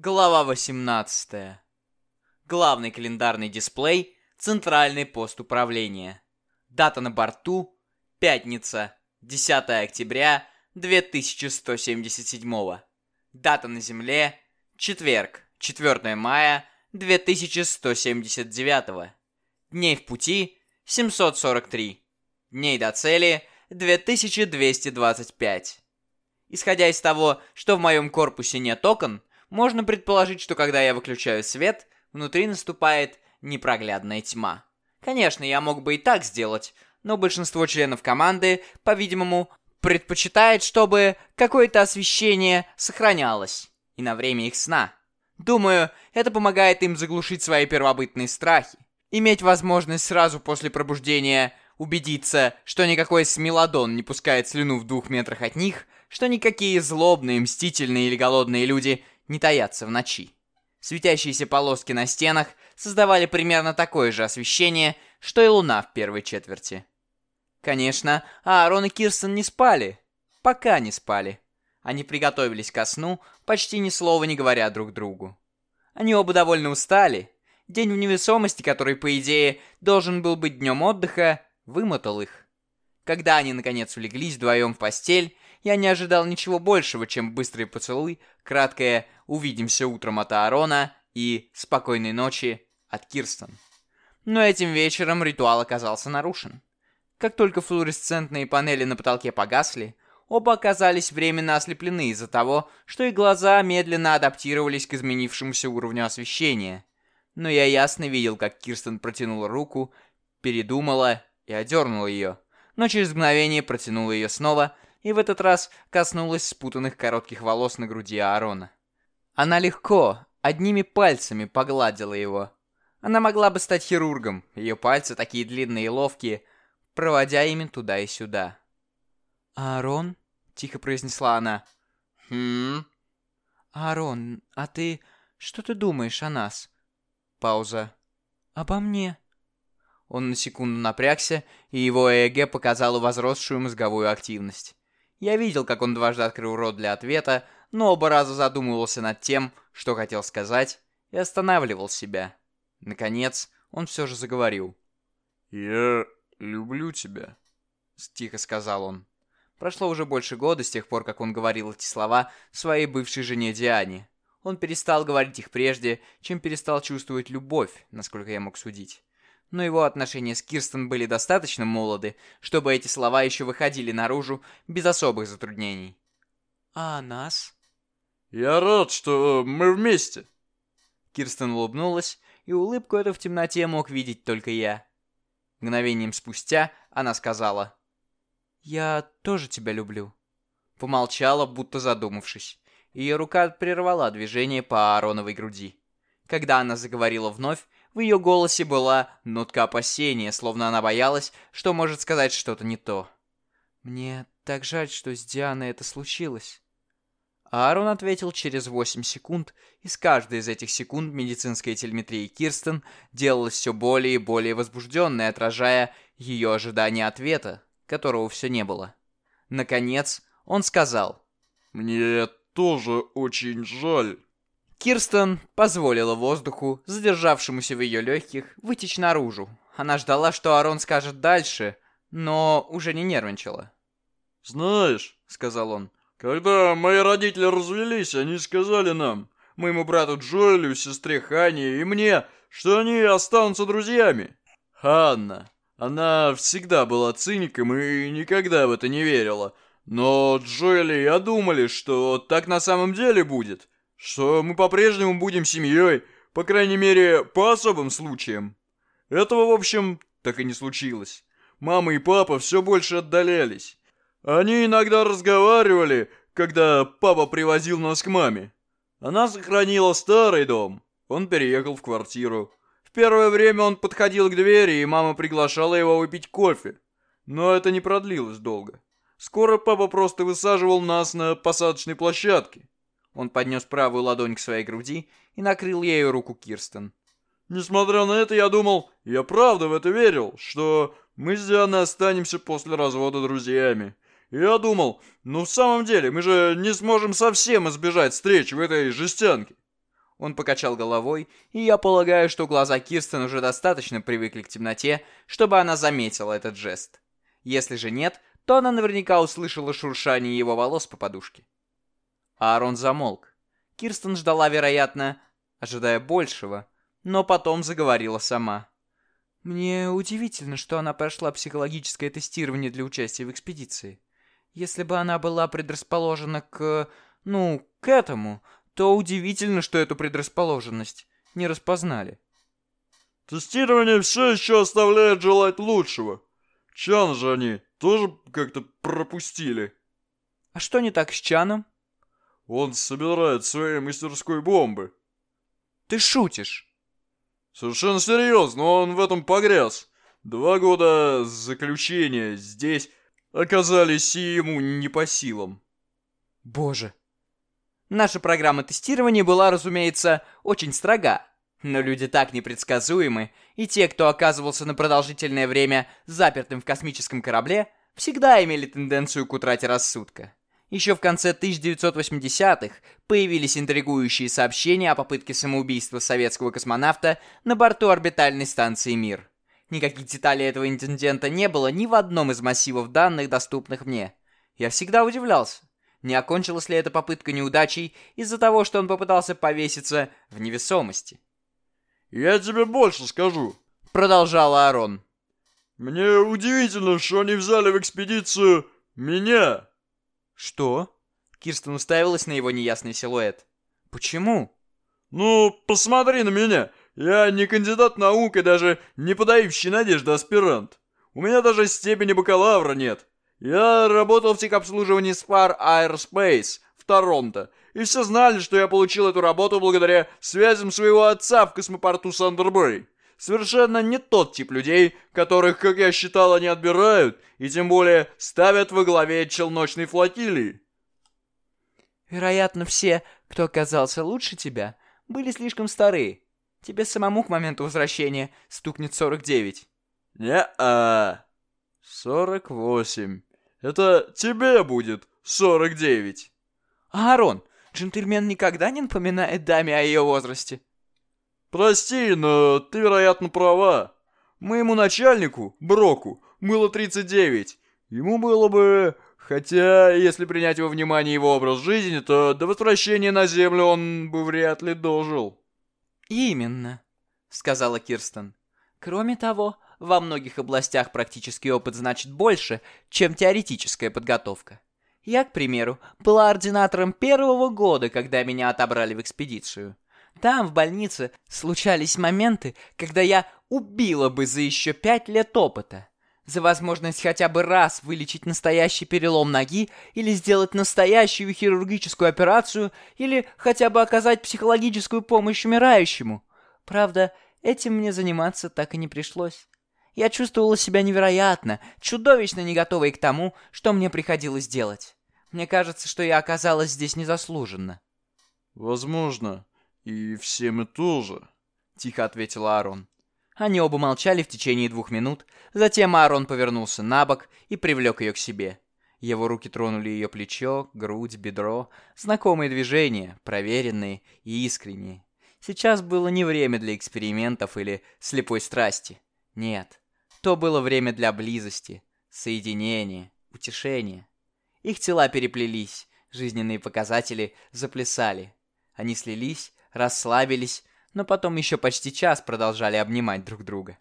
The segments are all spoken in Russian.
Глава 18. Главный календарный дисплей, центральный пост управления. Дата на борту – пятница, 10 октября 2177. Дата на Земле – четверг, 4 мая 2179. Дней в пути – 743. Дней до цели – 2225. Исходя из того, что в моем корпусе нет окон, можно предположить, что когда я выключаю свет, внутри наступает непроглядная тьма. Конечно, я мог бы и так сделать, но большинство членов команды, по-видимому, предпочитает, чтобы какое-то освещение сохранялось и на время их сна. Думаю, это помогает им заглушить свои первобытные страхи. Иметь возможность сразу после пробуждения убедиться, что никакой смелодон не пускает слюну в двух метрах от них, что никакие злобные, мстительные или голодные люди не таятся в ночи. Светящиеся полоски на стенах создавали примерно такое же освещение, что и луна в первой четверти. Конечно, Аарон и Кирстен не спали. Пока не спали. Они приготовились ко сну, почти ни слова не говоря друг другу. Они оба довольно устали. День в невесомости, который, по идее, должен был быть днем отдыха, вымотал их. Когда они, наконец, улеглись вдвоем в постель, я не ожидал ничего большего, чем быстрый поцелуй, краткое «увидимся утром» от Аарона и «спокойной ночи» от Кирстен. Но этим вечером ритуал оказался нарушен. Как только флуоресцентные панели на потолке погасли, оба оказались временно ослеплены из-за того, что их глаза медленно адаптировались к изменившемуся уровню освещения. Но я ясно видел, как Кирстен протянула руку, передумала и одернула ее, но через мгновение протянула ее снова — и в этот раз коснулась спутанных коротких волос на груди Аарона. Она легко, одними пальцами погладила его. Она могла бы стать хирургом, ее пальцы такие длинные и ловкие, проводя ими туда и сюда. «Аарон?» — тихо произнесла она. «Хм?» «Аарон, а ты... что ты думаешь о нас?» Пауза. «Обо мне». Он на секунду напрягся, и его ЭЭГ показало возросшую мозговую активность. Я видел, как он дважды открыл рот для ответа, но оба раза задумывался над тем, что хотел сказать, и останавливал себя. Наконец, он все же заговорил. «Я люблю тебя», — тихо сказал он. Прошло уже больше года с тех пор, как он говорил эти слова своей бывшей жене Диане. Он перестал говорить их прежде, чем перестал чувствовать любовь, насколько я мог судить но его отношения с Кирстен были достаточно молоды, чтобы эти слова еще выходили наружу без особых затруднений. «А нас?» «Я рад, что мы вместе». Кирстен улыбнулась, и улыбку эту в темноте мог видеть только я. Мгновением спустя она сказала. «Я тоже тебя люблю». Помолчала, будто задумавшись. Ее рука прервала движение по Аароновой груди. Когда она заговорила вновь, в ее голосе была нотка опасения, словно она боялась, что может сказать что-то не то. «Мне так жаль, что с Дианой это случилось». Аарон ответил через 8 секунд, и с каждой из этих секунд медицинская телеметрия Кирстен делалась все более и более возбужденной, отражая ее ожидание ответа, которого все не было. Наконец, он сказал. «Мне тоже очень жаль». Кирстен позволила воздуху, задержавшемуся в ее легких, вытечь наружу. Она ждала, что Арон скажет дальше, но уже не нервничала. «Знаешь», — сказал он, — «когда мои родители развелись, они сказали нам, моему брату Джоэлю, сестре Хане и мне, что они останутся друзьями. Ханна, она всегда была циником и никогда в это не верила. Но Джоэли и я думали, что так на самом деле будет что мы по-прежнему будем семьей, по крайней мере, по особым случаям. Этого, в общем, так и не случилось. Мама и папа все больше отдалялись. Они иногда разговаривали, когда папа привозил нас к маме. Она сохранила старый дом. Он переехал в квартиру. В первое время он подходил к двери, и мама приглашала его выпить кофе. Но это не продлилось долго. Скоро папа просто высаживал нас на посадочной площадке. Он поднес правую ладонь к своей груди и накрыл ею руку Кирстен. Несмотря на это, я думал, я правда в это верил, что мы с Дианой останемся после развода друзьями. я думал, ну в самом деле, мы же не сможем совсем избежать встречи в этой жестянке. Он покачал головой, и я полагаю, что глаза Кирстен уже достаточно привыкли к темноте, чтобы она заметила этот жест. Если же нет, то она наверняка услышала шуршание его волос по подушке. Аарон замолк. Кирстен ждала, вероятно, ожидая большего, но потом заговорила сама. «Мне удивительно, что она прошла психологическое тестирование для участия в экспедиции. Если бы она была предрасположена к... ну, к этому, то удивительно, что эту предрасположенность не распознали». «Тестирование все еще оставляет желать лучшего. Чан же они тоже как-то пропустили». «А что не так с Чаном?» «Он собирает своей мастерской бомбы». «Ты шутишь?» Совершенно серьезно, он в этом погряз. Два года заключения здесь оказались и ему не по силам. Боже. Наша программа тестирования была, разумеется, очень строга. Но люди так непредсказуемы, и те, кто оказывался на продолжительное время запертым в космическом корабле, всегда имели тенденцию к утрате рассудка. Еще в конце 1980-х появились интригующие сообщения о попытке самоубийства советского космонавта на борту орбитальной станции «Мир». Никаких деталей этого инцидента не было ни в одном из массивов данных, доступных мне. Я всегда удивлялся, не окончилась ли эта попытка неудачей из-за того, что он попытался повеситься в невесомости. «Я тебе больше скажу», — продолжал Аарон. «Мне удивительно, что они взяли в экспедицию меня». «Что?» Кирстен уставилась на его неясный силуэт. «Почему?» «Ну, посмотри на меня. Я не кандидат наук и даже не подающий надежды аспирант. У меня даже степени бакалавра нет. Я работал в техобслуживании Spar Aerospace в Торонто, и все знали, что я получил эту работу благодаря связям своего отца в космопорту Сандербэй. Совершенно не тот тип людей, которых, как я считал, они отбирают, и тем более ставят во главе челночной флотилии. Вероятно, все, кто оказался лучше тебя, были слишком стары. Тебе самому к моменту возвращения стукнет 49. Не-а. 48. Это тебе будет 49. Аарон, джентльмен никогда не напоминает даме о ее возрасте. «Прости, но ты, вероятно, права. Моему начальнику, Броку, было 39. Ему было бы... Хотя, если принять во внимание его образ жизни, то до возвращения на Землю он бы вряд ли дожил». «Именно», — сказала Кирстен. «Кроме того, во многих областях практический опыт значит больше, чем теоретическая подготовка. Я, к примеру, была ординатором первого года, когда меня отобрали в экспедицию. Там, в больнице, случались моменты, когда я убила бы за еще пять лет опыта. За возможность хотя бы раз вылечить настоящий перелом ноги, или сделать настоящую хирургическую операцию, или хотя бы оказать психологическую помощь умирающему. Правда, этим мне заниматься так и не пришлось. Я чувствовала себя невероятно, чудовищно не готовой к тому, что мне приходилось делать. Мне кажется, что я оказалась здесь незаслуженно. Возможно. «И все мы тоже», — тихо ответил Аарон. Они оба молчали в течение двух минут, затем Аарон повернулся на бок и привлек ее к себе. Его руки тронули ее плечо, грудь, бедро. Знакомые движения, проверенные и искренние. Сейчас было не время для экспериментов или слепой страсти. Нет, то было время для близости, соединения, утешения. Их тела переплелись, жизненные показатели заплясали. Они слились, расслабились, но потом еще почти час продолжали обнимать друг друга.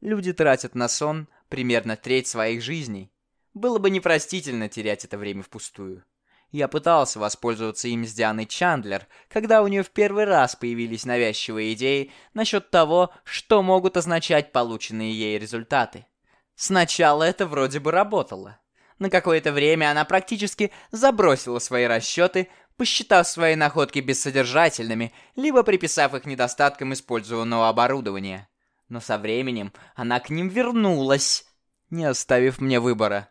Люди тратят на сон примерно треть своих жизней. Было бы непростительно терять это время впустую. Я пытался воспользоваться им с Дианой Чандлер, когда у нее в первый раз появились навязчивые идеи насчет того, что могут означать полученные ей результаты. Сначала это вроде бы работало. На какое-то время она практически забросила свои расчеты, посчитав свои находки бессодержательными, либо приписав их недостаткам использованного оборудования. Но со временем она к ним вернулась, не оставив мне выбора.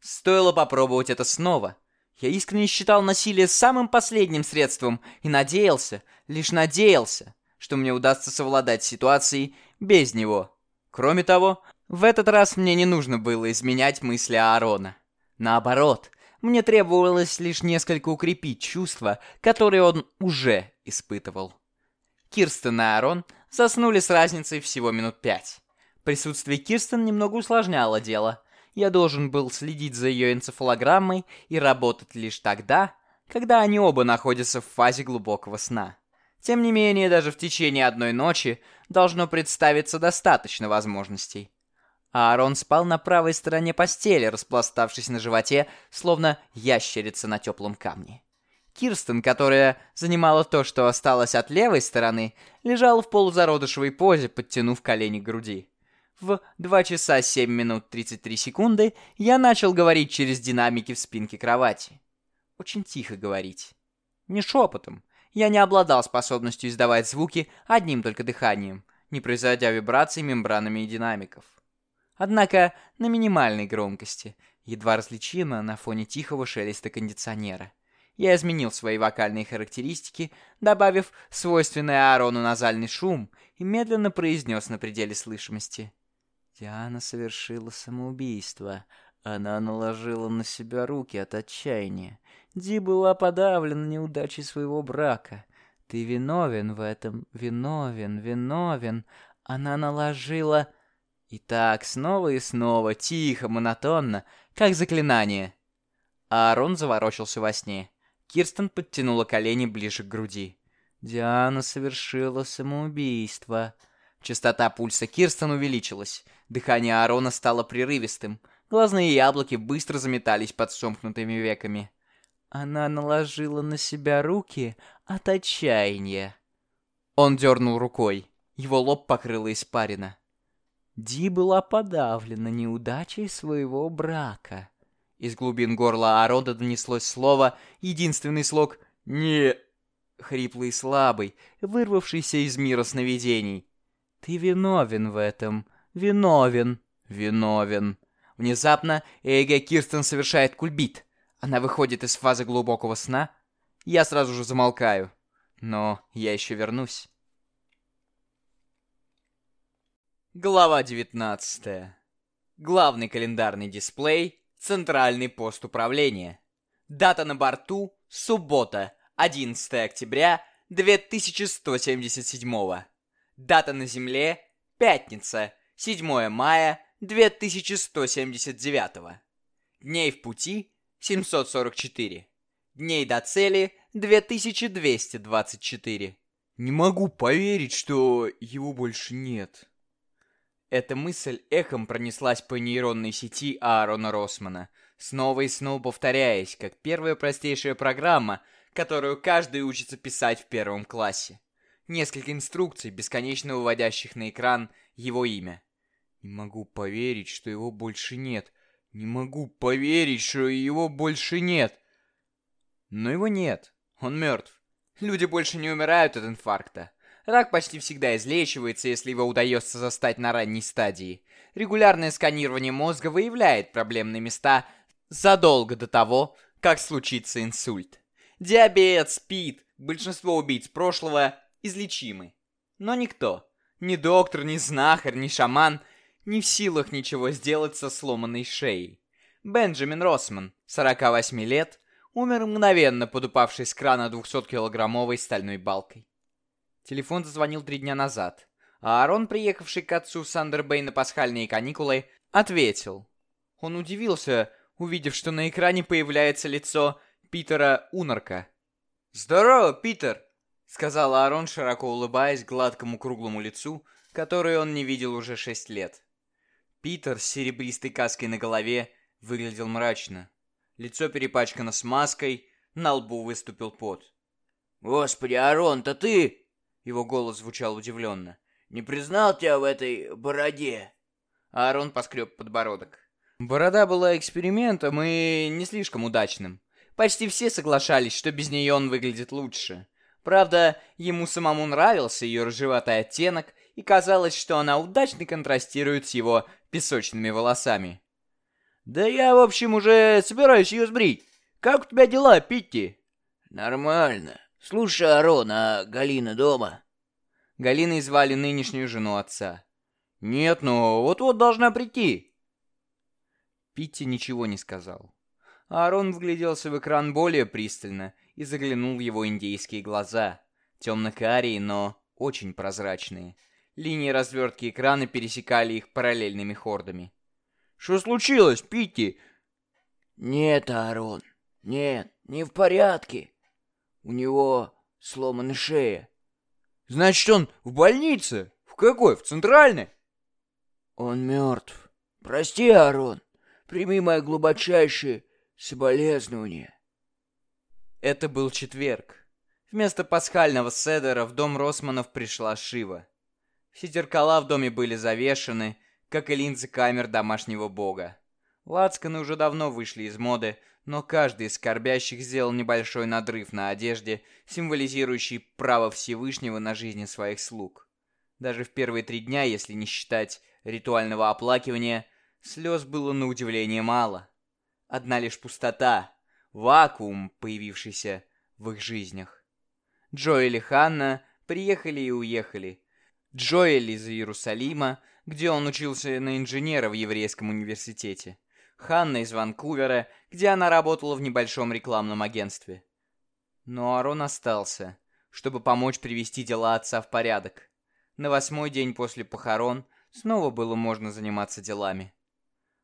Стоило попробовать это снова. Я искренне считал насилие самым последним средством и надеялся, лишь надеялся, что мне удастся совладать с ситуацией без него. Кроме того, в этот раз мне не нужно было изменять мысли Аарона. Наоборот, мне требовалось лишь несколько укрепить чувства, которые он уже испытывал. Кирстен и Аарон заснули с разницей всего минут пять. Присутствие Кирстен немного усложняло дело. Я должен был следить за ее энцефалограммой и работать лишь тогда, когда они оба находятся в фазе глубокого сна. Тем не менее, даже в течение одной ночи должно представиться достаточно возможностей. Аарон спал на правой стороне постели, распластавшись на животе, словно ящерица на теплом камне. Кирстен, которая занимала то, что осталось от левой стороны, лежала в полузародышевой позе, подтянув колени к груди. В 2 часа 7 минут 33 секунды я начал говорить через динамики в спинке кровати. Очень тихо говорить. Не шепотом. Я не обладал способностью издавать звуки одним только дыханием, не производя вибраций мембранами и динамиков. Однако на минимальной громкости, едва различимо на фоне тихого шелеста кондиционера. Я изменил свои вокальные характеристики, добавив свойственный Аарону назальный шум и медленно произнес на пределе слышимости. Диана совершила самоубийство. Она наложила на себя руки от отчаяния. Ди была подавлена неудачей своего брака. Ты виновен в этом, виновен, виновен. Она наложила... И так, снова и снова, тихо, монотонно, как заклинание. Аарон заворочился во сне. Кирстен подтянула колени ближе к груди. Диана совершила самоубийство. Частота пульса Кирстен увеличилась. Дыхание Аарона стало прерывистым. Глазные яблоки быстро заметались под сомкнутыми веками. Она наложила на себя руки от отчаяния. Он дернул рукой. Его лоб покрыло испарина. Ди была подавлена неудачей своего брака. Из глубин горла Арода донеслось слово, единственный слог «не...» хриплый и слабый, вырвавшийся из мира сновидений. «Ты виновен в этом, виновен, виновен». Внезапно Эйга Кирстен совершает кульбит. Она выходит из фазы глубокого сна. Я сразу же замолкаю. Но я еще вернусь. Глава 19. Главный календарный дисплей, центральный пост управления. Дата на борту – суббота, 11 октября 2177. Дата на Земле – пятница, 7 мая 2179. Дней в пути – 744. Дней до цели – 2224. Не могу поверить, что его больше нет. Эта мысль эхом пронеслась по нейронной сети Аарона Росмана, снова и снова повторяясь, как первая простейшая программа, которую каждый учится писать в первом классе. Несколько инструкций, бесконечно выводящих на экран его имя. Не могу поверить, что его больше нет. Не могу поверить, что его больше нет. Но его нет. Он мертв. Люди больше не умирают от инфаркта. Рак почти всегда излечивается, если его удается застать на ранней стадии. Регулярное сканирование мозга выявляет проблемные места задолго до того, как случится инсульт. Диабет, СПИД, большинство убийц прошлого излечимы. Но никто, ни доктор, ни знахарь, ни шаман, не в силах ничего сделать со сломанной шеей. Бенджамин Росман, 48 лет, умер мгновенно под упавшей с крана 200-килограммовой стальной балкой. Телефон зазвонил три дня назад, а Аарон, приехавший к отцу в Сандербей на пасхальные каникулы, ответил. Он удивился, увидев, что на экране появляется лицо Питера Унарка. «Здорово, Питер!» — сказал Аарон, широко улыбаясь гладкому круглому лицу, которое он не видел уже шесть лет. Питер с серебристой каской на голове выглядел мрачно. Лицо перепачкано смазкой, на лбу выступил пот. «Господи, Аарон-то ты!» Его голос звучал удивленно. «Не признал тебя в этой бороде?» Аарон поскреб подбородок. Борода была экспериментом и не слишком удачным. Почти все соглашались, что без нее он выглядит лучше. Правда, ему самому нравился ее рыжеватый оттенок, и казалось, что она удачно контрастирует с его песочными волосами. «Да я, в общем, уже собираюсь ее сбрить. Как у тебя дела, Питти?» «Нормально. «Слушай, Арон, а Галина дома?» Галиной звали нынешнюю жену отца. «Нет, но вот-вот должна прийти». Питти ничего не сказал. Аарон вгляделся в экран более пристально и заглянул в его индейские глаза. Темно-карие, но очень прозрачные. Линии развертки экрана пересекали их параллельными хордами. «Что случилось, Питти?» «Нет, Аарон, нет, не в порядке. У него сломана шея. «Значит, он в больнице? В какой? В центральной?» Он мертв. Прости, Аарон. Прими мои глубочайшие соболезнования». Это был четверг. Вместо пасхального седера в дом Росманов пришла Шива. Все зеркала в доме были завешены, как и линзы камер домашнего бога. Лацканы уже давно вышли из моды, но каждый из скорбящих сделал небольшой надрыв на одежде, символизирующий право Всевышнего на жизни своих слуг. Даже в первые три дня, если не считать ритуального оплакивания, слез было на удивление мало. Одна лишь пустота, вакуум, появившийся в их жизнях. Джоэль и Ханна приехали и уехали. Джоэль из Иерусалима, где он учился на инженера в еврейском университете. Ханна из Ванкувера, где она работала в небольшом рекламном агентстве. Но Арон остался, чтобы помочь привести дела отца в порядок. На восьмой день после похорон снова было можно заниматься делами.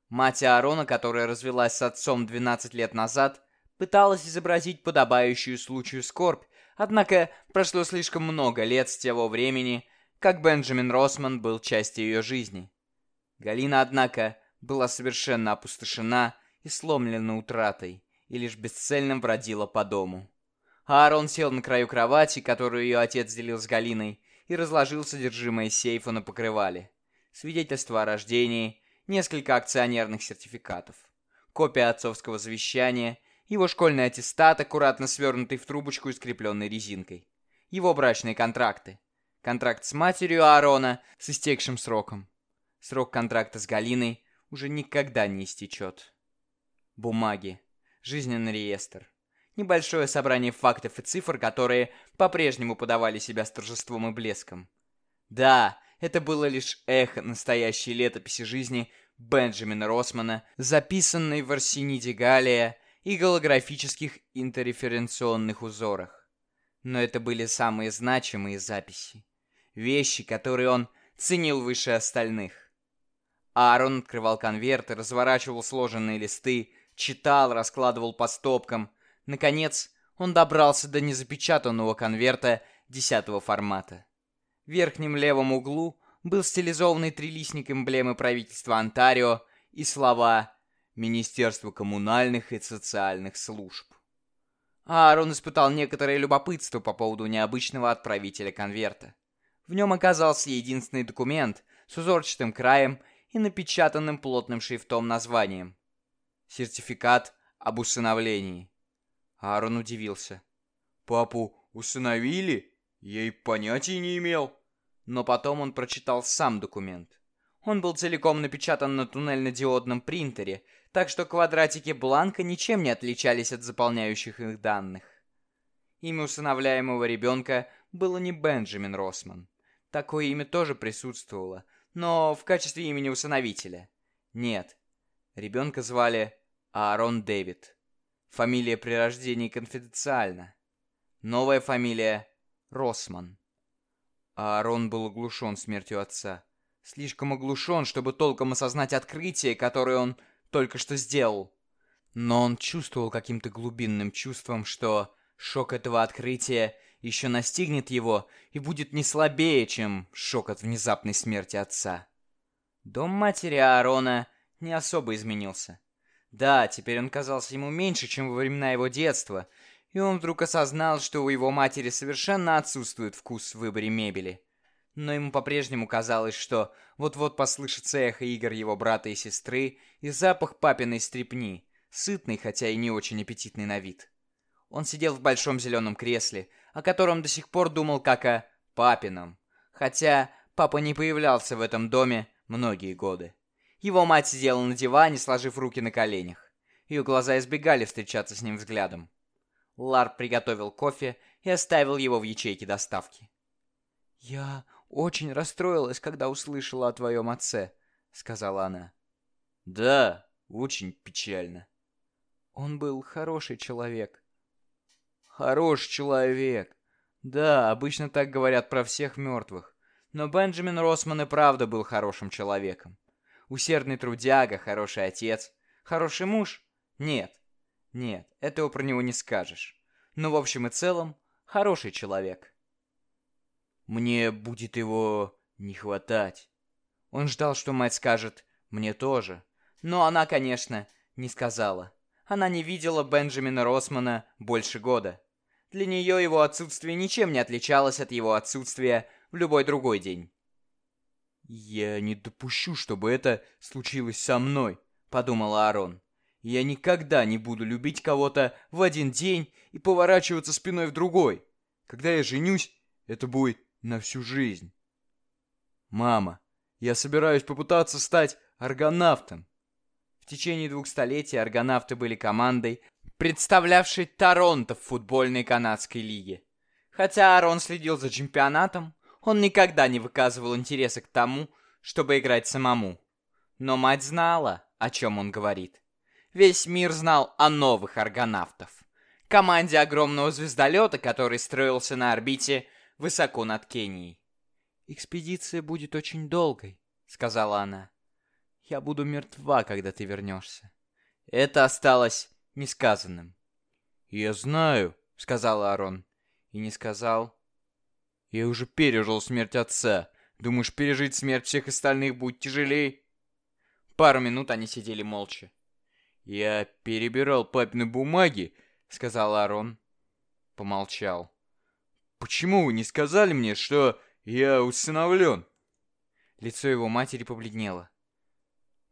Мать Аарона, которая развелась с отцом 12 лет назад, пыталась изобразить подобающую случаю скорбь, однако прошло слишком много лет с того времени, как Бенджамин Росман был частью ее жизни. Галина, однако, была совершенно опустошена и сломлена утратой, и лишь бесцельно бродила по дому. Аарон сел на краю кровати, которую ее отец делил с Галиной, и разложил содержимое сейфа на покрывале. Свидетельство о рождении, несколько акционерных сертификатов, копия отцовского завещания, его школьный аттестат, аккуратно свернутый в трубочку и скрепленный резинкой, его брачные контракты, контракт с матерью Аарона с истекшим сроком, срок контракта с Галиной уже никогда не истечет. Бумаги. Жизненный реестр. Небольшое собрание фактов и цифр, которые по-прежнему подавали себя с торжеством и блеском. Да, это было лишь эхо настоящей летописи жизни Бенджамина Росмана, записанной в Арсениде Галия и голографических интерференционных узорах. Но это были самые значимые записи. Вещи, которые он ценил выше остальных. Аарон открывал конверты, разворачивал сложенные листы, читал, раскладывал по стопкам. Наконец, он добрался до незапечатанного конверта десятого формата. В верхнем левом углу был стилизованный трилистник эмблемы правительства Онтарио и слова «Министерство коммунальных и социальных служб». Аарон испытал некоторое любопытство по поводу необычного отправителя конверта. В нем оказался единственный документ с узорчатым краем и напечатанным плотным шрифтом названием. Сертификат об усыновлении. Аарон удивился. «Папу усыновили? Я и понятия не имел». Но потом он прочитал сам документ. Он был целиком напечатан на туннельно-диодном принтере, так что квадратики бланка ничем не отличались от заполняющих их данных. Имя усыновляемого ребенка было не Бенджамин Росман. Такое имя тоже присутствовало, но в качестве имени усыновителя. Нет. Ребенка звали Аарон Дэвид. Фамилия при рождении конфиденциальна. Новая фамилия Росман. Аарон был оглушен смертью отца. Слишком оглушен, чтобы толком осознать открытие, которое он только что сделал. Но он чувствовал каким-то глубинным чувством, что шок этого открытия еще настигнет его и будет не слабее, чем шок от внезапной смерти отца. Дом матери Аарона не особо изменился. Да, теперь он казался ему меньше, чем во времена его детства, и он вдруг осознал, что у его матери совершенно отсутствует вкус в выборе мебели. Но ему по-прежнему казалось, что вот-вот послышится эхо игр его брата и сестры и запах папиной стрепни, сытный, хотя и не очень аппетитный на вид. Он сидел в большом зеленом кресле, о котором до сих пор думал как о папином. Хотя папа не появлялся в этом доме многие годы. Его мать сидела на диване, сложив руки на коленях. Ее глаза избегали встречаться с ним взглядом. Лар приготовил кофе и оставил его в ячейке доставки. «Я очень расстроилась, когда услышала о твоем отце», — сказала она. «Да, очень печально». «Он был хороший человек. Хороший человек. Да, обычно так говорят про всех мертвых. Но Бенджамин Росман и правда был хорошим человеком. Усердный трудяга, хороший отец. Хороший муж? Нет. Нет, этого про него не скажешь. Но в общем и целом, хороший человек. Мне будет его не хватать. Он ждал, что мать скажет «мне тоже». Но она, конечно, не сказала. Она не видела Бенджамина Росмана больше года. Для нее его отсутствие ничем не отличалось от его отсутствия в любой другой день. «Я не допущу, чтобы это случилось со мной», — подумала Арон. «Я никогда не буду любить кого-то в один день и поворачиваться спиной в другой. Когда я женюсь, это будет на всю жизнь». «Мама, я собираюсь попытаться стать аргонавтом». Течение двух столетий аргонавты были командой, представлявшей Торонто в футбольной канадской лиге. Хотя Арон следил за чемпионатом, он никогда не выказывал интереса к тому, чтобы играть самому. Но мать знала, о чем он говорит. Весь мир знал о новых аргонавтов. Команде огромного звездолета, который строился на орбите высоко над Кенией. «Экспедиция будет очень долгой», — сказала она. «Я буду мертва, когда ты вернешься». Это осталось несказанным. «Я знаю», — сказал Арон. И не сказал, я уже пережил смерть отца. Думаешь, пережить смерть всех остальных будет тяжелее?» Пару минут они сидели молча. «Я перебирал папины бумаги», — сказал Арон. Помолчал. «Почему вы не сказали мне, что я усыновлен?» Лицо его матери побледнело.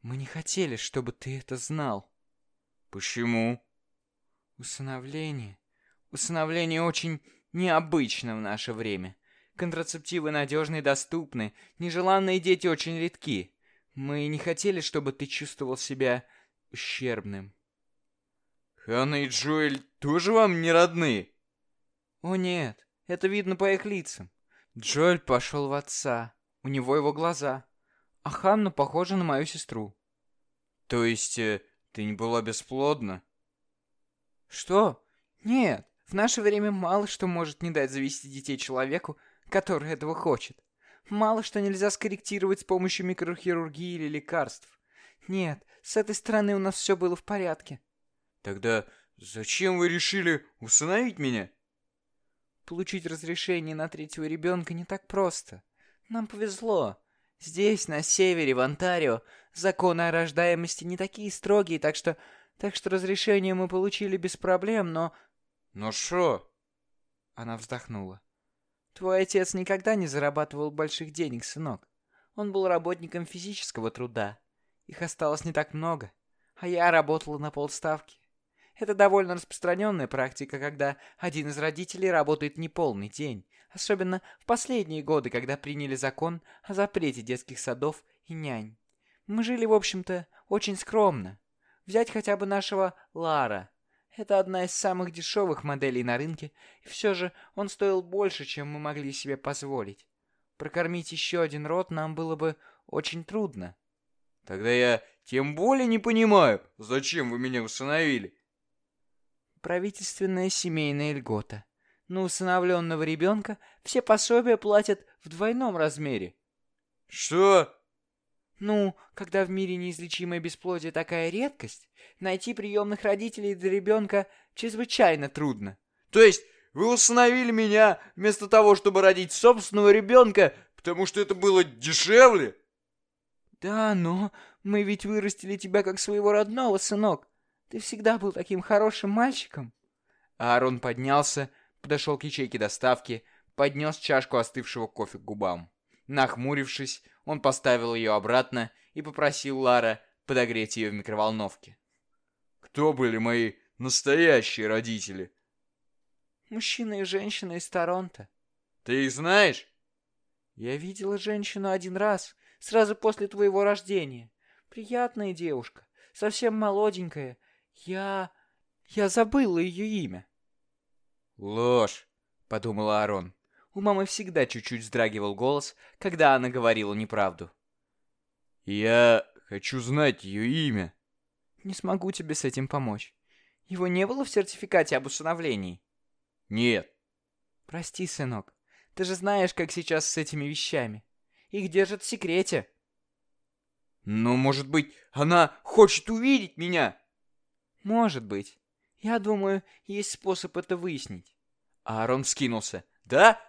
«Мы не хотели, чтобы ты это знал». «Почему?» «Усыновление... Усыновление очень необычно в наше время. Контрацептивы надежны и доступны. Нежеланные дети очень редки. Мы не хотели, чтобы ты чувствовал себя ущербным. Ханна и Джоэль тоже вам не родные? О нет, это видно по их лицам. Джоэль пошел в отца. У него его глаза. А Ханна похожа на мою сестру. То есть, э, ты не была бесплодна? Что? Нет, в наше время мало что может не дать завести детей человеку, который этого хочет. Мало что нельзя скорректировать с помощью микрохирургии или лекарств. Нет, с этой стороны у нас все было в порядке. Тогда зачем вы решили усыновить меня? Получить разрешение на третьего ребенка не так просто. Нам повезло. Здесь, на севере, в Онтарио, законы о рождаемости не такие строгие, так что... Так что разрешение мы получили без проблем, но... Но что? Она вздохнула. Твой отец никогда не зарабатывал больших денег, сынок. Он был работником физического труда. Их осталось не так много. А я работала на полставки. Это довольно распространенная практика, когда один из родителей работает неполный день. Особенно в последние годы, когда приняли закон о запрете детских садов и нянь. Мы жили, в общем-то, очень скромно. Взять хотя бы нашего Лара. Это одна из самых дешевых моделей на рынке, и все же он стоил больше, чем мы могли себе позволить. Прокормить еще один род нам было бы очень трудно. Тогда я тем более не понимаю, зачем вы меня усыновили. Правительственная семейная льгота. На усыновленного ребенка все пособия платят в двойном размере. Что? Ну, когда в мире неизлечимое бесплодие такая редкость, найти приемных родителей для ребенка чрезвычайно трудно. То есть вы установили меня вместо того, чтобы родить собственного ребенка, потому что это было дешевле? Да, но мы ведь вырастили тебя как своего родного, сынок. Ты всегда был таким хорошим мальчиком. Аарон поднялся, подошел к ячейке доставки, поднес чашку остывшего кофе к губам. Нахмурившись, он поставил ее обратно и попросил Лара подогреть ее в микроволновке. «Кто были мои настоящие родители?» «Мужчина и женщина из Торонто». «Ты их знаешь?» «Я видела женщину один раз, сразу после твоего рождения. Приятная девушка, совсем молоденькая. Я... я забыла ее имя». «Ложь», — подумала Арон. У мамы всегда чуть-чуть вздрагивал голос, когда она говорила неправду. «Я хочу знать ее имя». «Не смогу тебе с этим помочь. Его не было в сертификате об усыновлении?» «Нет». Прости, сынок. Ты же знаешь, как сейчас с этими вещами. Их держат в секрете. Но, может быть, она хочет увидеть меня? Может быть. Я думаю, есть способ это выяснить. Аарон вскинулся. Да?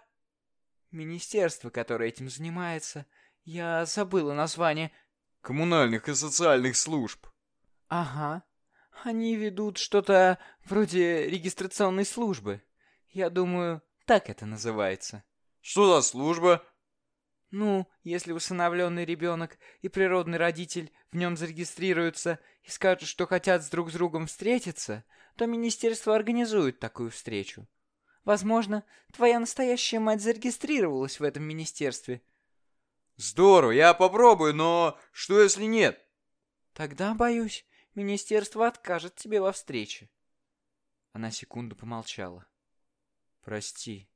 Министерство, которое этим занимается, я забыла название. Коммунальных и социальных служб. Ага. Они ведут что-то вроде регистрационной службы. Я думаю, так это называется. Что за служба? Ну, если усыновленный ребенок и природный родитель в нем зарегистрируются и скажут, что хотят с друг с другом встретиться, то министерство организует такую встречу. Возможно, твоя настоящая мать зарегистрировалась в этом министерстве. Здорово, я попробую, но что если нет? Тогда, боюсь, министерство откажет тебе во встрече. Она секунду помолчала. Прости.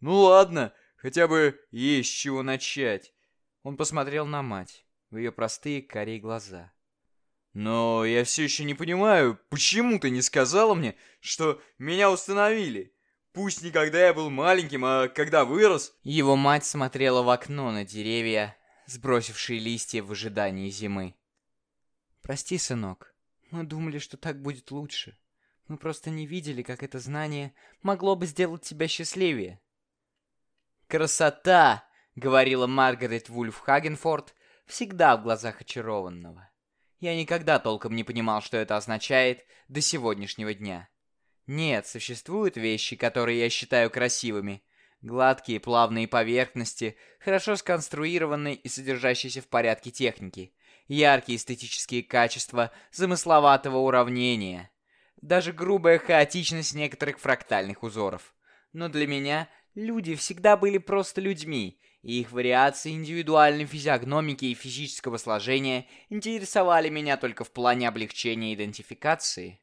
Ну ладно, хотя бы есть чего начать. Он посмотрел на мать, в ее простые карие глаза. Но я все еще не понимаю, почему ты не сказала мне, что меня установили? Пусть не когда я был маленьким, а когда вырос. Его мать смотрела в окно на деревья, сбросившие листья в ожидании зимы. Прости, сынок, мы думали, что так будет лучше. Мы просто не видели, как это знание могло бы сделать тебя счастливее. «Красота!» — говорила Маргарет Вульф Хагенфорд, всегда в глазах очарованного. Я никогда толком не понимал, что это означает до сегодняшнего дня. Нет, существуют вещи, которые я считаю красивыми. Гладкие плавные поверхности, хорошо сконструированные и содержащиеся в порядке техники. Яркие эстетические качества замысловатого уравнения. Даже грубая хаотичность некоторых фрактальных узоров. Но для меня люди всегда были просто людьми, и их вариации индивидуальной физиогномики и физического сложения интересовали меня только в плане облегчения идентификации.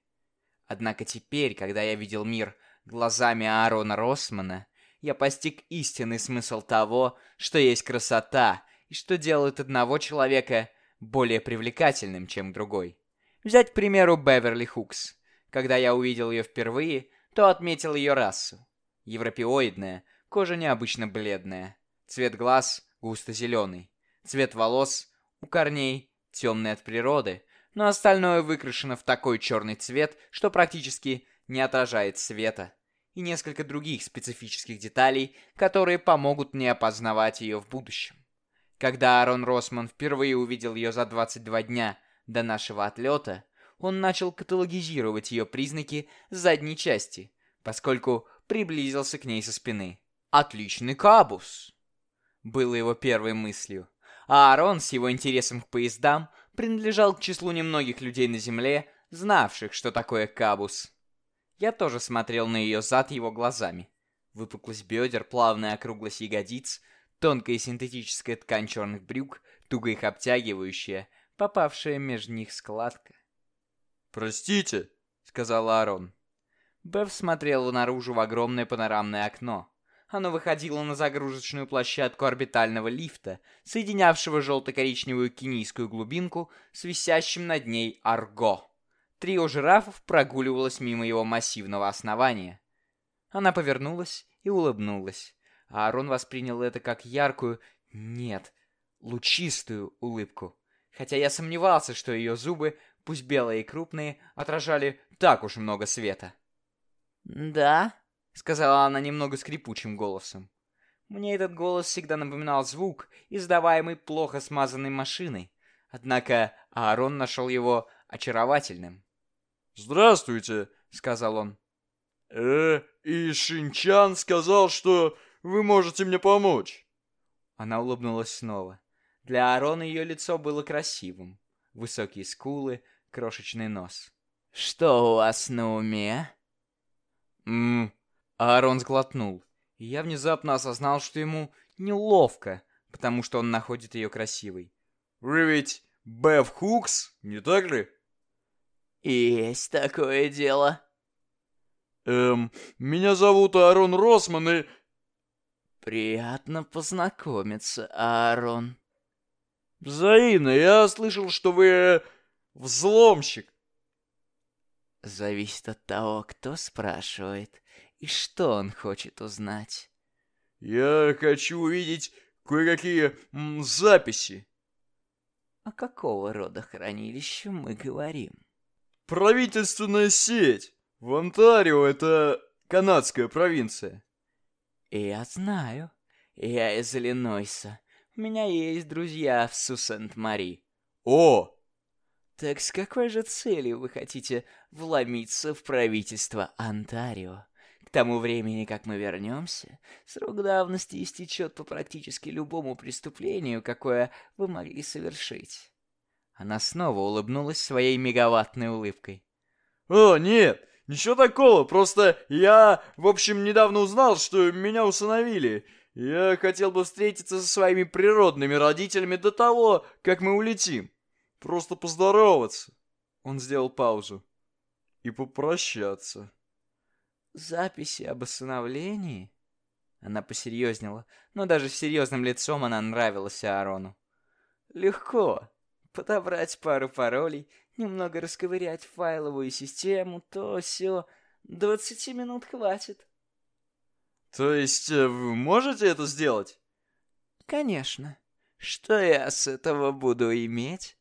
Однако теперь, когда я видел мир глазами Аарона Росмана, я постиг истинный смысл того, что есть красота, и что делает одного человека более привлекательным, чем другой. Взять, к примеру, Беверли Хукс. Когда я увидел ее впервые, то отметил ее расу. Европеоидная, кожа необычно бледная. Цвет глаз густо-зеленый. Цвет волос у корней темный от природы, но остальное выкрашено в такой черный цвет, что практически не отражает света, и несколько других специфических деталей, которые помогут мне опознавать ее в будущем. Когда Аарон Росман впервые увидел ее за 22 дня до нашего отлета, он начал каталогизировать ее признаки задней части, поскольку приблизился к ней со спины. «Отличный кабус!» Было его первой мыслью. А Аарон с его интересом к поездам принадлежал к числу немногих людей на Земле, знавших, что такое кабус. Я тоже смотрел на ее зад его глазами. Выпуклость бедер, плавная округлость ягодиц, тонкая синтетическая ткань черных брюк, туго их обтягивающая, попавшая между них складка. «Простите», — сказал Аарон. Беф смотрел наружу в огромное панорамное окно. Оно выходило на загрузочную площадку орбитального лифта, соединявшего желто-коричневую кенийскую глубинку с висящим над ней Арго. Трио жирафов прогуливалось мимо его массивного основания. Она повернулась и улыбнулась. А Аарон воспринял это как яркую, нет, лучистую улыбку. Хотя я сомневался, что ее зубы, пусть белые и крупные, отражали так уж много света. «Да?» — сказала она немного скрипучим голосом. Мне этот голос всегда напоминал звук, издаваемый плохо смазанной машиной. Однако Аарон нашел его очаровательным. «Здравствуйте», — сказал он. «Э, и Шинчан сказал, что вы можете мне помочь». Она улыбнулась снова. Для Аарона ее лицо было красивым. Высокие скулы, крошечный нос. «Что у вас на уме?» «Ммм, Аарон сглотнул, и я внезапно осознал, что ему неловко, потому что он находит ее красивой. «Вы ведь Бэв Хукс, не так ли?» «Есть такое дело». «Эм, меня зовут Аарон Росман и...» «Приятно познакомиться, Аарон». «Взаимно, я слышал, что вы... взломщик». «Зависит от того, кто спрашивает» И что он хочет узнать? Я хочу увидеть кое-какие записи. О какого рода хранилище мы говорим? Правительственная сеть. В Онтарио это канадская провинция. Я знаю. Я из Иллинойса. У меня есть друзья в Сусент-Мари. О! Так с какой же целью вы хотите вломиться в правительство Онтарио? К тому времени, как мы вернемся, срок давности истечет по практически любому преступлению, какое вы могли совершить. Она снова улыбнулась своей мегаваттной улыбкой. «О, нет, ничего такого, просто я, в общем, недавно узнал, что меня усыновили. Я хотел бы встретиться со своими природными родителями до того, как мы улетим. Просто поздороваться». Он сделал паузу. «И попрощаться». «Записи об усыновлении?» Она посерьезнела, но даже с серьезным лицом она нравилась Аарону. «Легко подобрать пару паролей, немного расковырять файловую систему, то все, двадцати минут хватит. То есть э, вы можете это сделать? Конечно. Что я с этого буду иметь?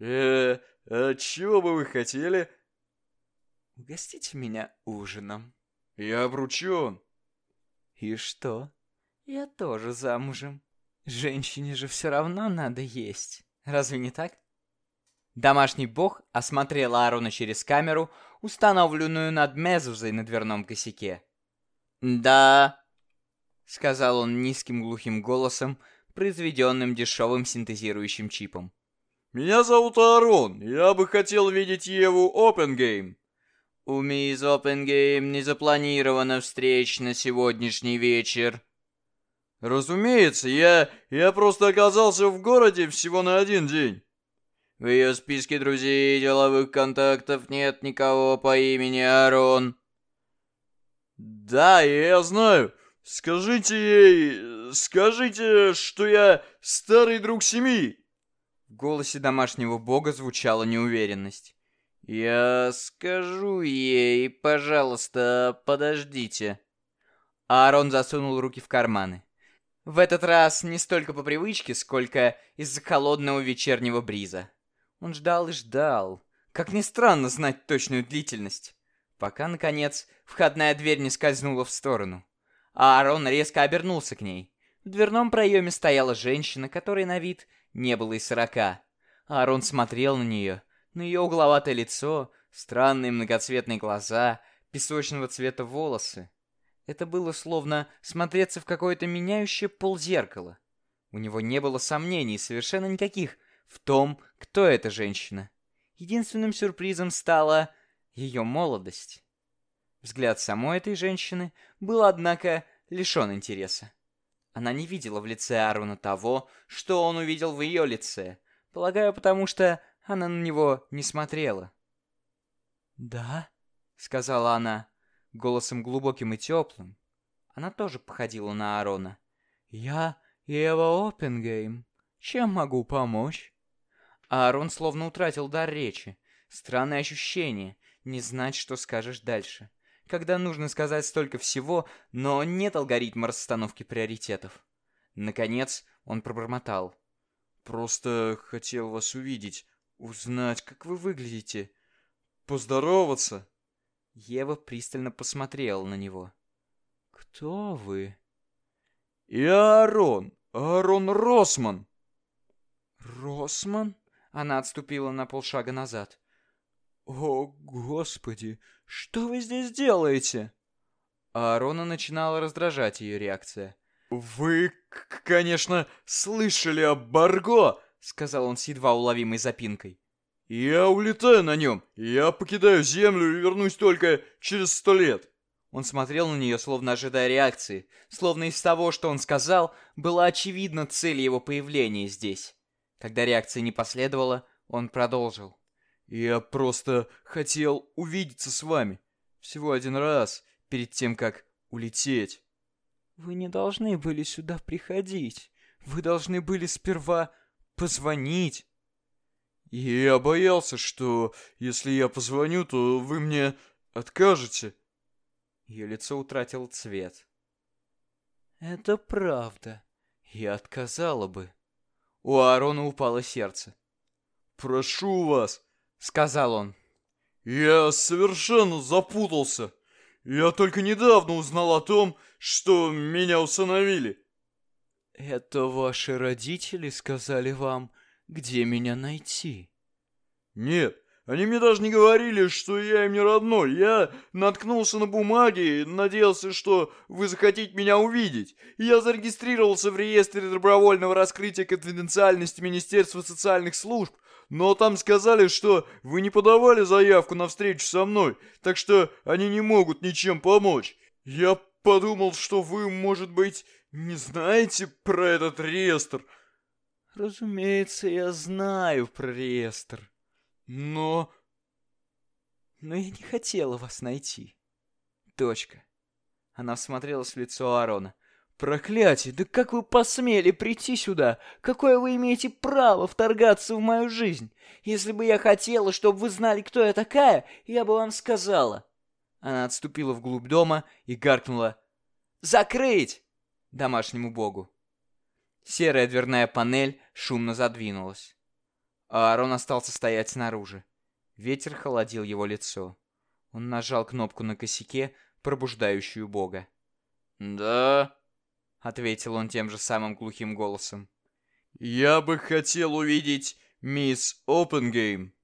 Э, а чего бы вы хотели? Угостите меня ужином. Я обручен. И что? Я тоже замужем. Женщине же все равно надо есть. Разве не так? Домашний бог осмотрел Аарона через камеру, установленную над мезузой на дверном косяке. «Да», — сказал он низким глухим голосом, произведенным дешевым синтезирующим чипом. «Меня зовут Аарон. Я бы хотел видеть Еву Опенгейм». «У мисс Опенгейм не запланирована встреч на сегодняшний вечер», «Разумеется, я... я просто оказался в городе всего на один день». «В ее списке друзей и деловых контактов нет никого по имени Арон». «Да, я знаю. Скажите ей... скажите, что я старый друг семьи». В голосе домашнего бога звучала неуверенность. «Я скажу ей, пожалуйста, подождите». Аарон засунул руки в карманы. В этот раз не столько по привычке, сколько из-за холодного вечернего бриза. Он ждал и ждал. Как ни странно знать точную длительность. Пока, наконец, входная дверь не скользнула в сторону. Аарон резко обернулся к ней. В дверном проеме стояла женщина, которой на вид не было и сорока. Аарон смотрел на нее, на ее угловатое лицо, странные многоцветные глаза, песочного цвета волосы. Это было словно смотреться в какое-то меняющее ползеркало. У него не было сомнений, совершенно никаких, в том, кто эта женщина. Единственным сюрпризом стала ее молодость. Взгляд самой этой женщины был, однако, лишен интереса. Она не видела в лице Арона того, что он увидел в ее лице, полагаю, потому что она на него не смотрела. «Да?» — сказала она голосом глубоким и теплым. Она тоже походила на Аарона. «Я Ева Оппенгейм. Чем могу помочь?» Аарон словно утратил дар речи. Странное ощущение, не знать, что скажешь дальше. Когда нужно сказать столько всего, но нет алгоритма расстановки приоритетов. Наконец, он пробормотал. «Просто хотел вас увидеть, узнать, как вы выглядите, поздороваться». Ева пристально посмотрела на него. «Кто вы?» «Я Аарон, Аарон Росман». «Росман?» Она отступила на полшага назад. «О, Господи, что вы здесь делаете?» Аарона начинала раздражать ее реакция. «Вы, конечно, слышали о Барго», — сказал он с едва уловимой запинкой. «Я улетаю на нем. Я покидаю Землю и вернусь только через сто лет». Он смотрел на нее, словно ожидая реакции. Словно из того, что он сказал, была очевидна цель его появления здесь. Когда реакции не последовало, он продолжил. «Я просто хотел увидеться с вами. Всего один раз, перед тем, как улететь». «Вы не должны были сюда приходить. Вы должны были сперва позвонить». И я боялся, что если я позвоню, то вы мне откажете. Ее лицо утратило цвет. «Это правда. Я отказала бы». У Аарона упало сердце. «Прошу вас», — сказал он. «Я совершенно запутался. Я только недавно узнал о том, что меня усыновили». «Это ваши родители сказали вам, где меня найти?» «Нет, они мне даже не говорили, что я им не родной. Я наткнулся на бумаги, надеялся, что вы захотите меня увидеть. Я зарегистрировался в реестре добровольного раскрытия конфиденциальности Министерства социальных служб, но там сказали, что вы не подавали заявку на встречу со мной, так что они не могут ничем помочь. Я подумал, что вы, может быть, не знаете про этот реестр. Разумеется, я знаю про реестр. Но... Но я не хотела вас найти. Точка. Она всмотрелась в лицо Аарона. «Проклятие! Да как вы посмели прийти сюда? Какое вы имеете право вторгаться в мою жизнь? Если бы я хотела, чтобы вы знали, кто я такая, я бы вам сказала». Она отступила вглубь дома и гаркнула «Закрыть!» домашнему богу. Серая дверная панель шумно задвинулась. Аарон остался стоять снаружи. Ветер холодил его лицо. Он нажал кнопку на косяке, пробуждающую бога. «Да?» — ответил он тем же самым глухим голосом. «Я бы хотел увидеть мисс Опенгейм».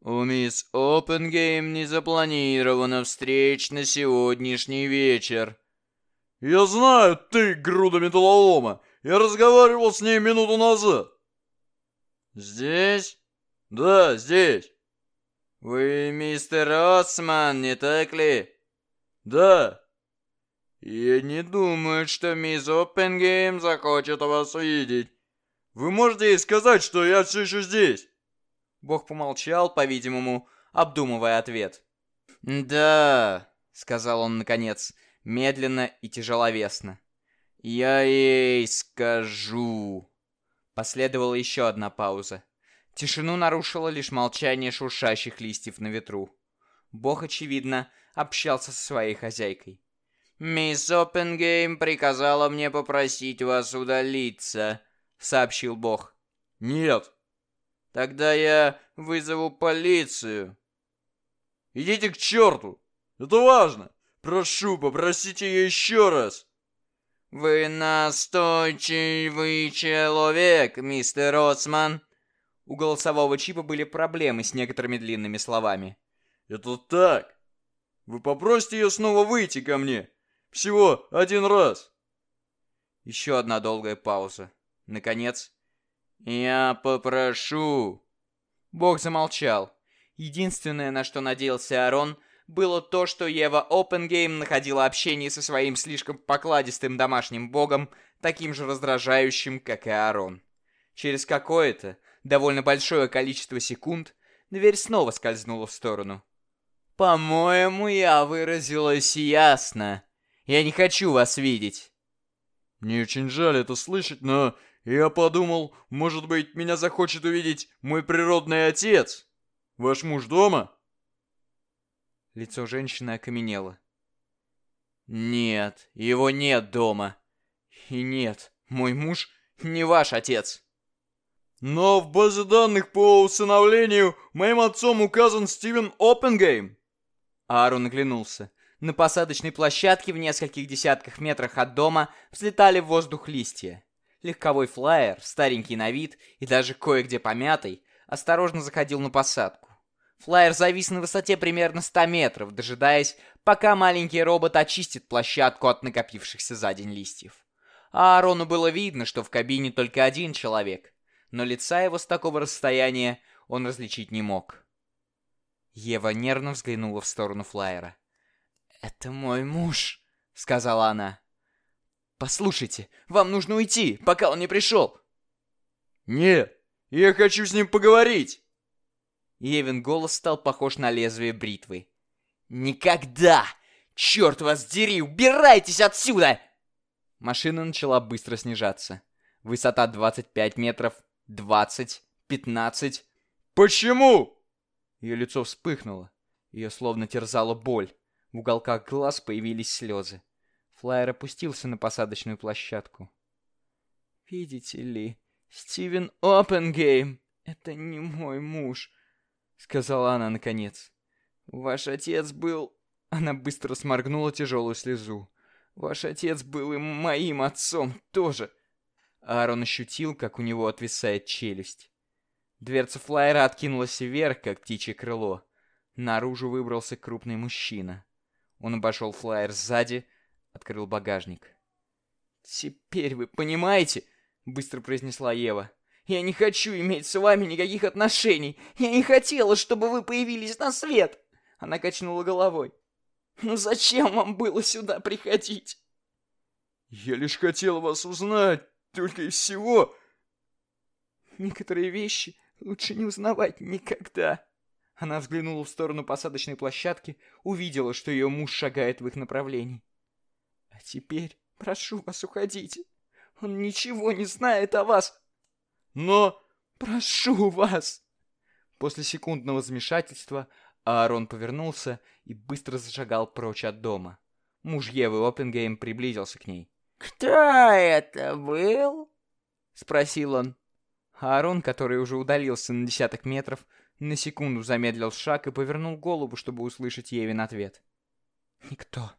«У мисс Опенгейм не запланирована встреч на сегодняшний вечер». «Я знаю, ты, груда металлолома! Я разговаривал с ней минуту назад!» «Здесь?» «Да, здесь!» «Вы мистер Осман, не так ли?» «Да!» «Я не думаю, что мисс Оппенгейм захочет вас увидеть». «Вы можете ей сказать, что я все еще здесь?» Бог помолчал, по-видимому, обдумывая ответ. «Да», — сказал он наконец, медленно и тяжеловесно. «Я ей скажу». Последовала еще одна пауза. Тишину нарушило лишь молчание шуршащих листьев на ветру. Бог, очевидно, общался со своей хозяйкой. «Мисс Оппенгейм приказала мне попросить вас удалиться», — сообщил Бог. «Нет». «Тогда я вызову полицию». «Идите к черту! Это важно! Прошу, попросите ее еще раз!» «Вы настойчивый человек, мистер Осман!» У голосового чипа были проблемы с некоторыми длинными словами. «Это так! Вы попросите ее снова выйти ко мне!» Всего один раз. Еще одна долгая пауза. Наконец. Я попрошу. Бог замолчал. Единственное, на что надеялся Арон, было то, что Ева Опенгейм находила общение со своим слишком покладистым домашним богом, таким же раздражающим, как и Арон. Через какое-то, довольно большое количество секунд, дверь снова скользнула в сторону. «По-моему, я выразилась ясно», я не хочу вас видеть. Мне очень жаль это слышать, но я подумал, может быть, меня захочет увидеть мой природный отец. Ваш муж дома? Лицо женщины окаменело. Нет, его нет дома. И нет, мой муж не ваш отец. Но в базе данных по усыновлению моим отцом указан Стивен Оппенгейм. Аарон оглянулся. На посадочной площадке в нескольких десятках метрах от дома взлетали в воздух листья. Легковой флайер, старенький на вид и даже кое-где помятый, осторожно заходил на посадку. Флайер завис на высоте примерно 100 метров, дожидаясь, пока маленький робот очистит площадку от накопившихся за день листьев. А Аарону было видно, что в кабине только один человек, но лица его с такого расстояния он различить не мог. Ева нервно взглянула в сторону флайера. «Это мой муж», — сказала она. «Послушайте, вам нужно уйти, пока он не пришел». «Нет, я хочу с ним поговорить». Евин голос стал похож на лезвие бритвы. «Никогда! Черт вас дери, убирайтесь отсюда!» Машина начала быстро снижаться. Высота 25 метров, 20, 15. «Почему?» Ее лицо вспыхнуло. Ее словно терзала боль. В уголках глаз появились слезы. Флайер опустился на посадочную площадку. «Видите ли, Стивен Оппенгейм — это не мой муж», — сказала она наконец. «Ваш отец был...» Она быстро сморгнула тяжелую слезу. «Ваш отец был и моим отцом тоже». Аарон ощутил, как у него отвисает челюсть. Дверца флайера откинулась вверх, как птичье крыло. Наружу выбрался крупный мужчина. Он обошел флайер сзади, открыл багажник. «Теперь вы понимаете?» — быстро произнесла Ева. «Я не хочу иметь с вами никаких отношений. Я не хотела, чтобы вы появились на свет!» Она качнула головой. «Ну зачем вам было сюда приходить?» «Я лишь хотел вас узнать, только и всего...» «Некоторые вещи лучше не узнавать никогда». Она взглянула в сторону посадочной площадки, увидела, что ее муж шагает в их направлении. «А теперь, прошу вас, уходите. Он ничего не знает о вас». «Но...» «Прошу вас!» После секундного замешательства Аарон повернулся и быстро зашагал прочь от дома. Муж Евы Оппенгейм приблизился к ней. «Кто это был?» — спросил он. Аарон, который уже удалился на десяток метров, на секунду замедлил шаг и повернул голову, чтобы услышать Евин ответ. «Никто».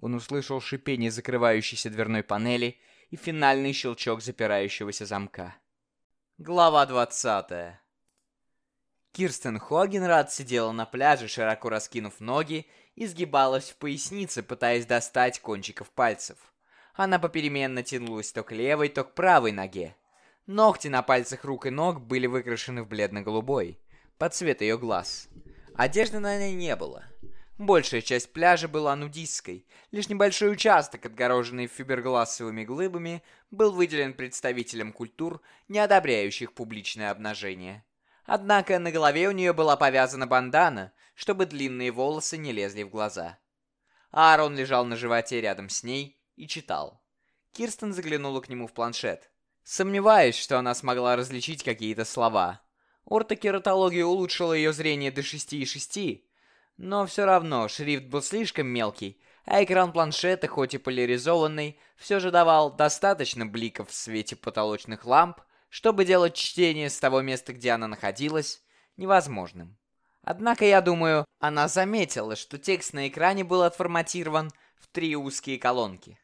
Он услышал шипение закрывающейся дверной панели и финальный щелчок запирающегося замка. Глава 20 Кирстен Хогенрад сидела на пляже, широко раскинув ноги, и сгибалась в пояснице, пытаясь достать кончиков пальцев. Она попеременно тянулась то к левой, то к правой ноге. Ногти на пальцах рук и ног были выкрашены в бледно-голубой, под цвет ее глаз. Одежды на ней не было. Большая часть пляжа была нудистской. Лишь небольшой участок, отгороженный фиберглассовыми глыбами, был выделен представителям культур, не одобряющих публичное обнажение. Однако на голове у нее была повязана бандана, чтобы длинные волосы не лезли в глаза. Аарон лежал на животе рядом с ней и читал. Кирстен заглянула к нему в планшет. Сомневаюсь, что она смогла различить какие-то слова. Ортокератология улучшила ее зрение до 6,6, но все равно шрифт был слишком мелкий, а экран планшета, хоть и поляризованный, все же давал достаточно бликов в свете потолочных ламп, чтобы делать чтение с того места, где она находилась, невозможным. Однако, я думаю, она заметила, что текст на экране был отформатирован в три узкие колонки.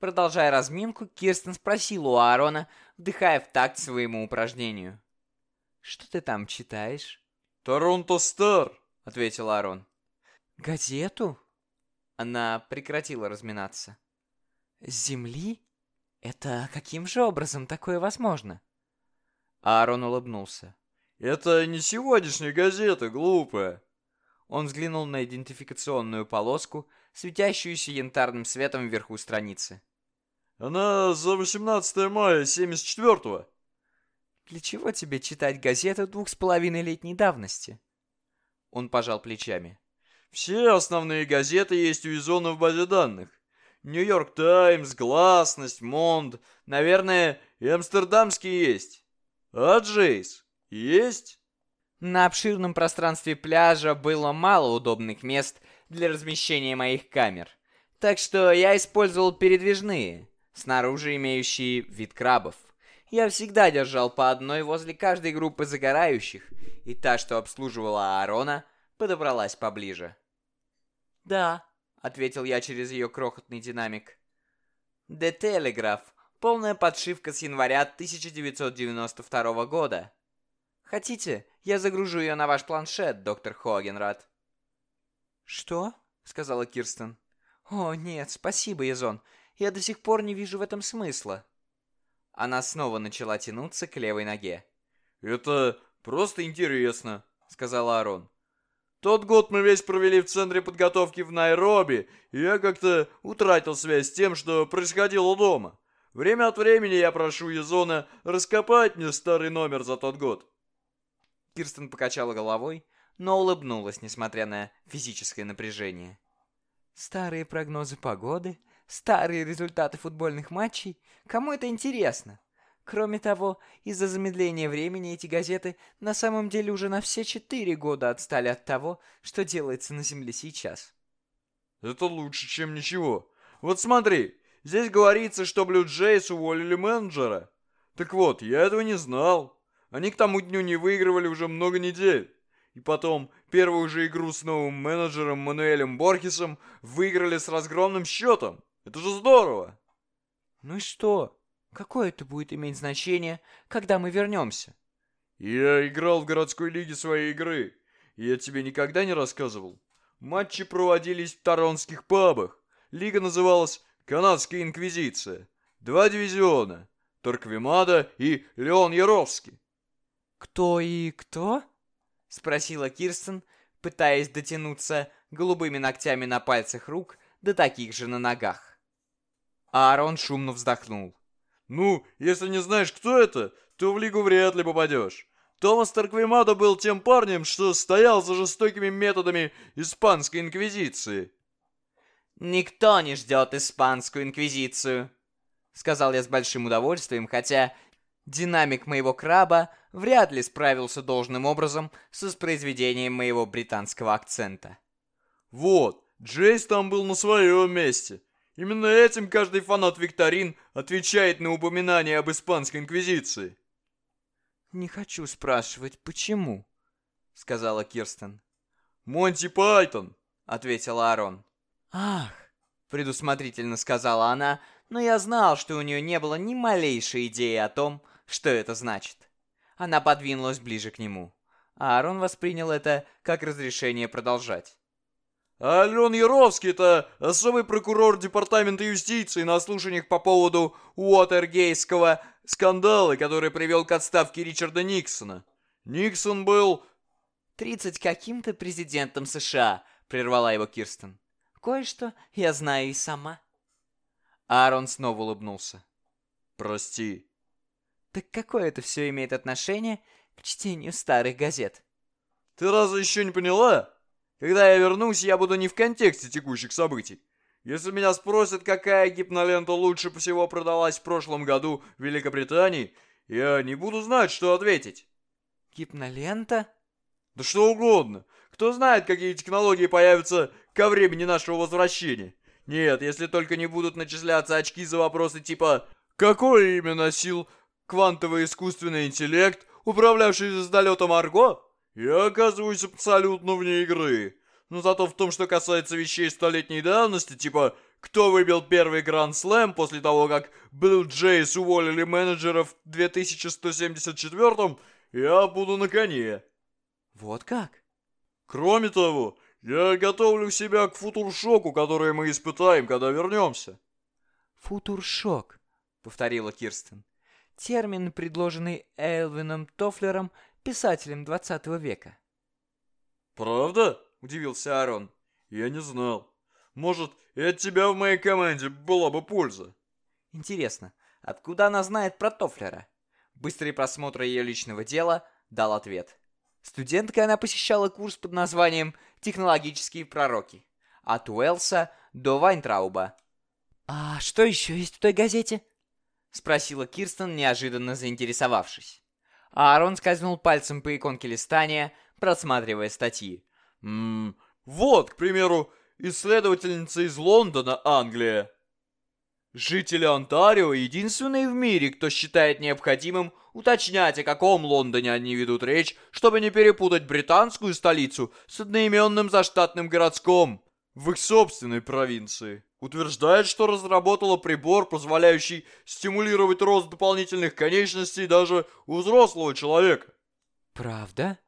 Продолжая разминку, Кирстен спросила у Аарона, вдыхая в такт своему упражнению. «Что ты там читаешь?» «Торонто Стар», — ответил Аарон. «Газету?» Она прекратила разминаться. «С земли? Это каким же образом такое возможно?» Аарон улыбнулся. «Это не сегодняшняя газета, глупая!» Он взглянул на идентификационную полоску, светящуюся янтарным светом вверху страницы. «Она за 18 мая 74-го!» «Для чего тебе читать газету двух с половиной летней давности?» Он пожал плечами. «Все основные газеты есть у Изона в базе данных. Нью-Йорк Таймс, Гласность, Монд, наверное, и Амстердамский есть. А Джейс есть? На обширном пространстве пляжа было мало удобных мест для размещения моих камер. Так что я использовал передвижные, снаружи имеющие вид крабов. Я всегда держал по одной возле каждой группы загорающих, и та, что обслуживала Аарона, подобралась поближе. «Да», — ответил я через ее крохотный динамик. «The Telegraph Полная подшивка с января 1992 года. Хотите, я загружу ее на ваш планшет, доктор Хогенрад?» «Что?» — сказала Кирстен. «О, нет, спасибо, Язон. Я до сих пор не вижу в этом смысла». Она снова начала тянуться к левой ноге. «Это просто интересно», — сказал Арон. «Тот год мы весь провели в центре подготовки в Найроби, и я как-то утратил связь с тем, что происходило дома. Время от времени я прошу Езона раскопать мне старый номер за тот год. Кирстен покачала головой, но улыбнулась, несмотря на физическое напряжение. Старые прогнозы погоды, старые результаты футбольных матчей. Кому это интересно? Кроме того, из-за замедления времени эти газеты на самом деле уже на все четыре года отстали от того, что делается на Земле сейчас. Это лучше, чем ничего. Вот смотри, здесь говорится, что Blue Jays уволили менеджера. Так вот, я этого не знал. Они к тому дню не выигрывали уже много недель. И потом, первую же игру с новым менеджером Мануэлем Борхесом выиграли с разгромным счетом. Это же здорово. Ну и что? Какое это будет иметь значение, когда мы вернемся? Я играл в городской лиге своей игры. Я тебе никогда не рассказывал. Матчи проводились в торонских пабах. Лига называлась «Канадская инквизиция». Два дивизиона. Торквемада и Леон Яровский. Кто и кто? Спросила Кирстен, пытаясь дотянуться голубыми ногтями на пальцах рук до таких же на ногах. Аарон шумно вздохнул. Ну, если не знаешь, кто это, то в лигу вряд ли попадешь. Томас Торквемадо был тем парнем, что стоял за жестокими методами Испанской Инквизиции. «Никто не ждет Испанскую Инквизицию», — сказал я с большим удовольствием, хотя динамик моего краба вряд ли справился должным образом с воспроизведением моего британского акцента. Вот, Джейс там был на своем месте. Именно этим каждый фанат викторин отвечает на упоминание об Испанской Инквизиции. «Не хочу спрашивать, почему?» — сказала Кирстен. «Монти Пайтон!» — ответил Аарон. «Ах!» — предусмотрительно сказала она, но я знал, что у нее не было ни малейшей идеи о том, что это значит. Она подвинулась ближе к нему. А Аарон воспринял это как разрешение продолжать. А Ален Яровский – это особый прокурор Департамента юстиции на слушаниях по поводу Уотергейского скандала, который привел к отставке Ричарда Никсона. Никсон был... «Тридцать каким-то президентом США», – прервала его Кирстен. «Кое-что я знаю и сама». Аарон снова улыбнулся. «Прости». «Так какое это все имеет отношение к чтению старых газет?» «Ты разве еще не поняла?» Когда я вернусь, я буду не в контексте текущих событий. Если меня спросят, какая гипнолента лучше всего продалась в прошлом году в Великобритании, я не буду знать, что ответить. Гипнолента? Да что угодно. Кто знает, какие технологии появятся ко времени нашего возвращения. Нет, если только не будут начисляться очки за вопросы типа «Какой имя носил квантовый искусственный интеллект, управлявший звездолетом Арго?» Я оказываюсь абсолютно вне игры. Но зато в том, что касается вещей столетней давности, типа кто выбил первый Гранд Слэм после того, как Blue Jays уволили менеджеров в 2174-м, я буду на коне. Вот как? Кроме того, я готовлю себя к футуршоку, который мы испытаем, когда вернемся. Футуршок, повторила Кирстен. Термин, предложенный Элвином Тофлером писателем 20 века. «Правда?» – удивился Аарон. «Я не знал. Может, и от тебя в моей команде была бы польза». Интересно, откуда она знает про Тофлера? Быстрый просмотр ее личного дела дал ответ. Студенткой она посещала курс под названием «Технологические пророки». От Уэлса до Вайнтрауба. «А что еще есть в той газете?» Спросила Кирстен, неожиданно заинтересовавшись. Аарон скользнул пальцем по иконке листания, просматривая статьи. «Ммм, вот, к примеру, исследовательница из Лондона, Англия. Жители Онтарио единственные в мире, кто считает необходимым уточнять, о каком Лондоне они ведут речь, чтобы не перепутать британскую столицу с одноименным заштатным городском в их собственной провинции. Утверждает, что разработала прибор, позволяющий стимулировать рост дополнительных конечностей даже у взрослого человека. Правда?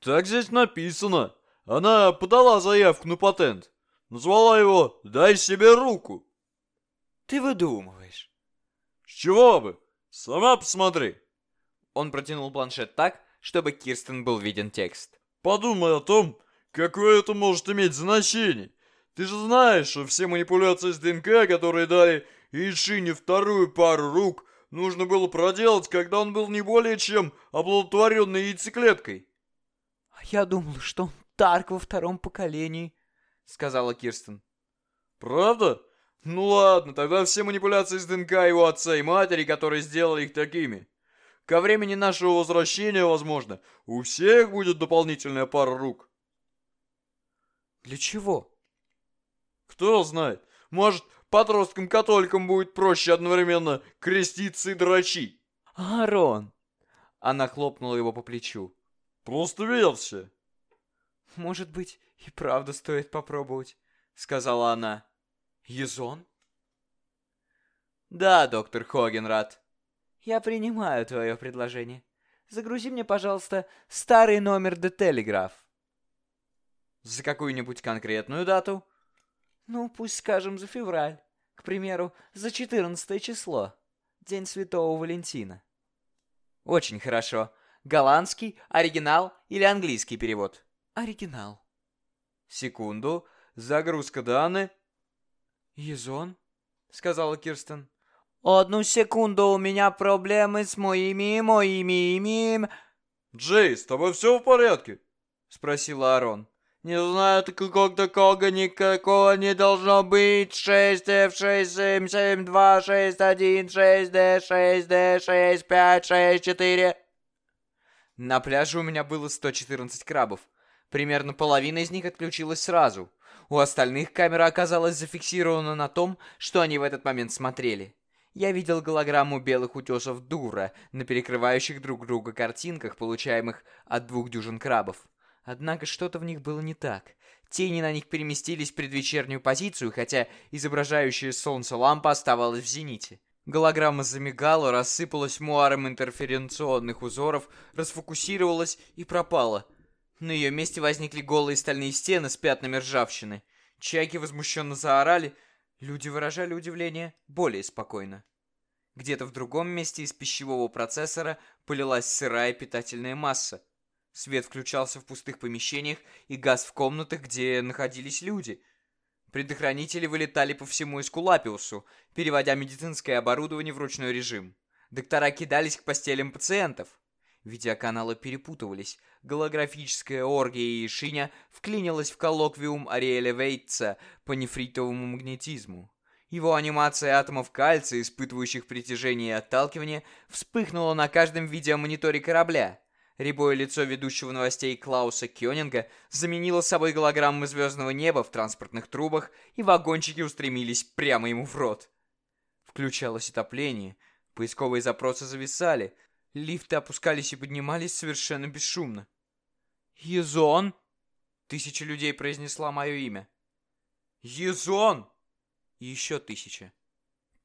Так здесь написано. Она подала заявку на патент. Назвала его «Дай себе руку». Ты выдумываешь. С чего бы? Сама посмотри. Он протянул планшет так, чтобы Кирстен был виден текст. Подумай о том, какое это может иметь значение. Ты же знаешь, что все манипуляции с ДНК, которые дали Ишине вторую пару рук, нужно было проделать, когда он был не более чем оплодотворенной яйцеклеткой. «А я думала, что он Тарк во втором поколении», — сказала Кирстен. «Правда? Ну ладно, тогда все манипуляции с ДНК его отца и матери, которые сделали их такими. Ко времени нашего возвращения, возможно, у всех будет дополнительная пара рук». «Для чего?» Кто знает, может, подросткам-католикам будет проще одновременно креститься и дрочить. «Аарон!» Она хлопнула его по плечу. Просто верься. «Может быть, и правда стоит попробовать», — сказала она. «Езон?» «Да, доктор Хогенрад. Я принимаю твое предложение. Загрузи мне, пожалуйста, старый номер The Telegraph». «За какую-нибудь конкретную дату?» «Ну, пусть скажем, за февраль. К примеру, за 14 число. День Святого Валентина». «Очень хорошо. Голландский, оригинал или английский перевод?» «Оригинал». «Секунду. Загрузка данных». «Езон?» — сказала Кирстен. «Одну секунду, у меня проблемы с моими, моими, моими...» «Джей, с тобой все в порядке?» — спросил Аарон. «Не знаю, как такого никакого не должно быть. 6F, 6, 7, 7, 2, 6, 1, 6D, 6D, 6, 5, 6, 4...» На пляже у меня было 114 крабов. Примерно половина из них отключилась сразу. У остальных камера оказалась зафиксирована на том, что они в этот момент смотрели. Я видел голограмму белых утесов Дура на перекрывающих друг друга картинках, получаемых от двух дюжин крабов. Однако что-то в них было не так. Тени на них переместились в предвечернюю позицию, хотя изображающая солнце лампа оставалась в зените. Голограмма замигала, рассыпалась муаром интерференционных узоров, расфокусировалась и пропала. На ее месте возникли голые стальные стены с пятнами ржавчины. Чайки возмущенно заорали, люди выражали удивление более спокойно. Где-то в другом месте из пищевого процессора полилась сырая питательная масса. Свет включался в пустых помещениях и газ в комнатах, где находились люди. Предохранители вылетали по всему Эскулапиусу, переводя медицинское оборудование в ручной режим. Доктора кидались к постелям пациентов. Видеоканалы перепутывались. Голографическая оргия и Шиня вклинилась в коллоквиум Ариэля Вейтца по нефритовому магнетизму. Его анимация атомов кальция, испытывающих притяжение и отталкивание, вспыхнула на каждом видеомониторе корабля. Рябое лицо ведущего новостей Клауса Кёнинга заменило собой голограммы звездного неба в транспортных трубах, и вагончики устремились прямо ему в рот. Включалось отопление, поисковые запросы зависали, лифты опускались и поднимались совершенно бесшумно. «Езон!» — тысяча людей произнесла мое имя. «Езон!» Еще тысяча.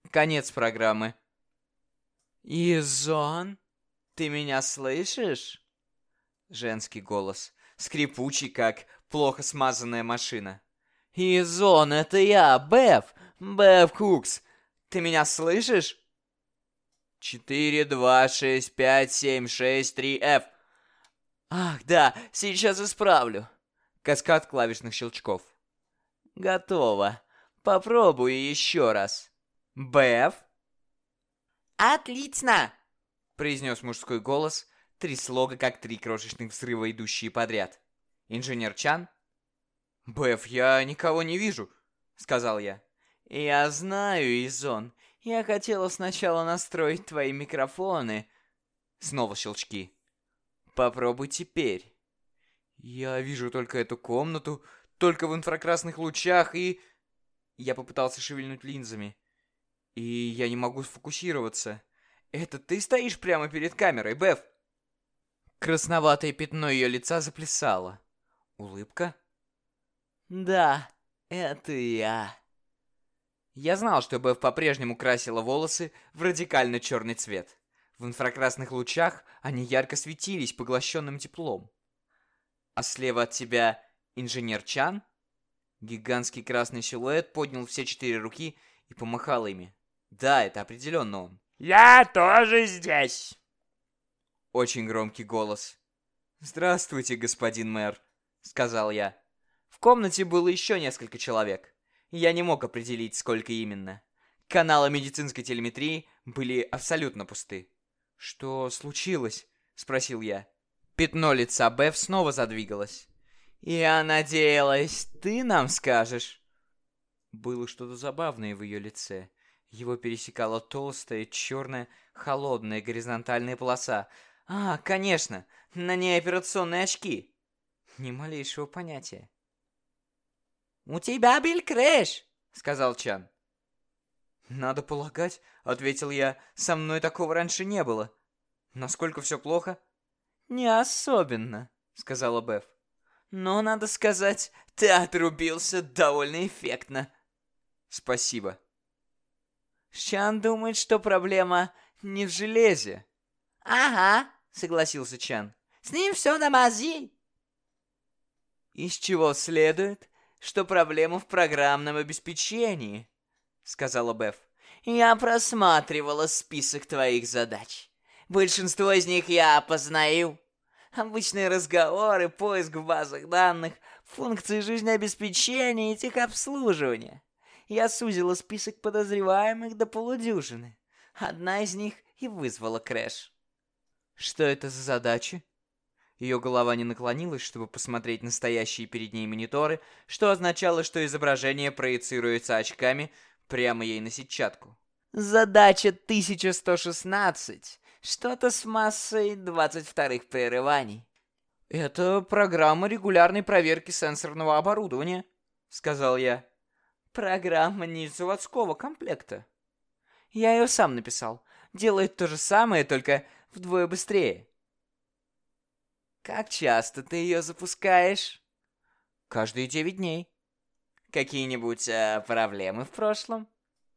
Конец программы. «Езон, ты меня слышишь?» Женский голос. Скрипучий, как плохо смазанная машина. «Изон, это я, Беф! Беф Кукс! Ты меня слышишь?» «Четыре, два, шесть, пять, семь, шесть, три, F!» «Ах, да, сейчас исправлю!» Каскад клавишных щелчков. «Готово. Попробую еще раз. Беф?» «Отлично!» произнес мужской голос, Три слога, как три крошечных взрыва, идущие подряд. Инженер Чан? «Беф, я никого не вижу», — сказал я. «Я знаю, Изон. Я хотела сначала настроить твои микрофоны». Снова щелчки. «Попробуй теперь». «Я вижу только эту комнату, только в инфракрасных лучах и...» Я попытался шевельнуть линзами. И я не могу сфокусироваться. «Это ты стоишь прямо перед камерой, Беф?» Красноватое пятно ее лица заплясало. Улыбка? «Да, это я». Я знал, что Беф по-прежнему красила волосы в радикально черный цвет. В инфракрасных лучах они ярко светились поглощенным теплом. А слева от тебя инженер Чан? Гигантский красный силуэт поднял все четыре руки и помахал ими. Да, это определенно он. «Я тоже здесь!» Очень громкий голос. «Здравствуйте, господин мэр», — сказал я. В комнате было еще несколько человек. Я не мог определить, сколько именно. Каналы медицинской телеметрии были абсолютно пусты. «Что случилось?» — спросил я. Пятно лица Беф снова задвигалось. «Я надеялась, ты нам скажешь». Было что-то забавное в ее лице. Его пересекала толстая, черная, холодная горизонтальная полоса, а, конечно, на ней операционные очки. Ни малейшего понятия. «У тебя был крэш», — сказал Чан. «Надо полагать», — ответил я, — «со мной такого раньше не было». «Насколько все плохо?» «Не особенно», — сказала Беф. «Но, надо сказать, ты отрубился довольно эффектно». «Спасибо». Чан думает, что проблема не в железе. «Ага», — согласился Чан. «С ним все на мази». «Из чего следует, что проблема в программном обеспечении», — сказала Беф. «Я просматривала список твоих задач. Большинство из них я опознаю. Обычные разговоры, поиск в базах данных, функции жизнеобеспечения и техобслуживания. Я сузила список подозреваемых до полудюжины. Одна из них и вызвала крэш. Что это за задачи? Ее голова не наклонилась, чтобы посмотреть настоящие перед ней мониторы, что означало, что изображение проецируется очками прямо ей на сетчатку. Задача 1116. Что-то с массой 22-х прерываний. «Это программа регулярной проверки сенсорного оборудования», — сказал я. «Программа не заводского комплекта. Я ее сам написал. Делает то же самое, только вдвое быстрее. Как часто ты ее запускаешь? Каждые девять дней. Какие-нибудь э, проблемы в прошлом?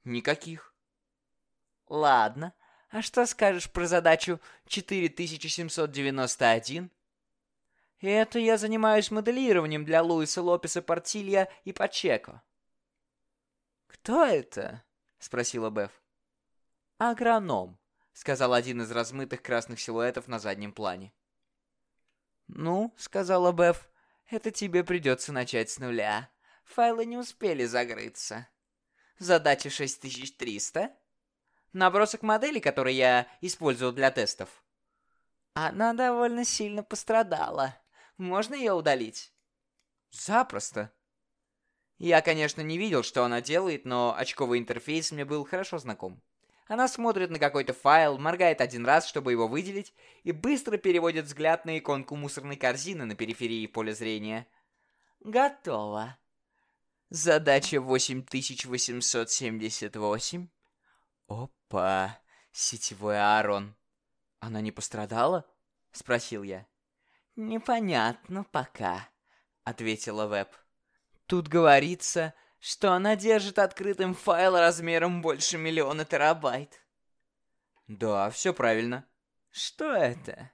Никаких. Ладно. А что скажешь про задачу 4791? Это я занимаюсь моделированием для Луиса Лопеса Портилья и Пачеко. Кто это? спросила Беф. Агроном, сказал один из размытых красных силуэтов на заднем плане. «Ну», — сказала Беф, — «это тебе придется начать с нуля. Файлы не успели загрыться. Задача 6300. Набросок модели, который я использовал для тестов. Она довольно сильно пострадала. Можно ее удалить?» «Запросто». Я, конечно, не видел, что она делает, но очковый интерфейс мне был хорошо знаком. Она смотрит на какой-то файл, моргает один раз, чтобы его выделить, и быстро переводит взгляд на иконку мусорной корзины на периферии поля зрения. Готово. Задача 8878. Опа, сетевой Аарон. Она не пострадала? Спросил я. Непонятно пока, ответила Веб. Тут говорится, что она держит открытым файл размером больше миллиона терабайт. Да, все правильно. Что это?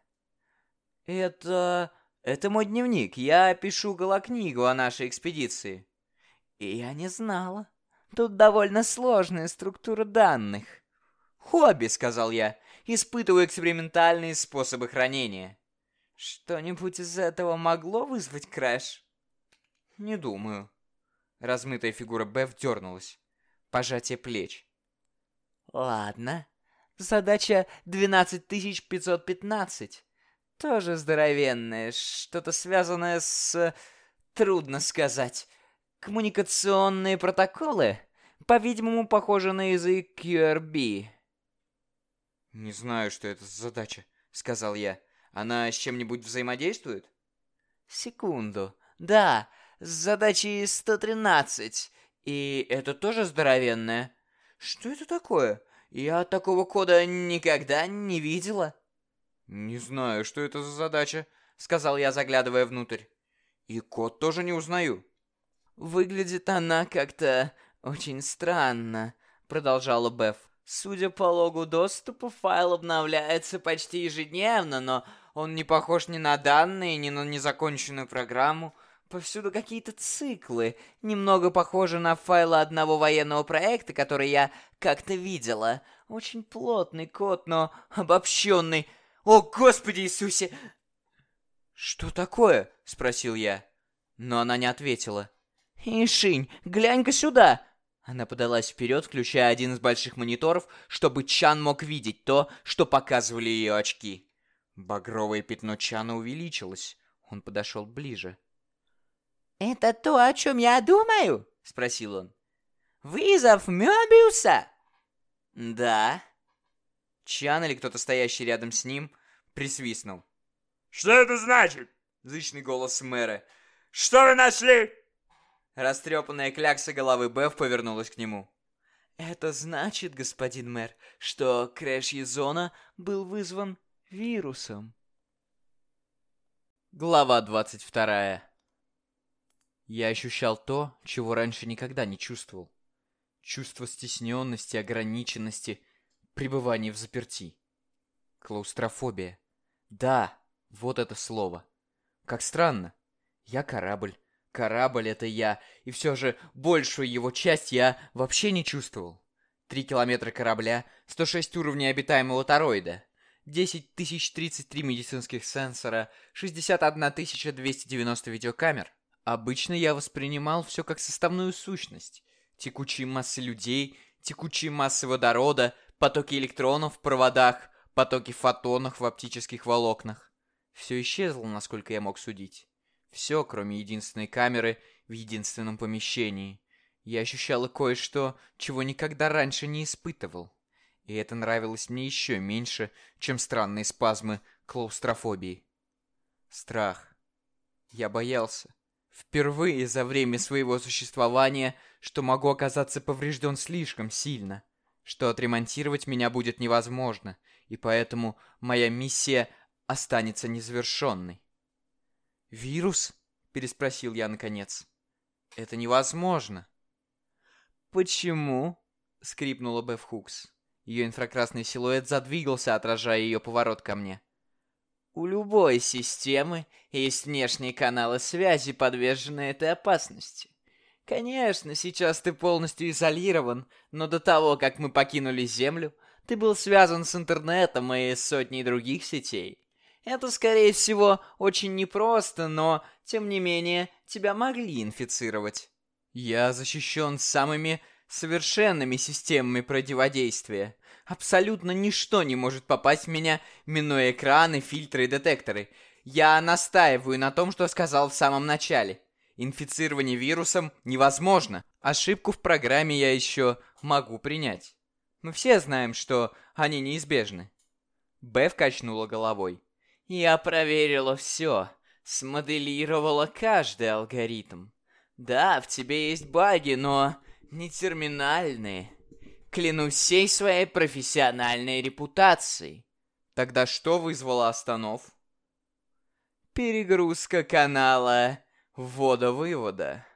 Это... Это мой дневник. Я пишу голокнигу о нашей экспедиции. И я не знала. Тут довольно сложная структура данных. Хобби, сказал я. Испытываю экспериментальные способы хранения. Что-нибудь из этого могло вызвать крэш? Не думаю. Размытая фигура Беф дернулась. Пожатие плеч. Ладно. Задача 12515. Тоже здоровенная. Что-то связанное с... Трудно сказать. Коммуникационные протоколы? По-видимому, похоже на язык QRB. «Не знаю, что это за задача», — сказал я. «Она с чем-нибудь взаимодействует?» «Секунду. Да, с задачей 113. И это тоже здоровенное. Что это такое? Я такого кода никогда не видела. Не знаю, что это за задача, сказал я, заглядывая внутрь. И код тоже не узнаю. Выглядит она как-то очень странно, продолжала Беф. Судя по логу доступа, файл обновляется почти ежедневно, но он не похож ни на данные, ни на незаконченную программу. Повсюду какие-то циклы, немного похожи на файлы одного военного проекта, который я как-то видела. Очень плотный код, но обобщенный. О, Господи Иисусе! «Что такое?» — спросил я. Но она не ответила. «Ишинь, глянь-ка сюда!» Она подалась вперед, включая один из больших мониторов, чтобы Чан мог видеть то, что показывали ее очки. Багровое пятно Чана увеличилось. Он подошел ближе. «Это то, о чем я думаю?» — спросил он. «Вызов Мёбиуса?» «Да». Чан или кто-то стоящий рядом с ним присвистнул. «Что это значит?» — зычный голос мэра. «Что вы нашли?» Растрепанная клякса головы Беф повернулась к нему. «Это значит, господин мэр, что крэш Езона был вызван вирусом». Глава 22 Я ощущал то, чего раньше никогда не чувствовал. Чувство стесненности, ограниченности, пребывания в заперти. Клаустрофобия. Да, вот это слово. Как странно. Я корабль. Корабль — это я, и все же большую его часть я вообще не чувствовал. Три километра корабля, 106 уровней обитаемого тороида, 10 033 медицинских сенсора, 61 290 видеокамер. Обычно я воспринимал все как составную сущность. Текучие массы людей, текучие массы водорода, потоки электронов в проводах, потоки фотонов в оптических волокнах. Все исчезло, насколько я мог судить. Все, кроме единственной камеры в единственном помещении. Я ощущала кое-что, чего никогда раньше не испытывал. И это нравилось мне еще меньше, чем странные спазмы клаустрофобии. Страх. Я боялся. Впервые за время своего существования, что могу оказаться поврежден слишком сильно, что отремонтировать меня будет невозможно, и поэтому моя миссия останется незавершенной. «Вирус?» — переспросил я наконец. «Это невозможно». «Почему?» — скрипнула Беф Хукс. Ее инфракрасный силуэт задвигался, отражая ее поворот ко мне. «У любой системы есть внешние каналы связи, подверженные этой опасности. Конечно, сейчас ты полностью изолирован, но до того, как мы покинули Землю, ты был связан с интернетом и сотней других сетей. Это, скорее всего, очень непросто, но, тем не менее, тебя могли инфицировать. Я защищен самыми совершенными системами противодействия. Абсолютно ничто не может попасть в меня, минуя экраны, фильтры и детекторы. Я настаиваю на том, что сказал в самом начале. Инфицирование вирусом невозможно. Ошибку в программе я еще могу принять. Мы все знаем, что они неизбежны. Беф качнула головой. Я проверила все, смоделировала каждый алгоритм. Да, в тебе есть баги, но не терминальные. Клянусь всей своей профессиональной репутацией. Тогда что вызвало останов? Перегрузка канала ввода-вывода.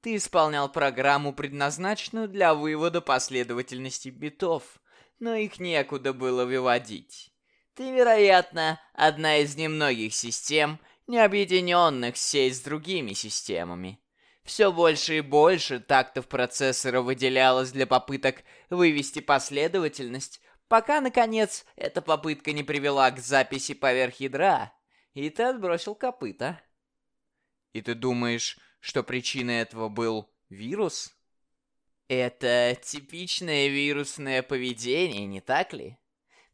Ты исполнял программу, предназначенную для вывода последовательности битов, но их некуда было выводить. Ты, вероятно, одна из немногих систем, не объединенных сеть с другими системами. Все больше и больше тактов процессора выделялось для попыток вывести последовательность, пока, наконец, эта попытка не привела к записи поверх ядра, и ты отбросил копыта. И ты думаешь, что причиной этого был вирус? Это типичное вирусное поведение, не так ли?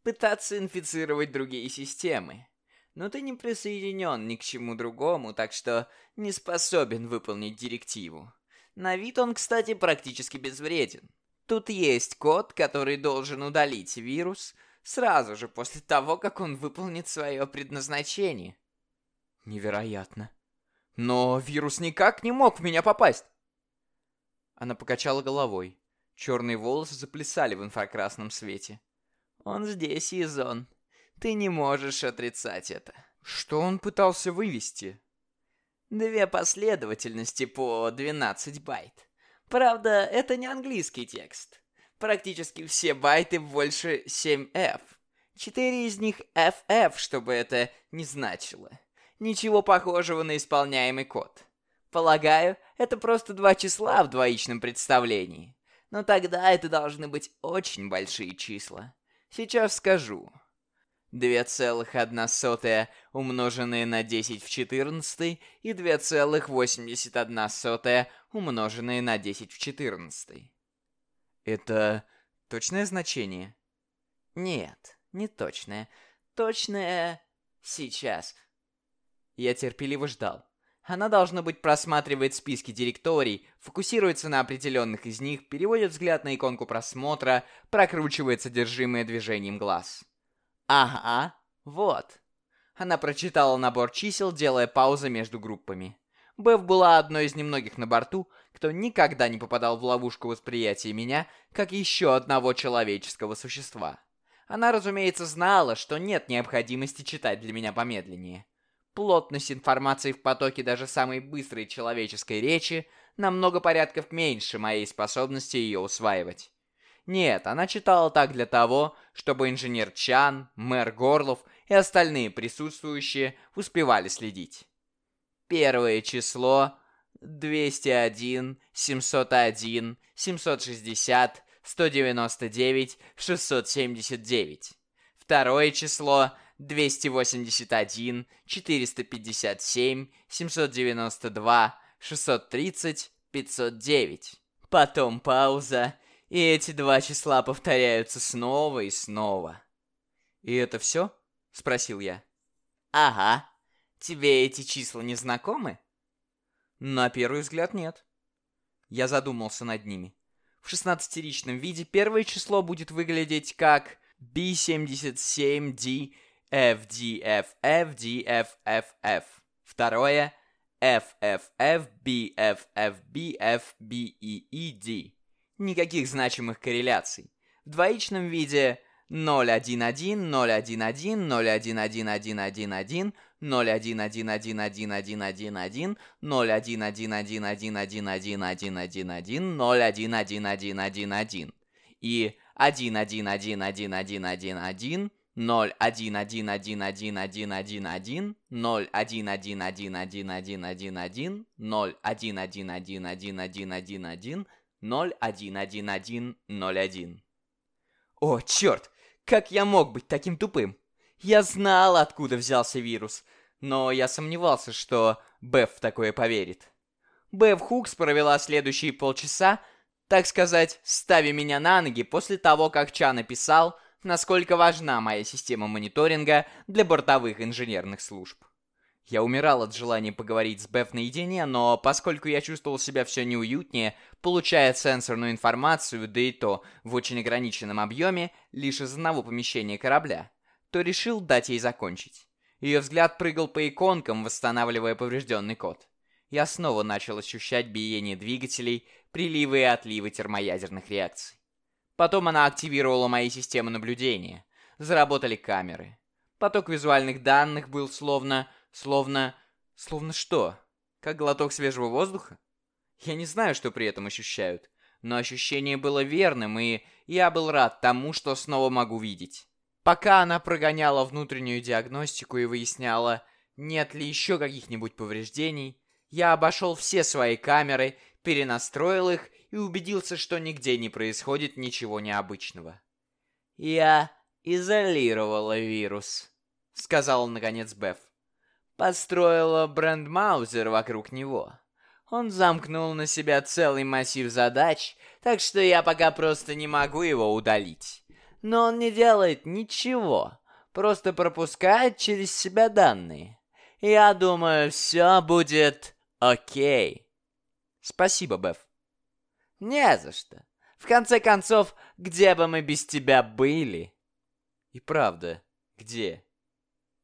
пытаться инфицировать другие системы. Но ты не присоединен ни к чему другому, так что не способен выполнить директиву. На вид он, кстати, практически безвреден. Тут есть код, который должен удалить вирус сразу же после того, как он выполнит свое предназначение. Невероятно. Но вирус никак не мог в меня попасть. Она покачала головой. Черные волосы заплясали в инфракрасном свете. Он здесь, Изон. Ты не можешь отрицать это. Что он пытался вывести? Две последовательности по 12 байт. Правда, это не английский текст. Практически все байты больше 7F. Четыре из них FF, чтобы это не значило. Ничего похожего на исполняемый код. Полагаю, это просто два числа в двоичном представлении. Но тогда это должны быть очень большие числа. Сейчас скажу. 2,1 умноженное на 10 в 14 и 2,81 умноженное на 10 в 14. Это точное значение? Нет, не точное. Точное сейчас. Я терпеливо ждал. Она, должно быть, просматривает списки директорий, фокусируется на определенных из них, переводит взгляд на иконку просмотра, прокручивает содержимое движением глаз. Ага, вот. Она прочитала набор чисел, делая паузы между группами. Бэв была одной из немногих на борту, кто никогда не попадал в ловушку восприятия меня как еще одного человеческого существа. Она, разумеется, знала, что нет необходимости читать для меня помедленнее. Плотность информации в потоке даже самой быстрой человеческой речи намного порядков меньше моей способности ее усваивать. Нет, она читала так для того, чтобы инженер Чан, мэр Горлов и остальные присутствующие успевали следить. Первое число 201, 701, 760, 199, 679. Второе число 281, 457, 792, 630, 509. Потом пауза, и эти два числа повторяются снова и снова. «И это все?» — спросил я. «Ага. Тебе эти числа не знакомы?» «На первый взгляд нет». Я задумался над ними. В шестнадцатиричном виде первое число будет выглядеть как B77D FDFFDFFF. Второе FFFBFFBFBEED. Никаких значимых корреляций. В двоичном виде 011 011 011111 01111111 0111111111 и 11111111 0111111111 0111111111 0111111111 011101. О, черт! Как я мог быть таким тупым? Я знал, откуда взялся вирус, но я сомневался, что Беф в такое поверит. Беф Хукс провела следующие полчаса, так сказать, ставя меня на ноги после того, как Ча написал, насколько важна моя система мониторинга для бортовых инженерных служб. Я умирал от желания поговорить с Беф наедине, но поскольку я чувствовал себя все неуютнее, получая сенсорную информацию, да и то в очень ограниченном объеме, лишь из одного помещения корабля, то решил дать ей закончить. Ее взгляд прыгал по иконкам, восстанавливая поврежденный код. Я снова начал ощущать биение двигателей, приливы и отливы термоядерных реакций. Потом она активировала мои системы наблюдения. Заработали камеры. Поток визуальных данных был словно Словно... Словно что? Как глоток свежего воздуха? Я не знаю, что при этом ощущают, но ощущение было верным, и я был рад тому, что снова могу видеть. Пока она прогоняла внутреннюю диагностику и выясняла, нет ли еще каких-нибудь повреждений, я обошел все свои камеры, перенастроил их и убедился, что нигде не происходит ничего необычного. «Я изолировала вирус», — сказал наконец Беф построила брендмаузер вокруг него. Он замкнул на себя целый массив задач, так что я пока просто не могу его удалить. Но он не делает ничего, просто пропускает через себя данные. Я думаю, все будет окей. Спасибо, Беф. Не за что. В конце концов, где бы мы без тебя были? И правда, где?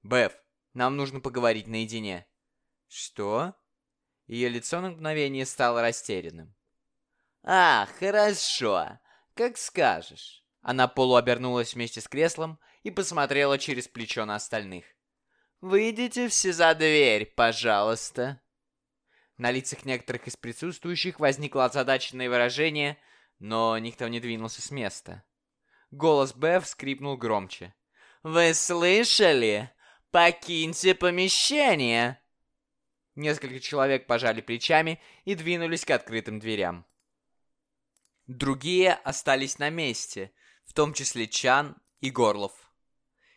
Беф, нам нужно поговорить наедине». «Что?» Ее лицо на мгновение стало растерянным. «А, хорошо. Как скажешь». Она полуобернулась вместе с креслом и посмотрела через плечо на остальных. «Выйдите все за дверь, пожалуйста». На лицах некоторых из присутствующих возникло озадаченное выражение, но никто не двинулся с места. Голос Беф скрипнул громче. «Вы слышали? «Покиньте помещение!» Несколько человек пожали плечами и двинулись к открытым дверям. Другие остались на месте, в том числе Чан и Горлов.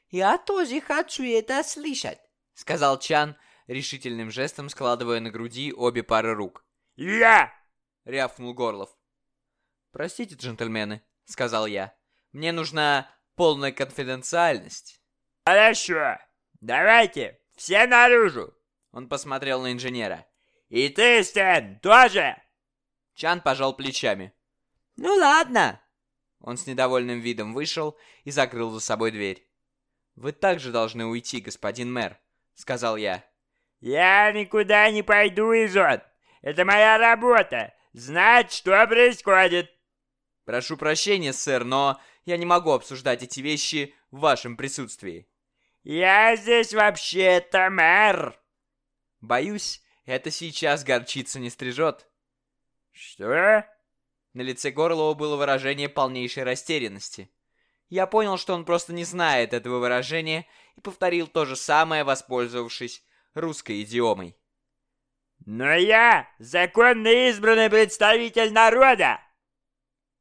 «Я тоже хочу это слышать», — сказал Чан, решительным жестом складывая на груди обе пары рук. «Я!» — рявкнул Горлов. «Простите, джентльмены», — сказал я. «Мне нужна полная конфиденциальность». «Хорошо», «Давайте, все наружу!» Он посмотрел на инженера. «И ты, Стэн, тоже!» Чан пожал плечами. «Ну ладно!» Он с недовольным видом вышел и закрыл за собой дверь. «Вы также должны уйти, господин мэр», — сказал я. Я никуда не пойду, Изон. Это моя работа. Знать, что происходит. Прошу прощения, сэр, но я не могу обсуждать эти вещи в вашем присутствии. Я здесь вообще-то мэр. Боюсь, это сейчас горчица не стрижет. Что? На лице Горлова было выражение полнейшей растерянности. Я понял, что он просто не знает этого выражения и повторил то же самое, воспользовавшись русской идиомой. Но я законно избранный представитель народа.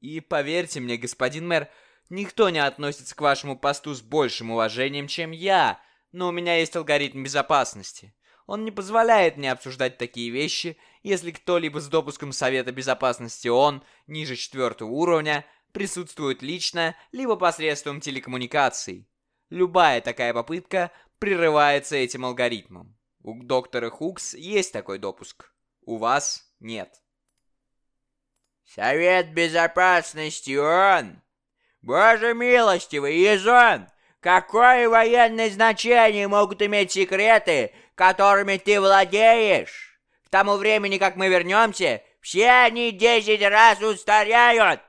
И поверьте мне, господин мэр, никто не относится к вашему посту с большим уважением, чем я, но у меня есть алгоритм безопасности. Он не позволяет мне обсуждать такие вещи, если кто-либо с допуском Совета Безопасности ООН ниже четвертого уровня присутствует лично, либо посредством телекоммуникаций. Любая такая попытка прерывается этим алгоритмом. У доктора Хукс есть такой допуск. У вас нет. Совет Безопасности ООН? Боже милостивый, Изон! Какое военное значение могут иметь секреты, которыми ты владеешь? К тому времени, как мы вернемся, все они десять раз устаряют.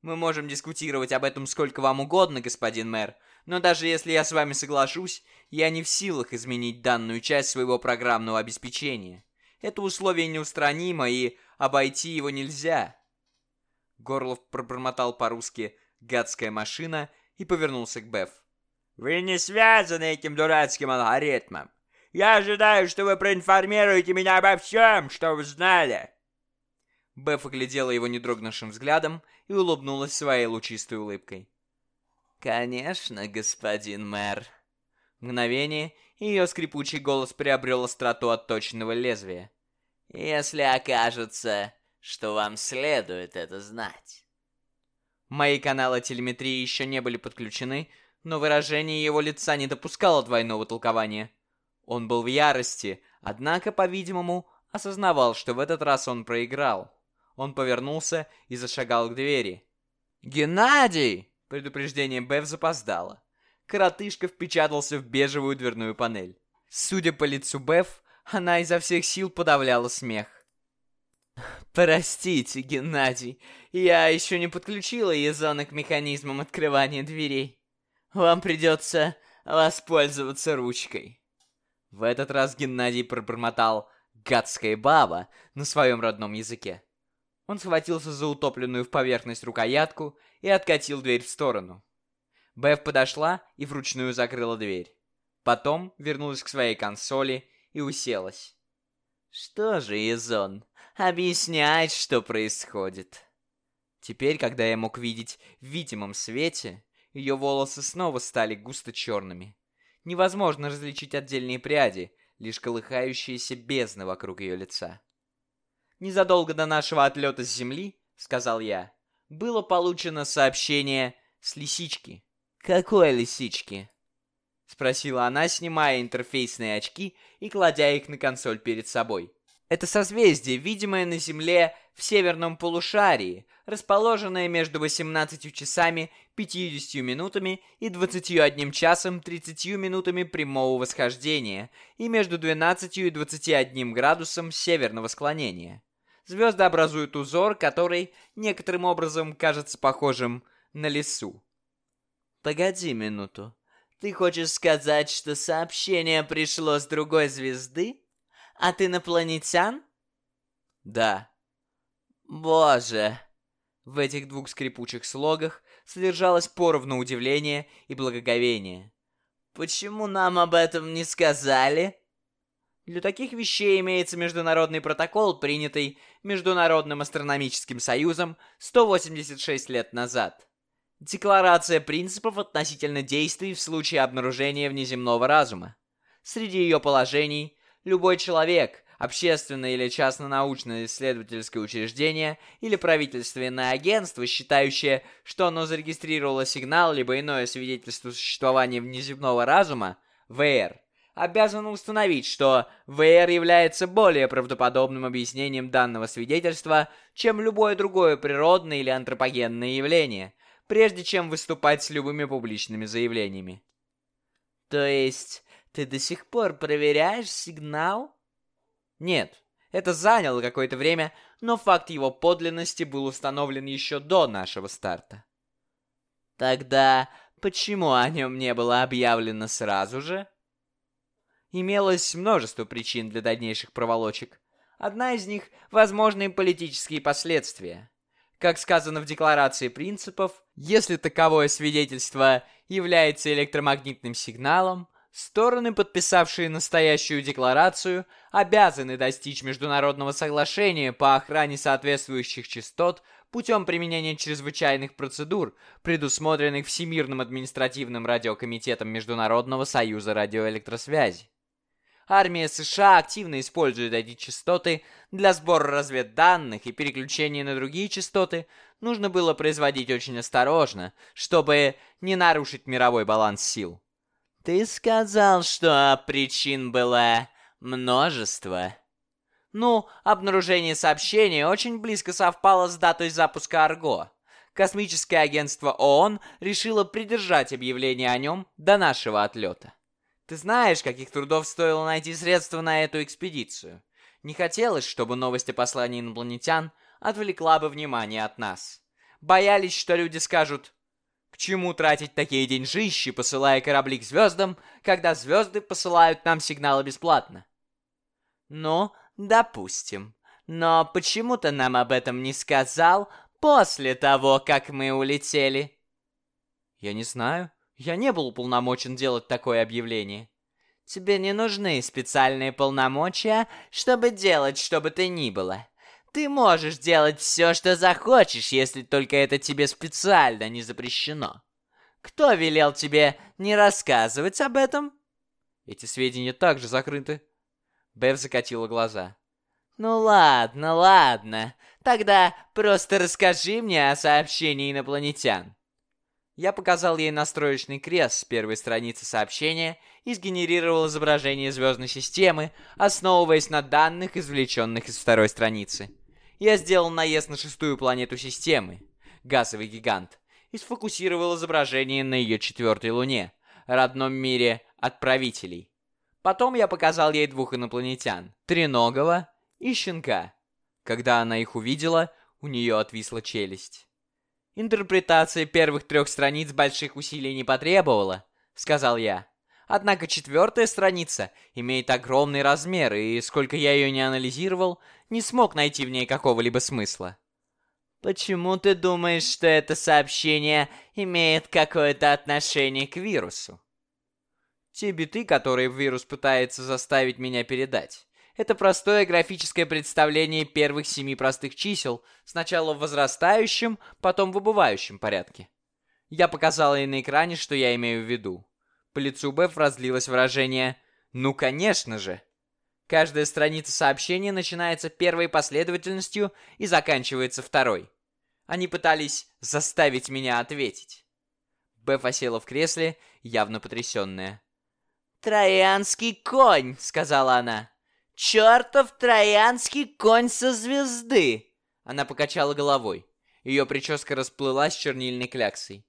Мы можем дискутировать об этом сколько вам угодно, господин мэр, но даже если я с вами соглашусь, я не в силах изменить данную часть своего программного обеспечения. Это условие неустранимо, и обойти его нельзя. Горлов пробормотал по-русски «гадская машина» и повернулся к Беф. Вы не связаны этим дурацким алгоритмом. Я ожидаю, что вы проинформируете меня обо всем, что вы знали. Беф оглядела его недрогнувшим взглядом и улыбнулась своей лучистой улыбкой. «Конечно, господин мэр». Мгновение, и ее скрипучий голос приобрел остроту отточенного лезвия. «Если окажется, что вам следует это знать». Мои каналы телеметрии еще не были подключены, но выражение его лица не допускало двойного толкования. Он был в ярости, однако, по-видимому, осознавал, что в этот раз он проиграл. Он повернулся и зашагал к двери. «Геннадий!» Предупреждение Бэв запоздало. Коротышка впечатался в бежевую дверную панель. Судя по лицу Бэв, она изо всех сил подавляла смех. «Простите, Геннадий, я еще не подключила Езона к механизмам открывания дверей. Вам придется воспользоваться ручкой». В этот раз Геннадий пробормотал «гадская баба» на своем родном языке. Он схватился за утопленную в поверхность рукоятку и откатил дверь в сторону. Бэв подошла и вручную закрыла дверь. Потом вернулась к своей консоли и уселась. «Что же, Изон, объясняй, что происходит?» Теперь, когда я мог видеть в видимом свете, ее волосы снова стали густо черными. Невозможно различить отдельные пряди, лишь колыхающиеся бездны вокруг ее лица. Незадолго до нашего отлета с Земли, сказал я, было получено сообщение с лисички. Какой лисички? Спросила она, снимая интерфейсные очки и кладя их на консоль перед собой. Это созвездие, видимое на Земле в северном полушарии, расположенное между 18 часами 50 минутами и 21 часом 30 минутами прямого восхождения и между 12 и 21 градусом северного склонения. Звезды образуют узор, который некоторым образом кажется похожим на лесу. Погоди минуту. Ты хочешь сказать, что сообщение пришло с другой звезды? А ты инопланетян? Да. Боже. В этих двух скрипучих слогах содержалось поровну удивление и благоговение. Почему нам об этом не сказали? Для таких вещей имеется международный протокол, принятый Международным астрономическим союзом 186 лет назад. Декларация принципов относительно действий в случае обнаружения внеземного разума. Среди ее положений любой человек, общественное или частно-научное исследовательское учреждение или правительственное агентство, считающее, что оно зарегистрировало сигнал либо иное свидетельство существования внеземного разума, ВР, обязаны установить, что ВР является более правдоподобным объяснением данного свидетельства, чем любое другое природное или антропогенное явление, прежде чем выступать с любыми публичными заявлениями. То есть, ты до сих пор проверяешь сигнал? Нет, это заняло какое-то время, но факт его подлинности был установлен еще до нашего старта. Тогда почему о нем не было объявлено сразу же? Имелось множество причин для дальнейших проволочек. Одна из них – возможные политические последствия. Как сказано в Декларации принципов, если таковое свидетельство является электромагнитным сигналом, стороны, подписавшие настоящую декларацию, обязаны достичь международного соглашения по охране соответствующих частот путем применения чрезвычайных процедур, предусмотренных Всемирным административным радиокомитетом Международного союза радиоэлектросвязи. Армия США активно использует эти частоты для сбора разведданных и переключения на другие частоты. Нужно было производить очень осторожно, чтобы не нарушить мировой баланс сил. Ты сказал, что причин было множество. Ну, обнаружение сообщения очень близко совпало с датой запуска Арго. Космическое агентство ООН решило придержать объявление о нем до нашего отлета. Ты знаешь, каких трудов стоило найти средства на эту экспедицию. Не хотелось, чтобы новость о послании инопланетян отвлекла бы внимание от нас. Боялись, что люди скажут, к чему тратить такие деньжищи, посылая корабли к звездам, когда звезды посылают нам сигналы бесплатно? Ну, допустим. Но почему ты нам об этом не сказал после того, как мы улетели? Я не знаю. Я не был уполномочен делать такое объявление. Тебе не нужны специальные полномочия, чтобы делать что бы то ни было. Ты можешь делать все, что захочешь, если только это тебе специально не запрещено. Кто велел тебе не рассказывать об этом? Эти сведения также закрыты. Бев закатила глаза. Ну ладно, ладно. Тогда просто расскажи мне о сообщении инопланетян. Я показал ей настроечный крест с первой страницы сообщения и сгенерировал изображение звездной системы, основываясь на данных, извлеченных из второй страницы. Я сделал наезд на шестую планету системы, газовый гигант, и сфокусировал изображение на ее четвертой луне, родном мире отправителей. Потом я показал ей двух инопланетян, треногого и щенка. Когда она их увидела, у нее отвисла челюсть. «Интерпретация первых трех страниц больших усилий не потребовала», — сказал я. Однако четвертая страница имеет огромный размер, и сколько я ее не анализировал, не смог найти в ней какого-либо смысла. «Почему ты думаешь, что это сообщение имеет какое-то отношение к вирусу?» Те биты, которые вирус пытается заставить меня передать. Это простое графическое представление первых семи простых чисел, сначала в возрастающем, потом в убывающем порядке. Я показал ей на экране, что я имею в виду. По лицу Беф разлилось выражение «Ну, конечно же!». Каждая страница сообщения начинается первой последовательностью и заканчивается второй. Они пытались заставить меня ответить. Беф осела в кресле, явно потрясенная. «Троянский конь!» — сказала она. «Чертов троянский конь со звезды!» Она покачала головой. Ее прическа расплылась чернильной кляксой.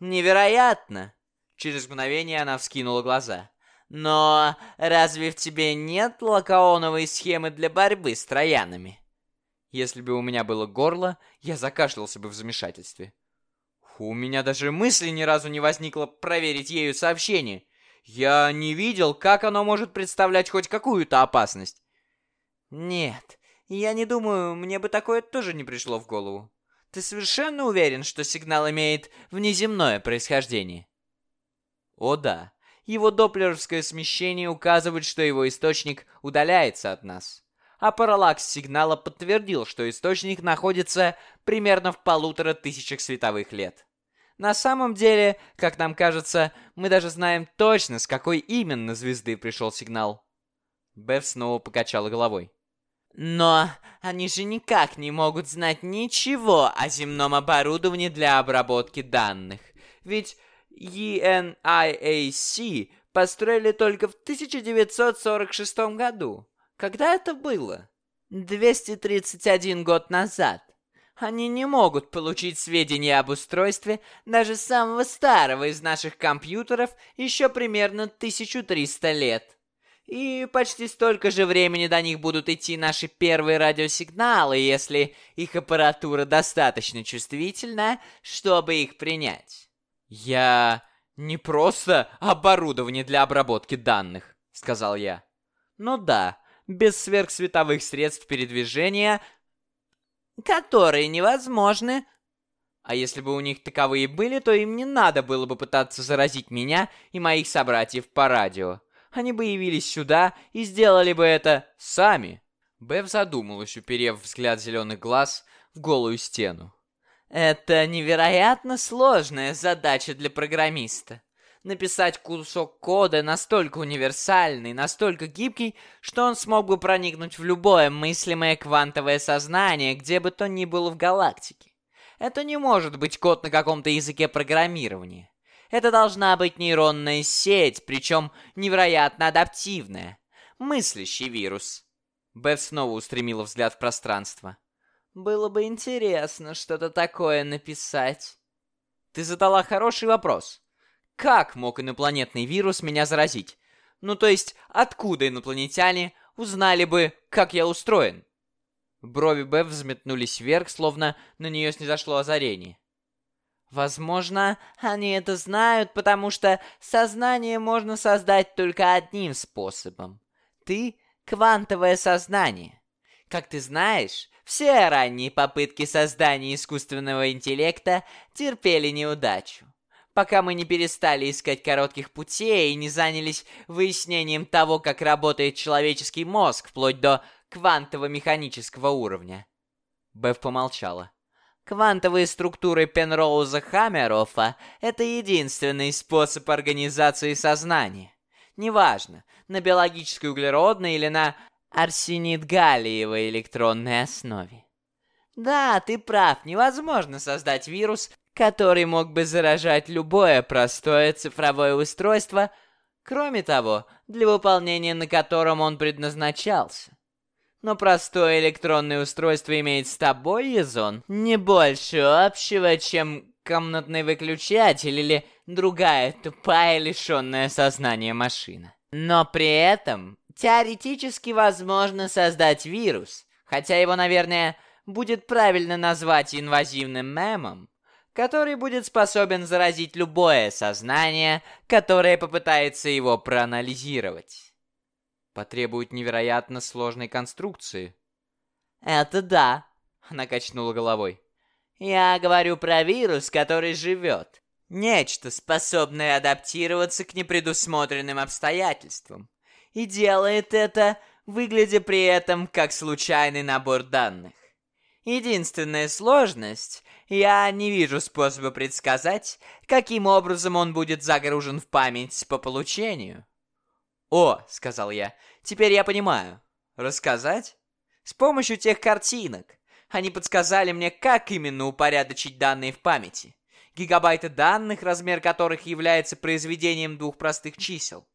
«Невероятно!» Через мгновение она вскинула глаза. «Но разве в тебе нет лакаоновой схемы для борьбы с троянами?» Если бы у меня было горло, я закашлялся бы в замешательстве. У меня даже мысли ни разу не возникло проверить ею сообщение. Я не видел, как оно может представлять хоть какую-то опасность. Нет, я не думаю, мне бы такое тоже не пришло в голову. Ты совершенно уверен, что сигнал имеет внеземное происхождение? О да, его доплеровское смещение указывает, что его источник удаляется от нас. А параллакс сигнала подтвердил, что источник находится примерно в полутора тысячах световых лет. На самом деле, как нам кажется, мы даже знаем точно, с какой именно звезды пришел сигнал. Беф снова покачала головой. Но они же никак не могут знать ничего о земном оборудовании для обработки данных. Ведь ENIAC построили только в 1946 году. Когда это было? 231 год назад. Они не могут получить сведения об устройстве даже самого старого из наших компьютеров еще примерно 1300 лет. И почти столько же времени до них будут идти наши первые радиосигналы, если их аппаратура достаточно чувствительна, чтобы их принять. Я не просто оборудование для обработки данных, сказал я. Ну да, без сверхсветовых средств передвижения которые невозможны. А если бы у них таковые были, то им не надо было бы пытаться заразить меня и моих собратьев по радио. Они бы явились сюда и сделали бы это сами. Бэв задумалась, уперев взгляд зеленых глаз в голую стену. Это невероятно сложная задача для программиста написать кусок кода настолько универсальный, настолько гибкий, что он смог бы проникнуть в любое мыслимое квантовое сознание, где бы то ни было в галактике. Это не может быть код на каком-то языке программирования. Это должна быть нейронная сеть, причем невероятно адаптивная. Мыслящий вирус. Бет снова устремила взгляд в пространство. Было бы интересно что-то такое написать. Ты задала хороший вопрос. Как мог инопланетный вирус меня заразить? Ну то есть, откуда инопланетяне узнали бы, как я устроен? Брови Бэв взметнулись вверх, словно на нее снизошло озарение. Возможно, они это знают, потому что сознание можно создать только одним способом. Ты — квантовое сознание. Как ты знаешь, все ранние попытки создания искусственного интеллекта терпели неудачу пока мы не перестали искать коротких путей и не занялись выяснением того, как работает человеческий мозг, вплоть до квантово-механического уровня. Беф помолчала. Квантовые структуры Пенроуза Хаммерофа — это единственный способ организации сознания. Неважно, на биологической углеродной или на арсенид-галлиевой электронной основе. Да, ты прав, невозможно создать вирус, который мог бы заражать любое простое цифровое устройство, кроме того, для выполнения на котором он предназначался. Но простое электронное устройство имеет с тобой, Язон, не больше общего, чем комнатный выключатель или другая тупая, лишенная сознания машина. Но при этом теоретически возможно создать вирус, хотя его, наверное, будет правильно назвать инвазивным мемом, который будет способен заразить любое сознание, которое попытается его проанализировать. Потребует невероятно сложной конструкции. Это да, она качнула головой. Я говорю про вирус, который живет. Нечто, способное адаптироваться к непредусмотренным обстоятельствам. И делает это, выглядя при этом как случайный набор данных. Единственная сложность я не вижу способа предсказать, каким образом он будет загружен в память по получению. «О», — сказал я, — «теперь я понимаю. Рассказать? С помощью тех картинок. Они подсказали мне, как именно упорядочить данные в памяти. Гигабайты данных, размер которых является произведением двух простых чисел.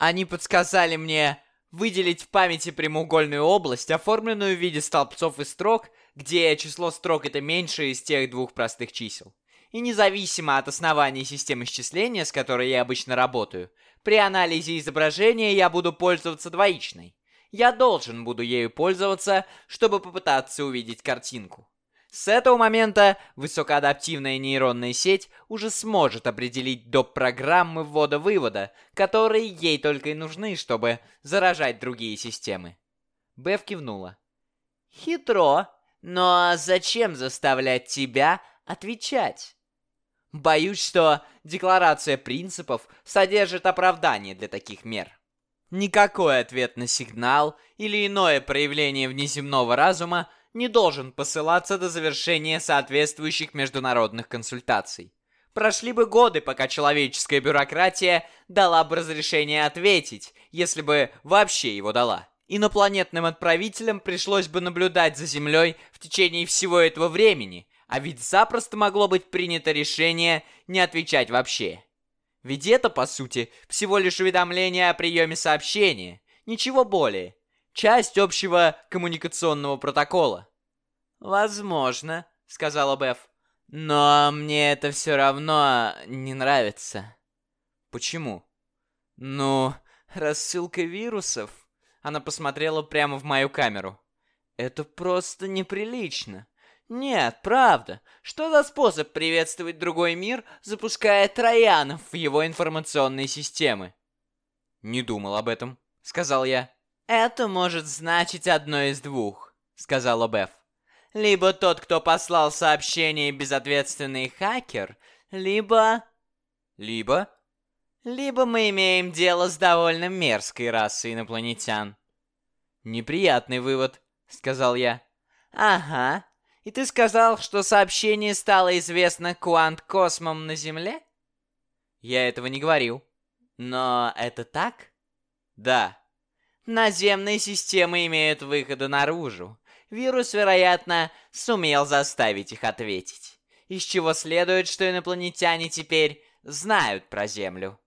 Они подсказали мне выделить в памяти прямоугольную область, оформленную в виде столбцов и строк, где число строк это меньше из тех двух простых чисел. И независимо от основания системы счисления, с которой я обычно работаю, при анализе изображения я буду пользоваться двоичной. Я должен буду ею пользоваться, чтобы попытаться увидеть картинку. С этого момента высокоадаптивная нейронная сеть уже сможет определить доп. программы ввода-вывода, которые ей только и нужны, чтобы заражать другие системы. Беф кивнула. «Хитро. Но зачем заставлять тебя отвечать? Боюсь, что декларация принципов содержит оправдание для таких мер. Никакой ответ на сигнал или иное проявление внеземного разума не должен посылаться до завершения соответствующих международных консультаций. Прошли бы годы, пока человеческая бюрократия дала бы разрешение ответить, если бы вообще его дала. Инопланетным отправителям пришлось бы наблюдать за Землей в течение всего этого времени, а ведь запросто могло быть принято решение не отвечать вообще. Ведь это, по сути, всего лишь уведомление о приеме сообщения, ничего более. Часть общего коммуникационного протокола. «Возможно», — сказала Беф. «Но мне это все равно не нравится». «Почему?» «Ну, рассылка вирусов...» Она посмотрела прямо в мою камеру. «Это просто неприлично. Нет, правда. Что за способ приветствовать другой мир, запуская троянов в его информационные системы?» «Не думал об этом», — сказал я. «Это может значить одно из двух», — сказала Беф. «Либо тот, кто послал сообщение, безответственный хакер, либо...» «Либо...» «Либо мы имеем дело с довольно мерзкой расой инопланетян». «Неприятный вывод», — сказал я. «Ага. И ты сказал, что сообщение стало известно Квант-Космом на Земле?» «Я этого не говорил». «Но это так?» «Да». Наземные системы имеют выходы наружу. Вирус, вероятно, сумел заставить их ответить. Из чего следует, что инопланетяне теперь знают про Землю.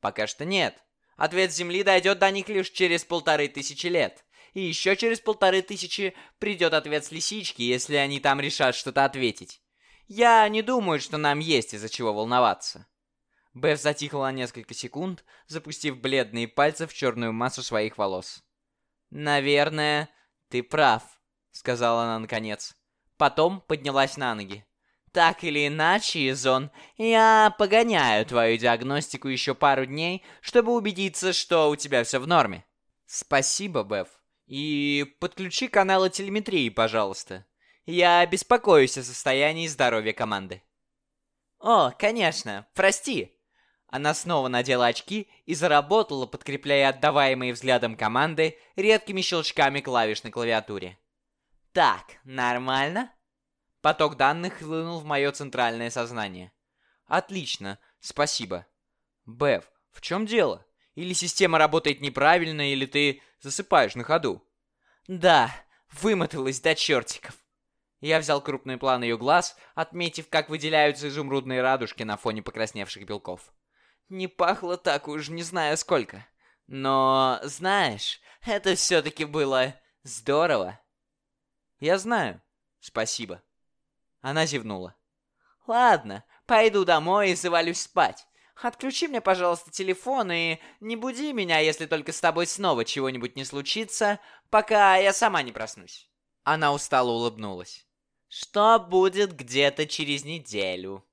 Пока что нет. Ответ Земли дойдет до них лишь через полторы тысячи лет. И еще через полторы тысячи придет ответ с лисички, если они там решат что-то ответить. Я не думаю, что нам есть из-за чего волноваться. Беф затихла на несколько секунд, запустив бледные пальцы в черную массу своих волос. «Наверное, ты прав», — сказала она наконец. Потом поднялась на ноги. «Так или иначе, Изон, я погоняю твою диагностику еще пару дней, чтобы убедиться, что у тебя все в норме». «Спасибо, Беф. И подключи каналы телеметрии, пожалуйста. Я беспокоюсь о состоянии здоровья команды». «О, конечно. Прости. Она снова надела очки и заработала, подкрепляя отдаваемые взглядом команды редкими щелчками клавиш на клавиатуре. «Так, нормально?» Поток данных хлынул в мое центральное сознание. «Отлично, спасибо». «Беф, в чем дело? Или система работает неправильно, или ты засыпаешь на ходу?» «Да, вымоталась до чертиков». Я взял крупный план ее глаз, отметив, как выделяются изумрудные радужки на фоне покрасневших белков. Не пахло так уж не знаю сколько. Но, знаешь, это все-таки было здорово. Я знаю. Спасибо. Она зевнула. Ладно, пойду домой и завалюсь спать. Отключи мне, пожалуйста, телефон и не буди меня, если только с тобой снова чего-нибудь не случится, пока я сама не проснусь. Она устало улыбнулась. Что будет где-то через неделю?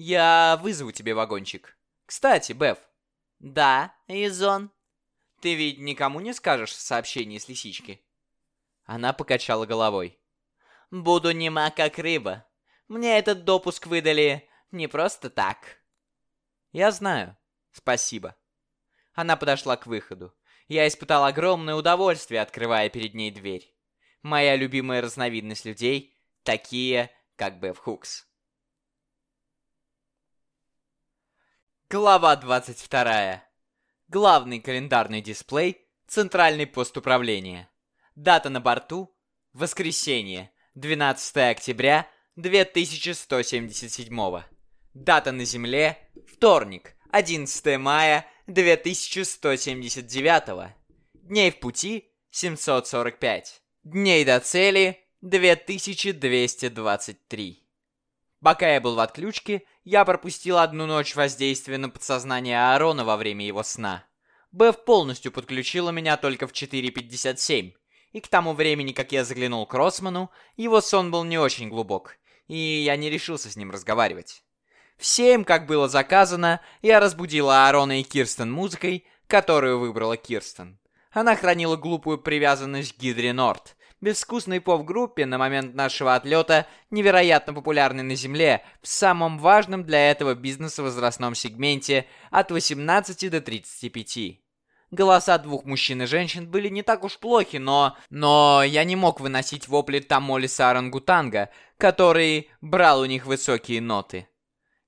Я вызову тебе вагончик. Кстати, Беф. Да, Изон. Ты ведь никому не скажешь сообщение с лисички? Она покачала головой. Буду нема как рыба. Мне этот допуск выдали не просто так. Я знаю. Спасибо. Она подошла к выходу. Я испытал огромное удовольствие, открывая перед ней дверь. Моя любимая разновидность людей, такие, как Беф Хукс. Глава 22. Главный календарный дисплей, центральный пост управления. Дата на борту – воскресенье, 12 октября 2177. Дата на Земле – вторник, 11 мая 2179. Дней в пути – 745. Дней до цели – 2223. Пока я был в отключке, я пропустил одну ночь воздействия на подсознание Аарона во время его сна. Беф полностью подключила меня только в 4.57, и к тому времени, как я заглянул к Росману, его сон был не очень глубок, и я не решился с ним разговаривать. В семь, как было заказано, я разбудила Аарона и Кирстен музыкой, которую выбрала Кирстен. Она хранила глупую привязанность к Гидре Норт, безвкусной поп-группе на момент нашего отлета, невероятно популярной на Земле, в самом важном для этого бизнеса возрастном сегменте от 18 до 35. Голоса двух мужчин и женщин были не так уж плохи, но... Но я не мог выносить вопли Тамолиса Орангутанга, который брал у них высокие ноты.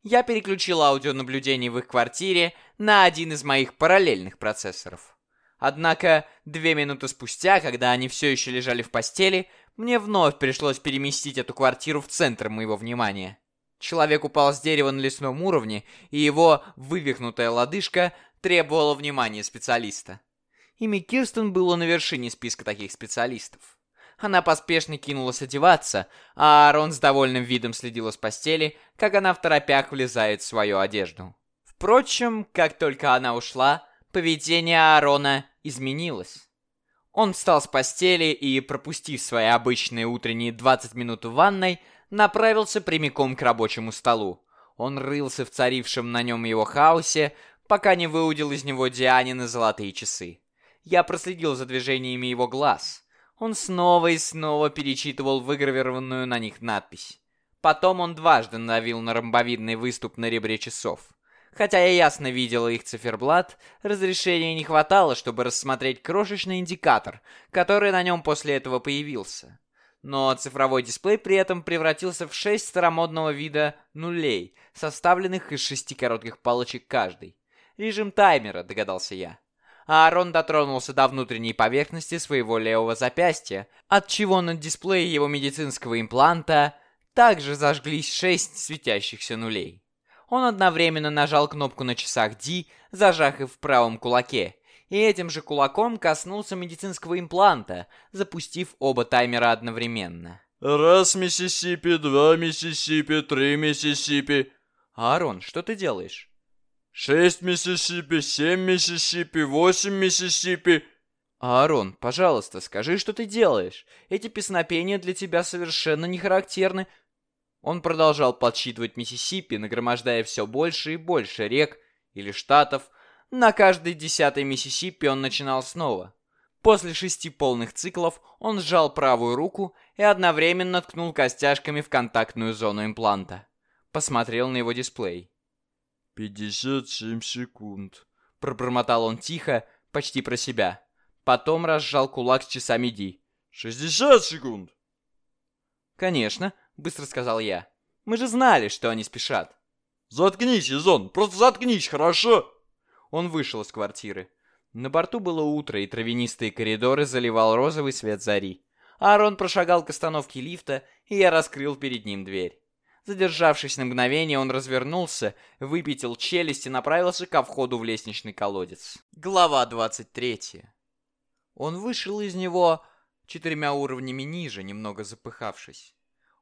Я переключил аудионаблюдение в их квартире на один из моих параллельных процессоров. Однако, две минуты спустя, когда они все еще лежали в постели, мне вновь пришлось переместить эту квартиру в центр моего внимания. Человек упал с дерева на лесном уровне, и его вывихнутая лодыжка требовала внимания специалиста. Имя Кирстен было на вершине списка таких специалистов. Она поспешно кинулась одеваться, а Аарон с довольным видом следила с постели, как она в торопях влезает в свою одежду. Впрочем, как только она ушла, поведение Аарона изменилось. Он встал с постели и, пропустив свои обычные утренние 20 минут в ванной, направился прямиком к рабочему столу. Он рылся в царившем на нем его хаосе, пока не выудил из него Дианины золотые часы. Я проследил за движениями его глаз. Он снова и снова перечитывал выгравированную на них надпись. Потом он дважды надавил на ромбовидный выступ на ребре часов. Хотя я ясно видел их циферблат, разрешения не хватало, чтобы рассмотреть крошечный индикатор, который на нем после этого появился. Но цифровой дисплей при этом превратился в шесть старомодного вида нулей, составленных из шести коротких палочек каждый. Режим таймера, догадался я. Аарон дотронулся до внутренней поверхности своего левого запястья, отчего на дисплее его медицинского импланта также зажглись шесть светящихся нулей. Он одновременно нажал кнопку на часах D, зажав их в правом кулаке, и этим же кулаком коснулся медицинского импланта, запустив оба таймера одновременно. Раз Миссисипи, два Миссисипи, три Миссисипи. Аарон, что ты делаешь? Шесть Миссисипи, семь Миссисипи, восемь Миссисипи. Аарон, пожалуйста, скажи, что ты делаешь. Эти песнопения для тебя совершенно не характерны. Он продолжал подсчитывать Миссисипи, нагромождая все больше и больше рек или штатов. На каждый десятый Миссисипи он начинал снова. После шести полных циклов он сжал правую руку и одновременно ткнул костяшками в контактную зону импланта. Посмотрел на его дисплей. «Пятьдесят семь секунд», — пробормотал он тихо, почти про себя. Потом разжал кулак с часами Ди. «Шестьдесят секунд!» «Конечно», — быстро сказал я. «Мы же знали, что они спешат». «Заткнись, Изон, просто заткнись, хорошо?» Он вышел из квартиры. На борту было утро, и травянистые коридоры заливал розовый свет зари. Аарон прошагал к остановке лифта, и я раскрыл перед ним дверь. Задержавшись на мгновение, он развернулся, выпятил челюсть и направился ко входу в лестничный колодец. Глава 23. Он вышел из него четырьмя уровнями ниже, немного запыхавшись.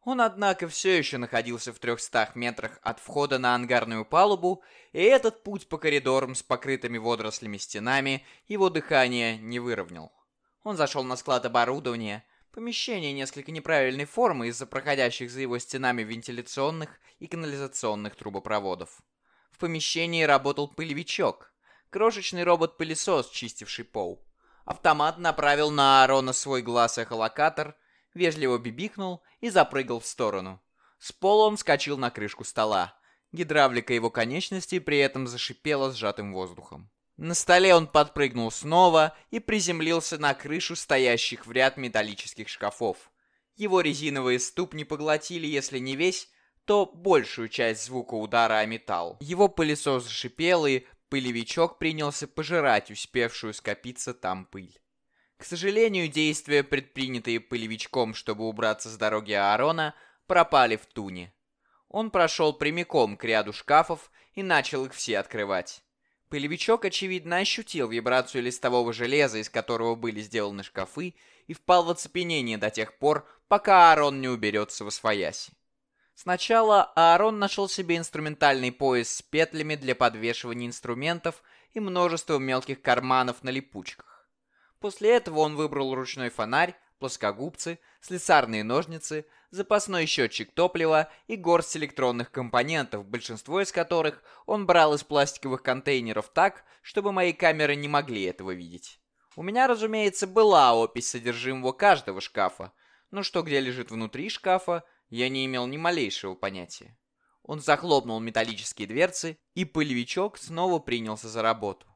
Он, однако, все еще находился в трехстах метрах от входа на ангарную палубу, и этот путь по коридорам с покрытыми водорослями стенами его дыхание не выровнял. Он зашел на склад оборудования, помещение несколько неправильной формы из-за проходящих за его стенами вентиляционных и канализационных трубопроводов. В помещении работал пылевичок, крошечный робот-пылесос, чистивший пол. Автомат направил на Аарона свой глаз-эхолокатор — вежливо бибикнул и запрыгал в сторону. С пола он вскочил на крышку стола. Гидравлика его конечностей при этом зашипела сжатым воздухом. На столе он подпрыгнул снова и приземлился на крышу стоящих в ряд металлических шкафов. Его резиновые ступни поглотили, если не весь, то большую часть звука удара о металл. Его пылесос зашипел, и пылевичок принялся пожирать успевшую скопиться там пыль. К сожалению, действия, предпринятые пылевичком, чтобы убраться с дороги Аарона, пропали в туне. Он прошел прямиком к ряду шкафов и начал их все открывать. Пылевичок, очевидно, ощутил вибрацию листового железа, из которого были сделаны шкафы, и впал в оцепенение до тех пор, пока Аарон не уберется во свояси. Сначала Аарон нашел себе инструментальный пояс с петлями для подвешивания инструментов и множеством мелких карманов на липучках. После этого он выбрал ручной фонарь, плоскогубцы, слесарные ножницы, запасной счетчик топлива и горсть электронных компонентов, большинство из которых он брал из пластиковых контейнеров так, чтобы мои камеры не могли этого видеть. У меня, разумеется, была опись содержимого каждого шкафа, но что где лежит внутри шкафа, я не имел ни малейшего понятия. Он захлопнул металлические дверцы, и пыльвичок снова принялся за работу.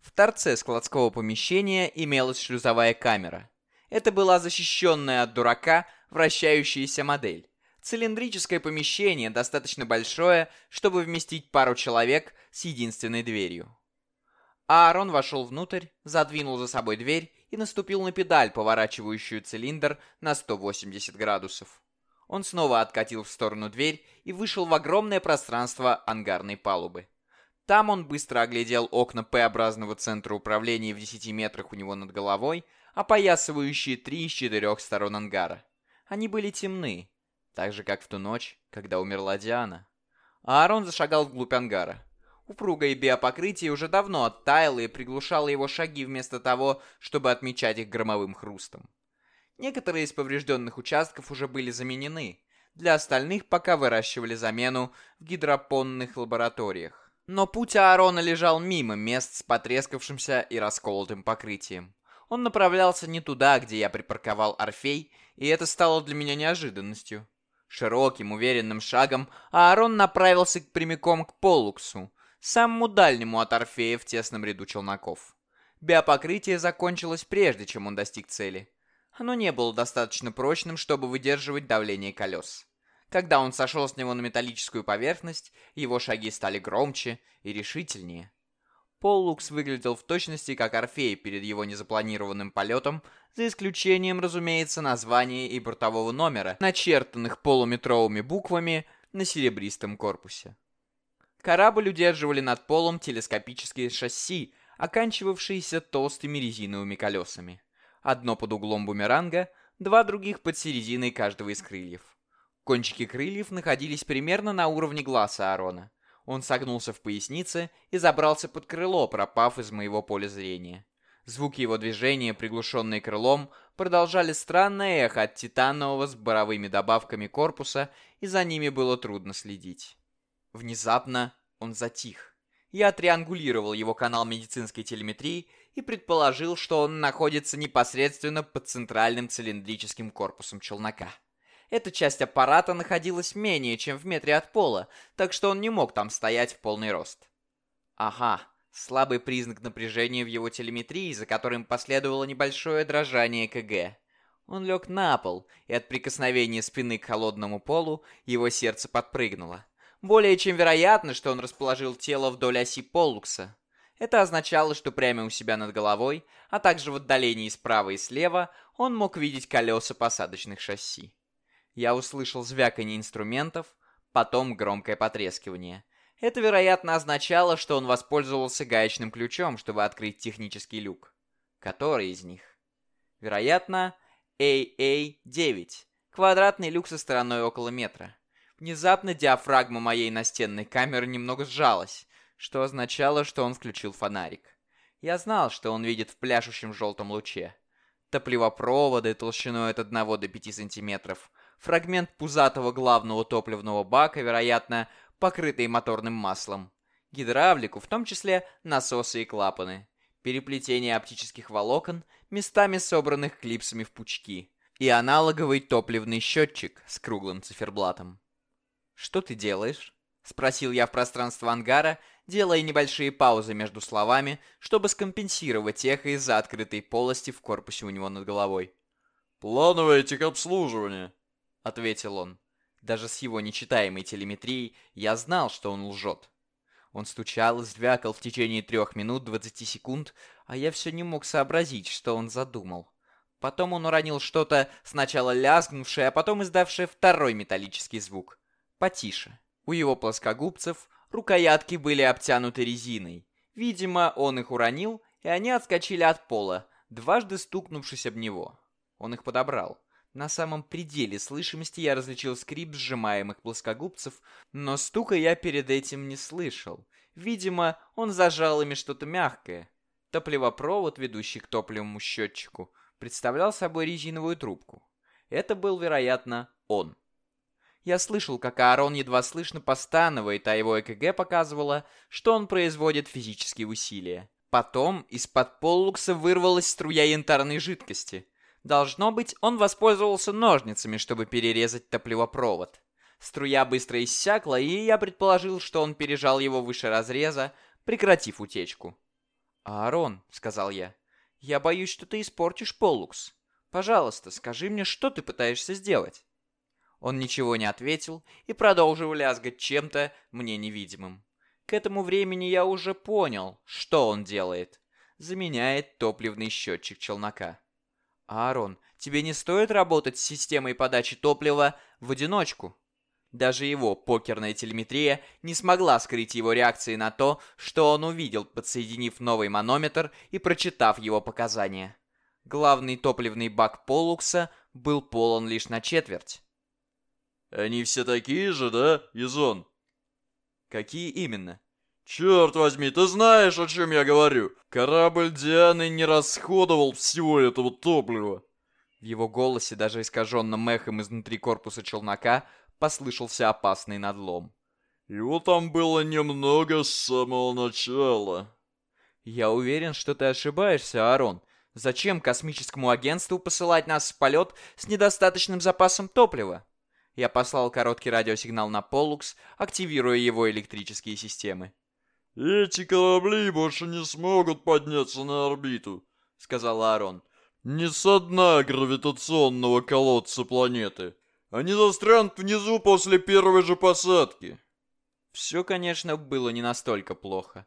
В торце складского помещения имелась шлюзовая камера. Это была защищенная от дурака вращающаяся модель. Цилиндрическое помещение, достаточно большое, чтобы вместить пару человек с единственной дверью. Аарон вошел внутрь, задвинул за собой дверь и наступил на педаль, поворачивающую цилиндр на 180 градусов. Он снова откатил в сторону дверь и вышел в огромное пространство ангарной палубы. Там он быстро оглядел окна П-образного центра управления в 10 метрах у него над головой, опоясывающие три из четырех сторон ангара. Они были темны, так же, как в ту ночь, когда умерла Диана. Аарон зашагал вглубь ангара. Упругое биопокрытие уже давно оттаяло и приглушало его шаги вместо того, чтобы отмечать их громовым хрустом. Некоторые из поврежденных участков уже были заменены. Для остальных пока выращивали замену в гидропонных лабораториях. Но путь Аарона лежал мимо мест с потрескавшимся и расколотым покрытием. Он направлялся не туда, где я припарковал Орфей, и это стало для меня неожиданностью. Широким, уверенным шагом Аарон направился прямиком к Полуксу, самому дальнему от Орфея в тесном ряду челноков. Биопокрытие закончилось прежде, чем он достиг цели. Оно не было достаточно прочным, чтобы выдерживать давление колес. Когда он сошел с него на металлическую поверхность, его шаги стали громче и решительнее. Поллукс выглядел в точности как Орфей перед его незапланированным полетом, за исключением, разумеется, названия и бортового номера, начертанных полуметровыми буквами на серебристом корпусе. Корабль удерживали над полом телескопические шасси, оканчивавшиеся толстыми резиновыми колесами. Одно под углом бумеранга, два других под серединой каждого из крыльев. Кончики крыльев находились примерно на уровне глаза Аарона. Он согнулся в пояснице и забрался под крыло, пропав из моего поля зрения. Звуки его движения, приглушенные крылом, продолжали странное эхо от титанового с боровыми добавками корпуса, и за ними было трудно следить. Внезапно он затих. Я триангулировал его канал медицинской телеметрии и предположил, что он находится непосредственно под центральным цилиндрическим корпусом челнока. Эта часть аппарата находилась менее чем в метре от пола, так что он не мог там стоять в полный рост. Ага, слабый признак напряжения в его телеметрии, за которым последовало небольшое дрожание КГ. Он лег на пол, и от прикосновения спины к холодному полу его сердце подпрыгнуло. Более чем вероятно, что он расположил тело вдоль оси Поллукса. Это означало, что прямо у себя над головой, а также в отдалении справа и слева, он мог видеть колеса посадочных шасси. Я услышал звяканье инструментов, потом громкое потрескивание. Это, вероятно, означало, что он воспользовался гаечным ключом, чтобы открыть технический люк. Который из них? Вероятно, AA-9. Квадратный люк со стороной около метра. Внезапно диафрагма моей настенной камеры немного сжалась, что означало, что он включил фонарик. Я знал, что он видит в пляшущем желтом луче. Топливопроводы толщиной от 1 до 5 сантиметров, фрагмент пузатого главного топливного бака, вероятно, покрытый моторным маслом, гидравлику, в том числе насосы и клапаны, переплетение оптических волокон, местами собранных клипсами в пучки, и аналоговый топливный счетчик с круглым циферблатом. «Что ты делаешь?» — спросил я в пространство ангара, делая небольшие паузы между словами, чтобы скомпенсировать эхо из-за открытой полости в корпусе у него над головой. «Плановое техобслуживание», — ответил он. Даже с его нечитаемой телеметрией я знал, что он лжет. Он стучал и звякал в течение трех минут двадцати секунд, а я все не мог сообразить, что он задумал. Потом он уронил что-то, сначала лязгнувшее, а потом издавшее второй металлический звук. Потише. У его плоскогубцев рукоятки были обтянуты резиной. Видимо, он их уронил, и они отскочили от пола, дважды стукнувшись об него. Он их подобрал. На самом пределе слышимости я различил скрип сжимаемых плоскогубцев, но стука я перед этим не слышал. Видимо, он зажал ими что-то мягкое. Топливопровод, ведущий к топливному счетчику, представлял собой резиновую трубку. Это был, вероятно, он. Я слышал, как Аарон едва слышно постанывает, а его ЭКГ показывало, что он производит физические усилия. Потом из-под поллукса вырвалась струя янтарной жидкости — Должно быть, он воспользовался ножницами, чтобы перерезать топливопровод. Струя быстро иссякла, и я предположил, что он пережал его выше разреза, прекратив утечку. «Аарон», — сказал я, — «я боюсь, что ты испортишь Поллукс. Пожалуйста, скажи мне, что ты пытаешься сделать?» Он ничего не ответил и продолжил лязгать чем-то мне невидимым. К этому времени я уже понял, что он делает. Заменяет топливный счетчик челнока. Аарон, тебе не стоит работать с системой подачи топлива в одиночку. Даже его покерная телеметрия не смогла скрыть его реакции на то, что он увидел, подсоединив новый манометр и прочитав его показания. Главный топливный бак Полукса был полон лишь на четверть. «Они все такие же, да, Изон?» Какие именно? «Черт возьми, ты знаешь, о чем я говорю? Корабль Дианы не расходовал всего этого топлива». В его голосе, даже искаженным эхом изнутри корпуса челнока, послышался опасный надлом. «Его там было немного с самого начала». «Я уверен, что ты ошибаешься, Арон. Зачем космическому агентству посылать нас в полет с недостаточным запасом топлива?» Я послал короткий радиосигнал на Полукс, активируя его электрические системы. «Эти корабли больше не смогут подняться на орбиту», — сказал Аарон. «Не со дна гравитационного колодца планеты. Они застрянут внизу после первой же посадки». Все, конечно, было не настолько плохо.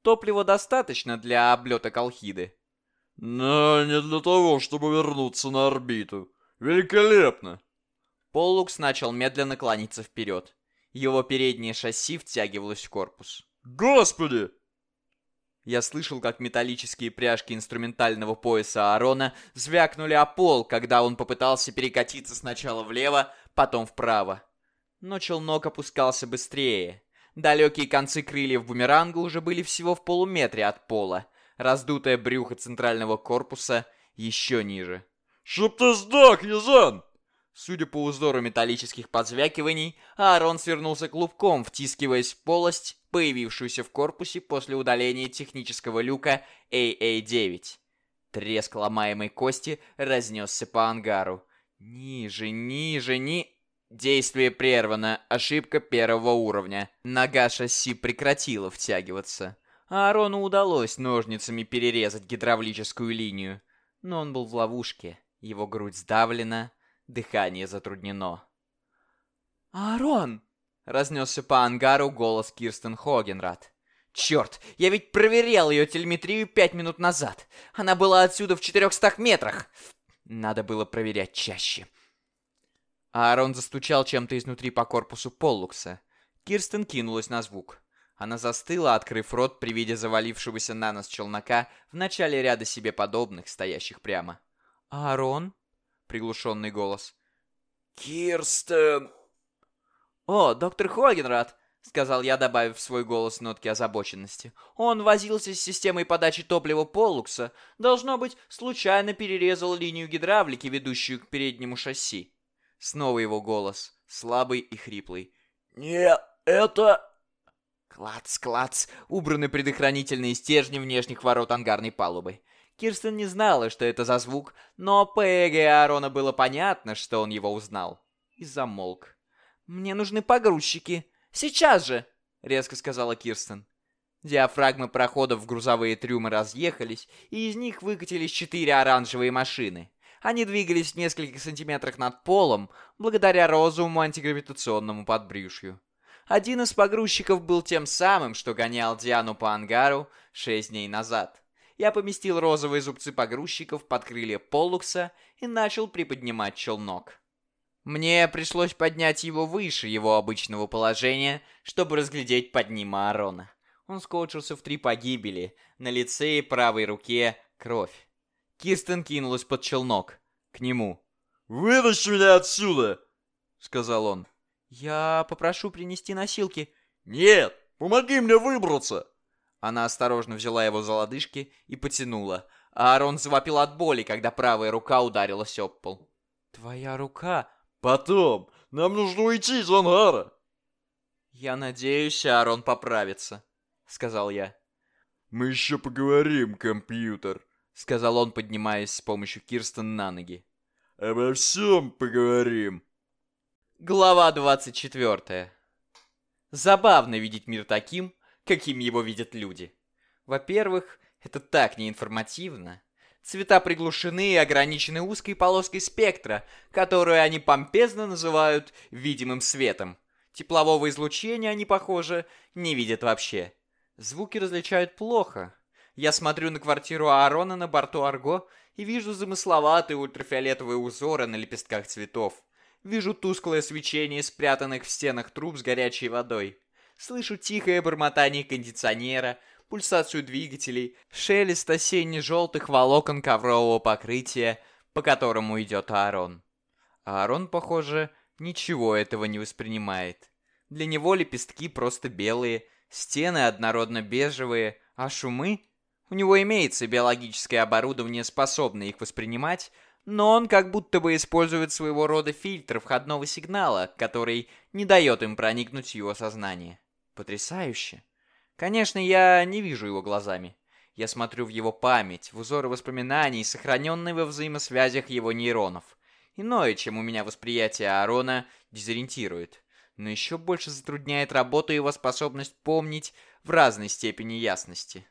Топлива достаточно для облета Колхиды. Но не для того, чтобы вернуться на орбиту. Великолепно. Полукс начал медленно клониться вперед. Его переднее шасси втягивалось в корпус. Господи! Я слышал, как металлические пряжки инструментального пояса Аарона звякнули о пол, когда он попытался перекатиться сначала влево, потом вправо. Но челнок опускался быстрее. Далекие концы крыльев бумеранга уже были всего в полуметре от пола. Раздутое брюхо центрального корпуса еще ниже. «Чтоб ты сдох, Язан!» Судя по узору металлических подзвякиваний, Аарон свернулся клубком, втискиваясь в полость, появившуюся в корпусе после удаления технического люка AA-9. Треск ломаемой кости разнесся по ангару. Ниже, ниже, ни... Действие прервано. Ошибка первого уровня. Нога шасси прекратила втягиваться. Аарону удалось ножницами перерезать гидравлическую линию. Но он был в ловушке. Его грудь сдавлена, дыхание затруднено. «Аарон!» — разнесся по ангару голос Кирстен Хогенрад. «Черт, я ведь проверял ее телеметрию пять минут назад. Она была отсюда в четырехстах метрах. Надо было проверять чаще». Аарон застучал чем-то изнутри по корпусу Поллукса. Кирстен кинулась на звук. Она застыла, открыв рот при виде завалившегося на нос челнока в начале ряда себе подобных, стоящих прямо. «Аарон?» — приглушенный голос. «Кирстен!» «О, доктор Хогенрад!» — сказал я, добавив в свой голос нотки озабоченности. «Он возился с системой подачи топлива Поллукса. Должно быть, случайно перерезал линию гидравлики, ведущую к переднему шасси». Снова его голос, слабый и хриплый. «Не, это...» Клац, клац, убраны предохранительные стержни внешних ворот ангарной палубы. Кирстен не знала, что это за звук, но по эго Аарона было понятно, что он его узнал. И замолк. «Мне нужны погрузчики. Сейчас же!» — резко сказала Кирстен. Диафрагмы проходов в грузовые трюмы разъехались, и из них выкатились четыре оранжевые машины. Они двигались в нескольких сантиметрах над полом, благодаря розовому антигравитационному подбрюшью. Один из погрузчиков был тем самым, что гонял Диану по ангару шесть дней назад. Я поместил розовые зубцы погрузчиков под крылья Поллукса и начал приподнимать челнок. Мне пришлось поднять его выше его обычного положения, чтобы разглядеть под ним Аарона. Он скотчился в три погибели, на лице и правой руке кровь. Кирстен кинулась под челнок. К нему. «Вытащи меня отсюда!» — сказал он. «Я попрошу принести носилки». «Нет! Помоги мне выбраться!» Она осторожно взяла его за лодыжки и потянула. А Аарон завопил от боли, когда правая рука ударилась об пол. «Твоя рука...» «Потом! Нам нужно уйти из ангара!» «Я надеюсь, Аарон поправится», — сказал я. «Мы еще поговорим, компьютер», — сказал он, поднимаясь с помощью Кирстен на ноги. «Обо всем поговорим». Глава 24. Забавно видеть мир таким, каким его видят люди. Во-первых, это так неинформативно. Цвета приглушены и ограничены узкой полоской спектра, которую они помпезно называют видимым светом. Теплового излучения они, похоже, не видят вообще. Звуки различают плохо. Я смотрю на квартиру Аарона на борту Арго и вижу замысловатые ультрафиолетовые узоры на лепестках цветов. Вижу тусклое свечение спрятанных в стенах труб с горячей водой. Слышу тихое бормотание кондиционера, пульсацию двигателей, шелест осенне-желтых волокон коврового покрытия, по которому идет Аарон. Аарон, похоже, ничего этого не воспринимает. Для него лепестки просто белые, стены однородно-бежевые, а шумы... У него имеется биологическое оборудование, способное их воспринимать, но он как будто бы использует своего рода фильтр входного сигнала, который не дает им проникнуть в его сознание. Потрясающе. Конечно, я не вижу его глазами. Я смотрю в его память, в узоры воспоминаний, сохраненные во взаимосвязях его нейронов. Иное, чем у меня восприятие Аарона, дезориентирует. Но еще больше затрудняет работу его способность помнить в разной степени ясности.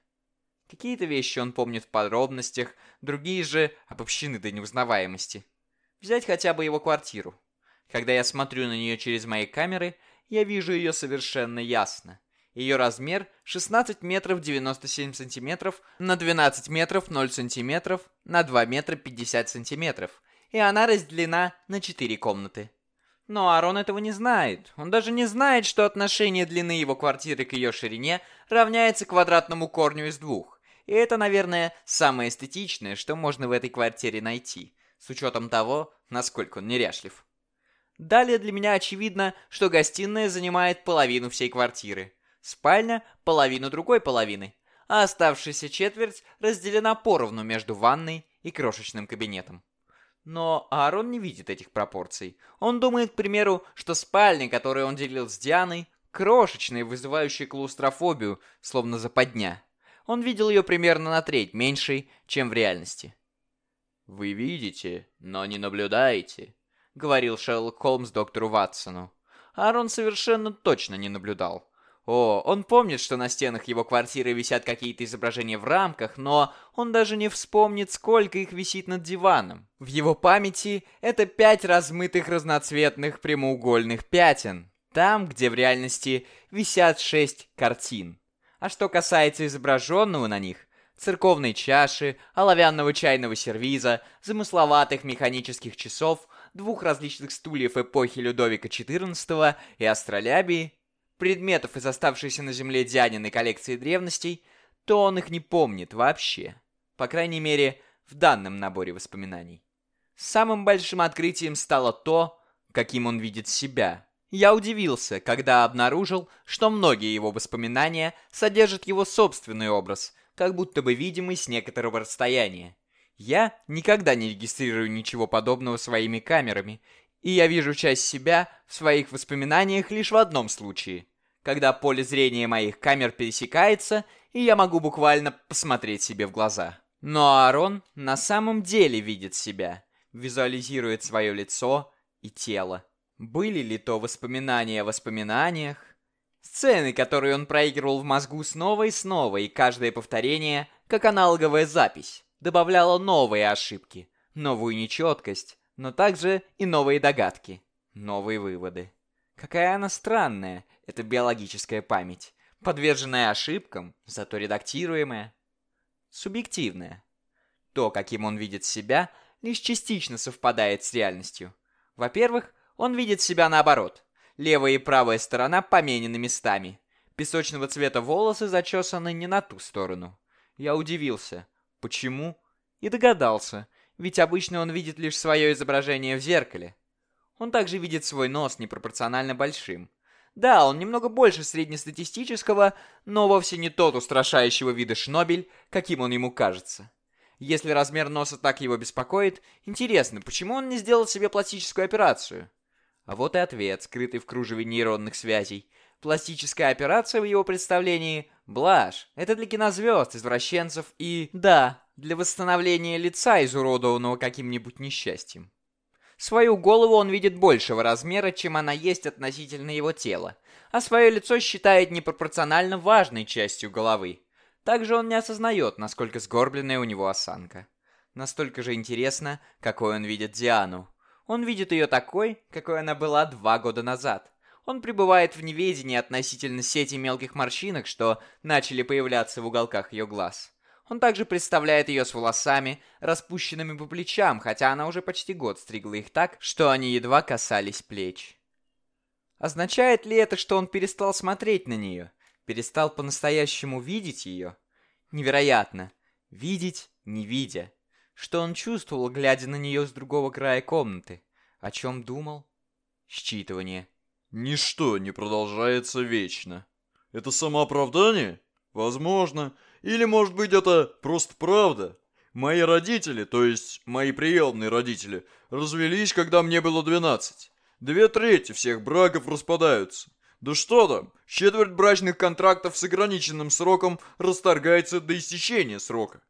Какие-то вещи он помнит в подробностях, другие же обобщены до неузнаваемости. Взять хотя бы его квартиру. Когда я смотрю на нее через мои камеры, я вижу ее совершенно ясно. Ее размер 16 метров 97 сантиметров на 12 метров 0 сантиметров на 2 метра 50 сантиметров, и она разделена на 4 комнаты. Но Арон этого не знает. Он даже не знает, что отношение длины его квартиры к ее ширине равняется квадратному корню из двух. И это, наверное, самое эстетичное, что можно в этой квартире найти, с учетом того, насколько он неряшлив. Далее для меня очевидно, что гостиная занимает половину всей квартиры, спальня – половину другой половины, а оставшаяся четверть разделена поровну между ванной и крошечным кабинетом. Но Аарон не видит этих пропорций. Он думает, к примеру, что спальня, которую он делил с Дианой, крошечная, вызывающая клаустрофобию, словно западня он видел ее примерно на треть меньшей, чем в реальности. «Вы видите, но не наблюдаете», — говорил Шерлок Холмс доктору Ватсону. Аарон совершенно точно не наблюдал. О, он помнит, что на стенах его квартиры висят какие-то изображения в рамках, но он даже не вспомнит, сколько их висит над диваном. В его памяти это пять размытых разноцветных прямоугольных пятен, там, где в реальности висят шесть картин. А что касается изображенного на них, церковной чаши, оловянного чайного сервиза, замысловатых механических часов, двух различных стульев эпохи Людовика XIV и астролябии, предметов из оставшейся на земле Дианиной коллекции древностей, то он их не помнит вообще. По крайней мере, в данном наборе воспоминаний. Самым большим открытием стало то, каким он видит себя – я удивился, когда обнаружил, что многие его воспоминания содержат его собственный образ, как будто бы видимый с некоторого расстояния. Я никогда не регистрирую ничего подобного своими камерами, и я вижу часть себя в своих воспоминаниях лишь в одном случае, когда поле зрения моих камер пересекается, и я могу буквально посмотреть себе в глаза. Но Аарон на самом деле видит себя, визуализирует свое лицо и тело. Были ли то воспоминания о воспоминаниях? Сцены, которые он проигрывал в мозгу снова и снова, и каждое повторение, как аналоговая запись, добавляло новые ошибки, новую нечеткость, но также и новые догадки, новые выводы. Какая она странная, эта биологическая память, подверженная ошибкам, зато редактируемая. Субъективная. То, каким он видит себя, лишь частично совпадает с реальностью. Во-первых, он видит себя наоборот. Левая и правая сторона поменены местами. Песочного цвета волосы зачесаны не на ту сторону. Я удивился. Почему? И догадался. Ведь обычно он видит лишь свое изображение в зеркале. Он также видит свой нос непропорционально большим. Да, он немного больше среднестатистического, но вовсе не тот устрашающего вида шнобель, каким он ему кажется. Если размер носа так его беспокоит, интересно, почему он не сделал себе пластическую операцию? А вот и ответ, скрытый в кружеве нейронных связей. Пластическая операция в его представлении – блажь. Это для кинозвезд, извращенцев и, да, для восстановления лица, изуродованного каким-нибудь несчастьем. Свою голову он видит большего размера, чем она есть относительно его тела, а свое лицо считает непропорционально важной частью головы. Также он не осознает, насколько сгорбленная у него осанка. Настолько же интересно, какой он видит Диану. Он видит ее такой, какой она была два года назад. Он пребывает в неведении относительно сети мелких морщинок, что начали появляться в уголках ее глаз. Он также представляет ее с волосами, распущенными по плечам, хотя она уже почти год стригла их так, что они едва касались плеч. Означает ли это, что он перестал смотреть на нее? перестал по-настоящему видеть ее? Невероятно. Видеть, не видя. Что он чувствовал, глядя на нее с другого края комнаты? О чем думал? Считывание. Ничто не продолжается вечно. Это самооправдание? Возможно. Или, может быть, это просто правда? Мои родители, то есть мои приемные родители, развелись, когда мне было 12. Две трети всех браков распадаются. Да что там, четверть брачных контрактов с ограниченным сроком расторгается до истечения срока.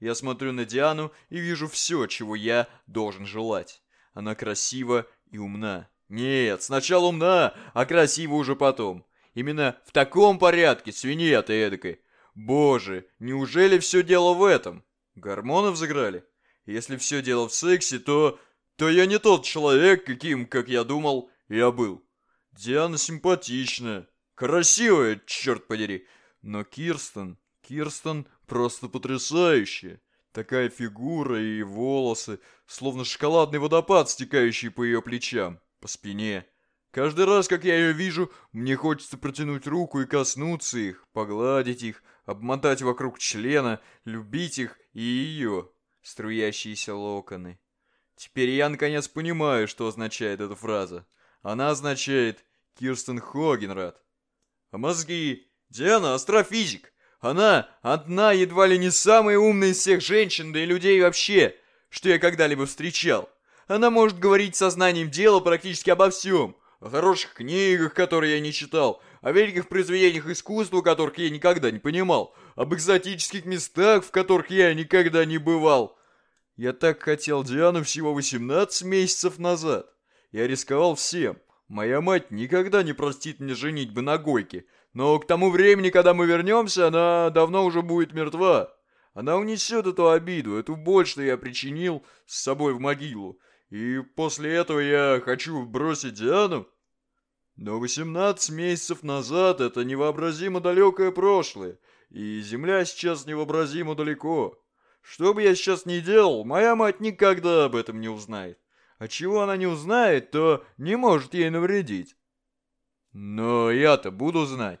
Я смотрю на Диану и вижу все, чего я должен желать. Она красива и умна. Нет, сначала умна, а красива уже потом. Именно в таком порядке, свинья ты эдакой. Боже, неужели все дело в этом? Гормоны взыграли? Если все дело в сексе, то... То я не тот человек, каким, как я думал, я был. Диана симпатичная, красивая, черт подери. Но Кирстен, Кирстен просто потрясающая. Такая фигура и волосы, словно шоколадный водопад, стекающий по ее плечам, по спине. Каждый раз, как я ее вижу, мне хочется протянуть руку и коснуться их, погладить их, обмотать вокруг члена, любить их и ее, струящиеся локоны. Теперь я наконец понимаю, что означает эта фраза. Она означает «Кирстен Хогенрад». А мозги? Диана астрофизик. Она одна едва ли не самая умная из всех женщин, да и людей вообще, что я когда-либо встречал. Она может говорить сознанием дела практически обо всем. О хороших книгах, которые я не читал, о великих произведениях искусства, которых я никогда не понимал, об экзотических местах, в которых я никогда не бывал. Я так хотел Диану всего 18 месяцев назад. Я рисковал всем. Моя мать никогда не простит мне женить бы на Гойке, но к тому времени, когда мы вернемся, она давно уже будет мертва. Она унесет эту обиду, эту боль, что я причинил с собой в могилу. И после этого я хочу бросить Диану. Но 18 месяцев назад это невообразимо далекое прошлое, и Земля сейчас невообразимо далеко. Что бы я сейчас ни делал, моя мать никогда об этом не узнает. А чего она не узнает, то не может ей навредить. Но я-то буду знать.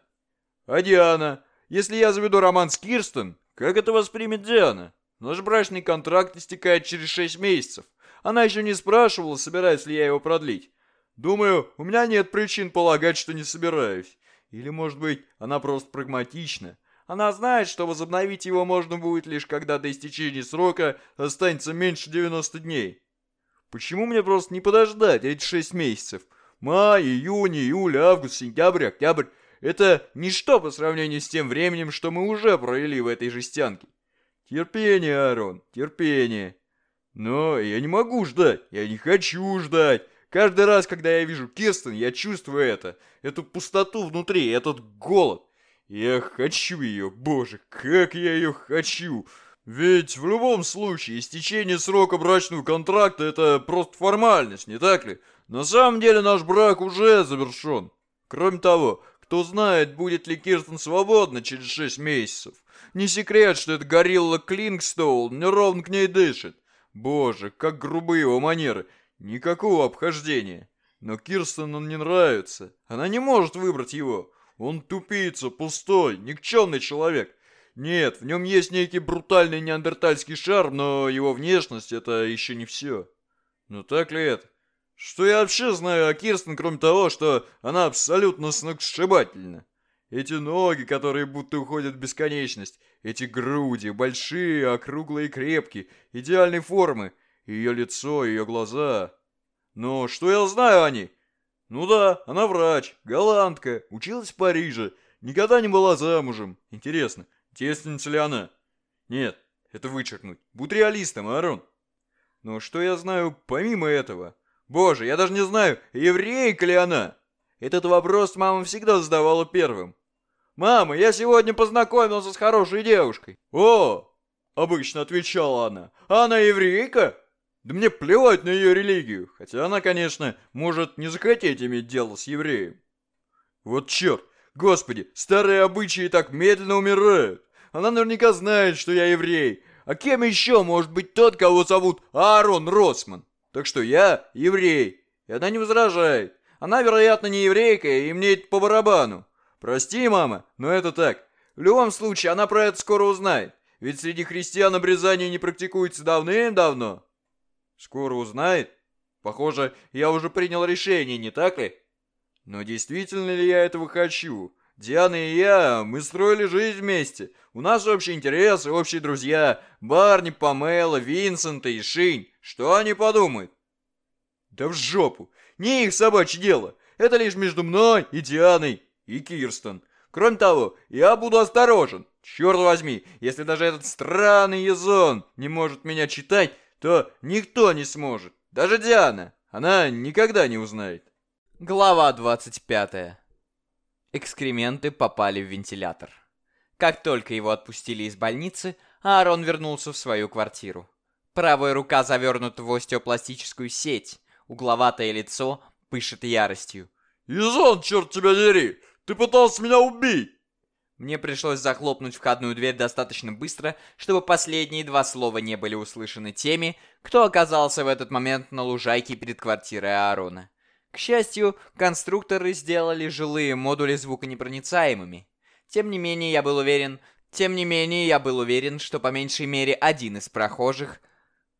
А Диана? Если я заведу роман с Кирстен, как это воспримет Диана? Наш брачный контракт истекает через шесть месяцев. Она еще не спрашивала, собираюсь ли я его продлить. Думаю, у меня нет причин полагать, что не собираюсь. Или, может быть, она просто прагматична. Она знает, что возобновить его можно будет лишь когда до истечения срока останется меньше 90 дней. Почему мне просто не подождать эти 6 месяцев? Май, июнь, июль, август, сентябрь, октябрь. Это ничто по сравнению с тем временем, что мы уже провели в этой жестянке. Терпение, Аарон, терпение. Но я не могу ждать, я не хочу ждать. Каждый раз, когда я вижу Кирстен, я чувствую это. Эту пустоту внутри, этот голод. Я хочу ее, боже, как я ее хочу. Ведь в любом случае истечение срока брачного контракта это просто формальность, не так ли? На самом деле наш брак уже завершен. Кроме того, кто знает, будет ли Кирстен свободна через шесть месяцев. Не секрет, что это горилла Клингстоул неровно к ней дышит. Боже, как грубые его манеры. Никакого обхождения. Но Кирстен он не нравится. Она не может выбрать его. Он тупица, пустой, никчемный человек. Нет, в нем есть некий брутальный неандертальский шарм, но его внешность это еще не все. Но так ли это? Что я вообще знаю о Кирстен, кроме того, что она абсолютно сногсшибательна? Эти ноги, которые будто уходят в бесконечность, эти груди, большие, округлые и крепкие, идеальной формы, ее лицо, ее глаза. Но что я знаю о ней? Ну да, она врач, голландка, училась в Париже, никогда не была замужем. Интересно, девственница ли она? Нет, это вычеркнуть. Будь реалистом, Арон. Но что я знаю помимо этого? Боже, я даже не знаю, еврейка ли она? Этот вопрос мама всегда задавала первым. «Мама, я сегодня познакомился с хорошей девушкой». «О!» — обычно отвечала она. «А она еврейка?» Да мне плевать на ее религию, хотя она, конечно, может не захотеть иметь дело с евреем. Вот черт, господи, старые обычаи так медленно умирают. Она наверняка знает, что я еврей. А кем еще может быть тот, кого зовут Аарон Росман? Так что я еврей, и она не возражает. Она, вероятно, не еврейка, и мне это по барабану. Прости, мама, но это так. В любом случае, она про это скоро узнает. Ведь среди христиан обрезание не практикуется давным-давно. Скоро узнает? Похоже, я уже принял решение, не так ли? Но действительно ли я этого хочу? Диана и я, мы строили жизнь вместе. У нас общие интересы, общие друзья. Барни, Памела, Винсент и Шинь. Что они подумают? Да в жопу. Не их собачье дело. Это лишь между мной и Дианой и Кирстен. Кроме того, я буду осторожен. Черт возьми, если даже этот странный Езон не может меня читать, то никто не сможет. Даже Диана. Она никогда не узнает. Глава 25. Экскременты попали в вентилятор. Как только его отпустили из больницы, Аарон вернулся в свою квартиру. Правая рука завернута в остеопластическую сеть, угловатое лицо пышет яростью. «Изон, черт тебя дери! Ты пытался меня убить!» Мне пришлось захлопнуть входную дверь достаточно быстро, чтобы последние два слова не были услышаны теми, кто оказался в этот момент на лужайке перед квартирой Аарона. К счастью, конструкторы сделали жилые модули звуконепроницаемыми. Тем не менее, я был уверен, тем не менее, я был уверен, что по меньшей мере один из прохожих,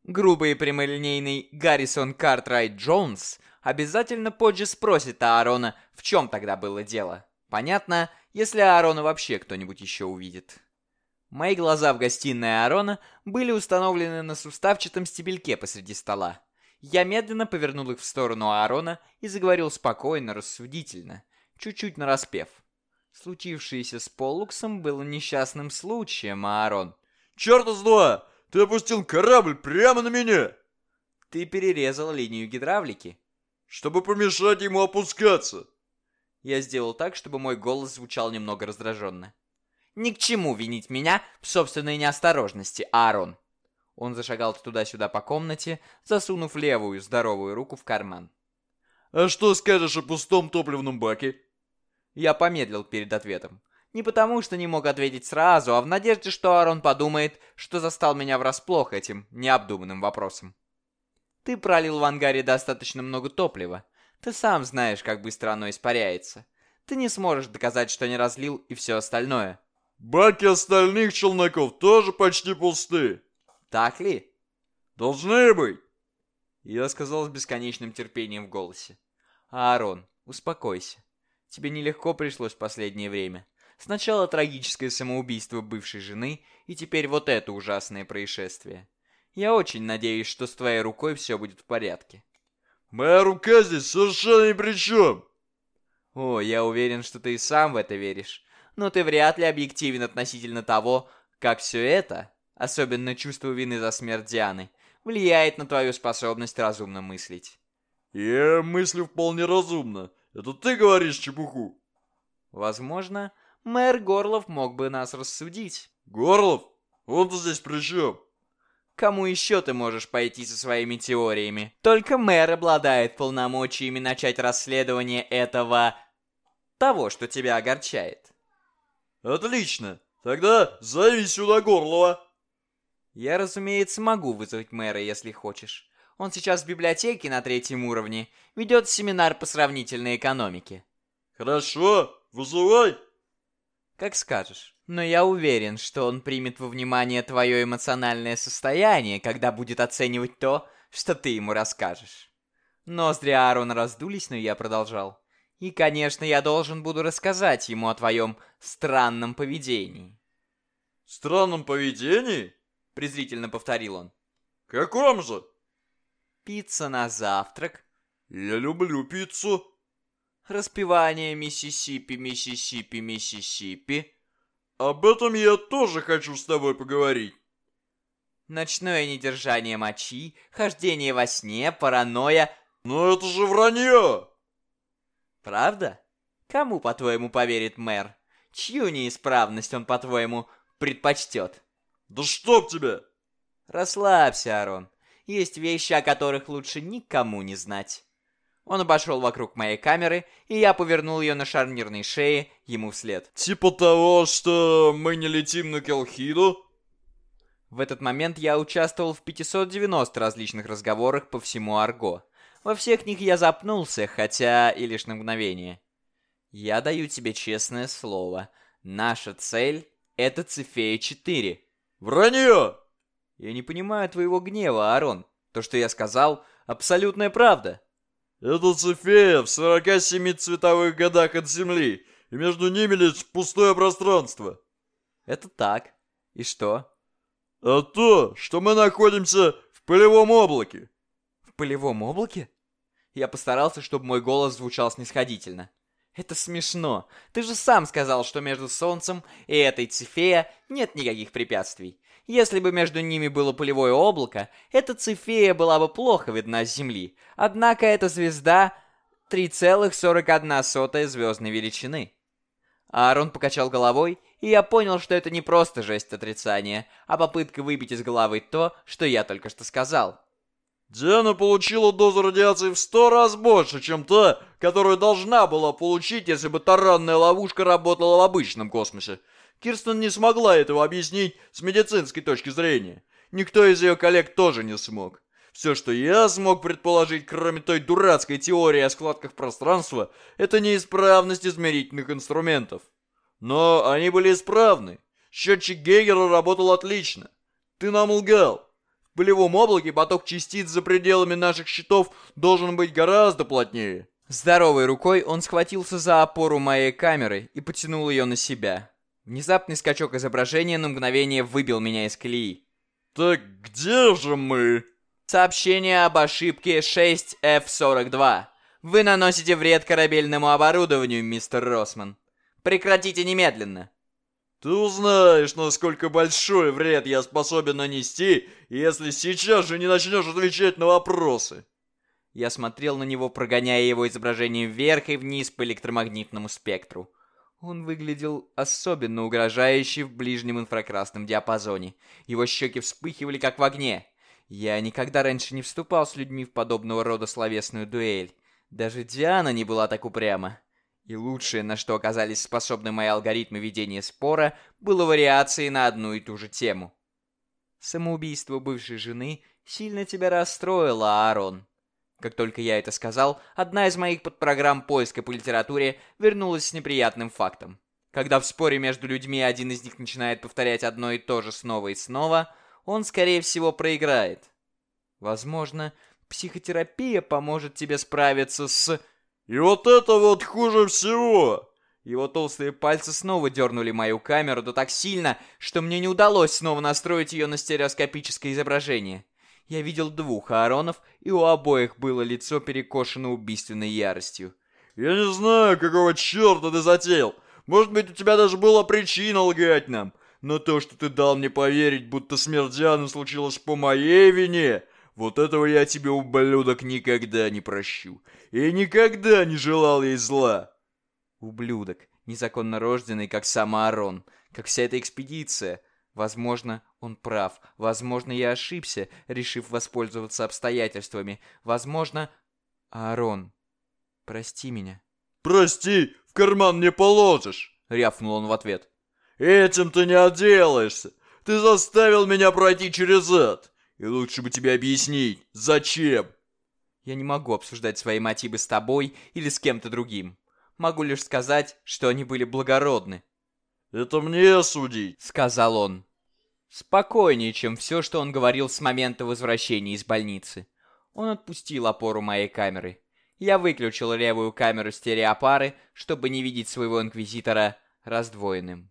грубый и прямолинейный Гаррисон Картрайт Джонс, обязательно позже спросит Аарона, в чем тогда было дело. Понятно, если Аарона вообще кто-нибудь еще увидит. Мои глаза в гостиной Аарона были установлены на суставчатом стебельке посреди стола. Я медленно повернул их в сторону Аарона и заговорил спокойно, рассудительно, чуть-чуть нараспев. Случившееся с Поллуксом было несчастным случаем, Аарон. «Черта с два! Ты опустил корабль прямо на меня!» Ты перерезал линию гидравлики. «Чтобы помешать ему опускаться!» Я сделал так, чтобы мой голос звучал немного раздраженно. «Ни к чему винить меня в собственной неосторожности, Аарон!» Он зашагал туда-сюда по комнате, засунув левую здоровую руку в карман. «А что скажешь о пустом топливном баке?» Я помедлил перед ответом. Не потому, что не мог ответить сразу, а в надежде, что Аарон подумает, что застал меня врасплох этим необдуманным вопросом. Ты пролил в ангаре достаточно много топлива. Ты сам знаешь, как быстро оно испаряется. Ты не сможешь доказать, что не разлил и все остальное. «Баки остальных челноков тоже почти пусты!» Так ли? «Должны быть!» Я сказал с бесконечным терпением в голосе. «Аарон, успокойся. Тебе нелегко пришлось в последнее время. Сначала трагическое самоубийство бывшей жены, и теперь вот это ужасное происшествие. Я очень надеюсь, что с твоей рукой все будет в порядке». «Моя рука здесь совершенно ни при чем!» «О, я уверен, что ты и сам в это веришь. Но ты вряд ли объективен относительно того, как все это, особенно чувство вины за смерть Дианы, влияет на твою способность разумно мыслить. Я мыслю вполне разумно. Это ты говоришь чепуху. Возможно, мэр Горлов мог бы нас рассудить. Горлов? Он-то здесь при чем? Кому еще ты можешь пойти со своими теориями? Только мэр обладает полномочиями начать расследование этого... того, что тебя огорчает. Отлично. Тогда зови сюда Горлова. Я, разумеется, могу вызвать мэра, если хочешь. Он сейчас в библиотеке на третьем уровне, ведет семинар по сравнительной экономике. Хорошо, вызывай. Как скажешь. Но я уверен, что он примет во внимание твое эмоциональное состояние, когда будет оценивать то, что ты ему расскажешь. Ноздри Аарона раздулись, но я продолжал. И, конечно, я должен буду рассказать ему о твоем странном поведении. Странном поведении? презрительно повторил он. «Каком же?» «Пицца на завтрак». «Я люблю пиццу». «Распевание Миссисипи, Миссисипи, Миссисипи». «Об этом я тоже хочу с тобой поговорить». «Ночное недержание мочи, хождение во сне, паранойя...» «Но это же вранье!» «Правда? Кому, по-твоему, поверит мэр? Чью неисправность он, по-твоему, предпочтет?» «Да чтоб тебя!» «Расслабься, Арон. Есть вещи, о которых лучше никому не знать». Он обошел вокруг моей камеры, и я повернул ее на шарнирной шее ему вслед. «Типа того, что мы не летим на Келхиду?» В этот момент я участвовал в 590 различных разговорах по всему Арго. Во всех них я запнулся, хотя и лишь на мгновение. Я даю тебе честное слово. Наша цель — это Цефея-4. Вранье! Я не понимаю твоего гнева, Арон. То, что я сказал, абсолютная правда. Это Цефея в 47 цветовых годах от Земли, и между ними лишь пустое пространство. Это так. И что? А то, что мы находимся в пылевом облаке. В пылевом облаке? Я постарался, чтобы мой голос звучал снисходительно. Это смешно. Ты же сам сказал, что между Солнцем и этой Цефея нет никаких препятствий. Если бы между ними было пылевое облако, эта Цефея была бы плохо видна с Земли. Однако эта звезда 3,41 звездной величины. Аарон покачал головой, и я понял, что это не просто жесть отрицания, а попытка выбить из головы то, что я только что сказал. Диана получила дозу радиации в сто раз больше, чем та, которую должна была получить, если бы таранная ловушка работала в обычном космосе. Кирстен не смогла этого объяснить с медицинской точки зрения. Никто из ее коллег тоже не смог. Все, что я смог предположить, кроме той дурацкой теории о складках пространства, это неисправность измерительных инструментов. Но они были исправны. Счетчик Гейгера работал отлично. Ты нам лгал. В пылевом облаке поток частиц за пределами наших щитов должен быть гораздо плотнее. Здоровой рукой он схватился за опору моей камеры и потянул ее на себя. Внезапный скачок изображения на мгновение выбил меня из колеи. «Так где же мы?» Сообщение об ошибке 6F42. Вы наносите вред корабельному оборудованию, мистер Росман. Прекратите немедленно. Ты узнаешь, насколько большой вред я способен нанести, если сейчас же не начнешь отвечать на вопросы. Я смотрел на него, прогоняя его изображение вверх и вниз по электромагнитному спектру. Он выглядел особенно угрожающе в ближнем инфракрасном диапазоне. Его щеки вспыхивали, как в огне. Я никогда раньше не вступал с людьми в подобного рода словесную дуэль. Даже Диана не была так упряма. И лучшее, на что оказались способны мои алгоритмы ведения спора, было вариацией на одну и ту же тему. Самоубийство бывшей жены сильно тебя расстроило, Аарон. Как только я это сказал, одна из моих подпрограмм поиска по литературе вернулась с неприятным фактом. Когда в споре между людьми один из них начинает повторять одно и то же снова и снова, он, скорее всего, проиграет. Возможно, психотерапия поможет тебе справиться с... И вот это вот хуже всего! Его толстые пальцы снова дернули мою камеру, да так сильно, что мне не удалось снова настроить ее на стереоскопическое изображение. Я видел двух Ааронов, и у обоих было лицо перекошено убийственной яростью. «Я не знаю, какого черта ты затеял. Может быть, у тебя даже была причина лгать нам. Но то, что ты дал мне поверить, будто смерть Дианы случилась по моей вине, вот этого я тебе, ублюдок, никогда не прощу. И никогда не желал ей зла». Ублюдок, незаконно рожденный, как сам Аарон, как вся эта экспедиция. Возможно, он прав. Возможно, я ошибся, решив воспользоваться обстоятельствами. Возможно... Аарон, прости меня. «Прости, в карман не положишь!» — рявкнул он в ответ. «Этим ты не отделаешься! Ты заставил меня пройти через ад! И лучше бы тебе объяснить, зачем!» Я не могу обсуждать свои мотивы с тобой или с кем-то другим. Могу лишь сказать, что они были благородны. «Это мне судить», — сказал он. Спокойнее, чем все, что он говорил с момента возвращения из больницы. Он отпустил опору моей камеры. Я выключил левую камеру стереопары, чтобы не видеть своего инквизитора раздвоенным.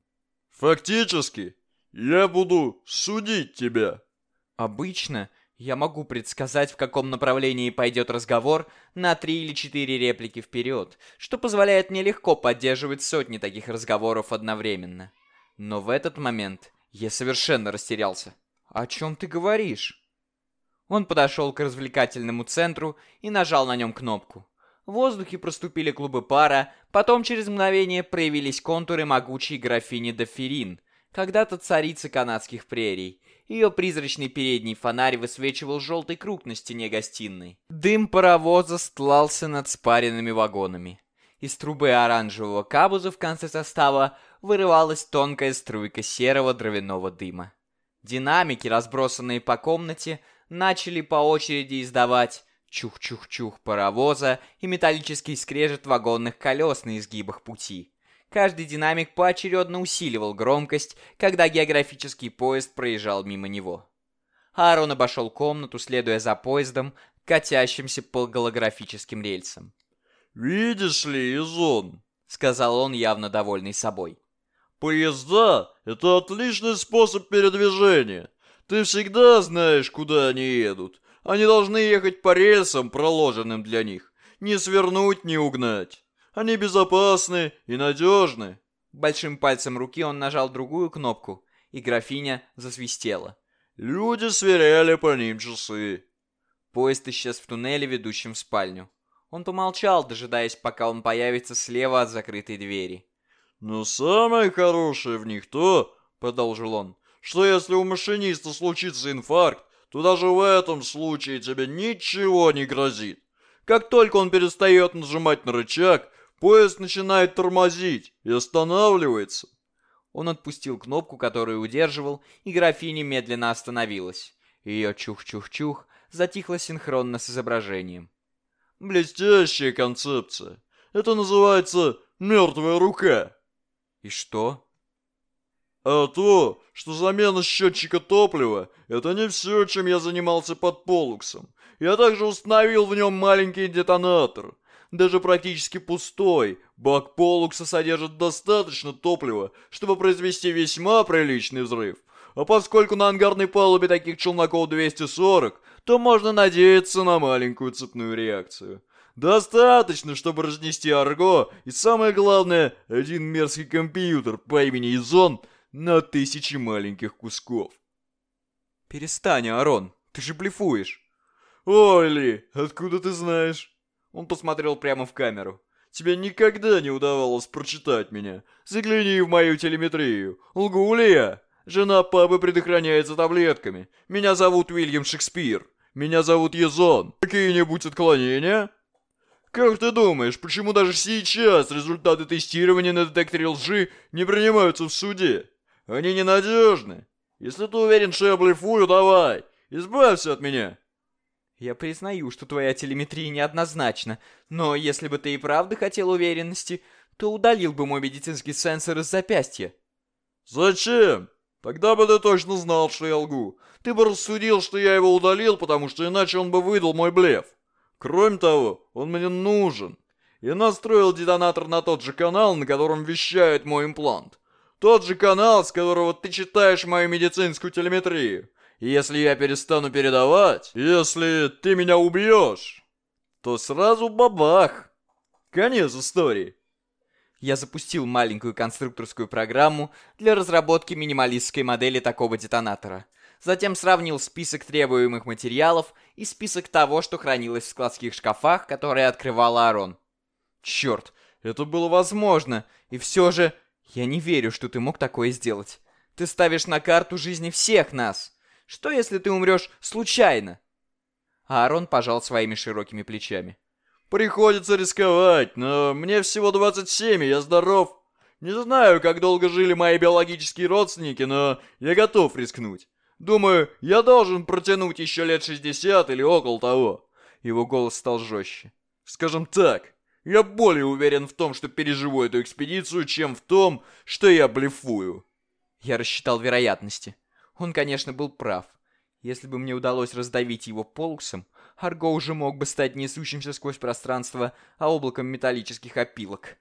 «Фактически, я буду судить тебя». Обычно я могу предсказать, в каком направлении пойдет разговор на три или четыре реплики вперед, что позволяет мне легко поддерживать сотни таких разговоров одновременно. Но в этот момент я совершенно растерялся. «О чем ты говоришь?» Он подошел к развлекательному центру и нажал на нем кнопку. В воздухе проступили клубы пара, потом через мгновение проявились контуры могучей графини Доферин, когда-то царицы канадских прерий. Ее призрачный передний фонарь высвечивал желтый круг на стене гостиной. Дым паровоза стлался над спаренными вагонами. Из трубы оранжевого кабуза в конце состава вырывалась тонкая струйка серого дровяного дыма. Динамики, разбросанные по комнате, начали по очереди издавать Чух-чух-чух паровоза и металлический скрежет вагонных колес на изгибах пути. Каждый динамик поочередно усиливал громкость, когда географический поезд проезжал мимо него. Аарон обошел комнату, следуя за поездом, катящимся по голографическим рельсам. «Видишь ли, Изон», — сказал он, явно довольный собой. «Поезда — это отличный способ передвижения. Ты всегда знаешь, куда они едут. Они должны ехать по рельсам, проложенным для них. Не свернуть, не угнать. Они безопасны и надежны». Большим пальцем руки он нажал другую кнопку, и графиня засвистела. «Люди сверяли по ним часы». Поезд исчез в туннеле, ведущем в спальню. Он помолчал, дожидаясь, пока он появится слева от закрытой двери. «Но самое хорошее в них то, — продолжил он, — что если у машиниста случится инфаркт, то даже в этом случае тебе ничего не грозит. Как только он перестает нажимать на рычаг, поезд начинает тормозить и останавливается». Он отпустил кнопку, которую удерживал, и графиня медленно остановилась. Ее чух-чух-чух затихло синхронно с изображением. Блестящая концепция. Это называется «мертвая рука». И что? А то, что замена счетчика топлива – это не все, чем я занимался под полуксом. Я также установил в нем маленький детонатор. Даже практически пустой, бак полукса содержит достаточно топлива, чтобы произвести весьма приличный взрыв. А поскольку на ангарной палубе таких челноков 240, то можно надеяться на маленькую цепную реакцию. Достаточно, чтобы разнести Арго и, самое главное, один мерзкий компьютер по имени Изон на тысячи маленьких кусков. Перестань, Арон, ты же блефуешь. Оли, откуда ты знаешь? Он посмотрел прямо в камеру. Тебе никогда не удавалось прочитать меня. Загляни в мою телеметрию. Лгу ли я? Жена папы предохраняется таблетками. Меня зовут Уильям Шекспир. Меня зовут Езон. Какие-нибудь отклонения? Как ты думаешь, почему даже сейчас результаты тестирования на детекторе лжи не принимаются в суде? Они ненадежны. Если ты уверен, что я блефую, давай, избавься от меня. Я признаю, что твоя телеметрия неоднозначна, но если бы ты и правда хотел уверенности, то удалил бы мой медицинский сенсор из запястья. Зачем? Тогда бы ты точно знал, что я лгу. Ты бы рассудил, что я его удалил, потому что иначе он бы выдал мой блеф. Кроме того, он мне нужен. Я настроил детонатор на тот же канал, на котором вещает мой имплант. Тот же канал, с которого ты читаешь мою медицинскую телеметрию. Если я перестану передавать, если ты меня убьешь, то сразу бабах. Конец истории. Я запустил маленькую конструкторскую программу для разработки минималистской модели такого детонатора. Затем сравнил список требуемых материалов и список того, что хранилось в складских шкафах, которые открывал Аарон. Черт, это было возможно, и все же я не верю, что ты мог такое сделать. Ты ставишь на карту жизни всех нас. Что, если ты умрешь случайно? Аарон пожал своими широкими плечами. Приходится рисковать, но мне всего 27, и я здоров. Не знаю, как долго жили мои биологические родственники, но я готов рискнуть. Думаю, я должен протянуть еще лет 60 или около того. Его голос стал жестче. Скажем так, я более уверен в том, что переживу эту экспедицию, чем в том, что я блефую. Я рассчитал вероятности. Он, конечно, был прав. Если бы мне удалось раздавить его полуксом, Арго уже мог бы стать несущимся сквозь пространство, а облаком металлических опилок.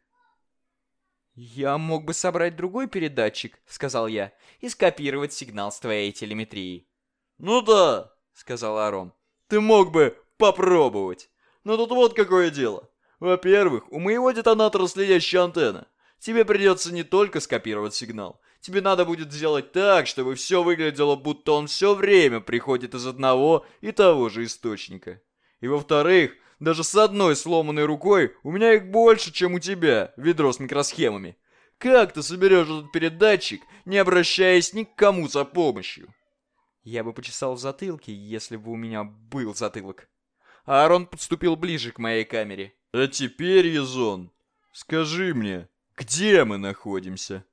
«Я мог бы собрать другой передатчик», — сказал я, — «и скопировать сигнал с твоей телеметрией». «Ну да», — сказал Арон, — «ты мог бы попробовать. Но тут вот какое дело. Во-первых, у моего детонатора следящая антенна. Тебе придется не только скопировать сигнал, тебе надо будет сделать так, чтобы все выглядело, будто он все время приходит из одного и того же источника. И во-вторых, даже с одной сломанной рукой у меня их больше, чем у тебя, ведро с микросхемами. Как ты соберешь этот передатчик, не обращаясь ни к кому за помощью? Я бы почесал в затылке, если бы у меня был затылок. Аарон подступил ближе к моей камере. А теперь, Езон, скажи мне, где мы находимся?»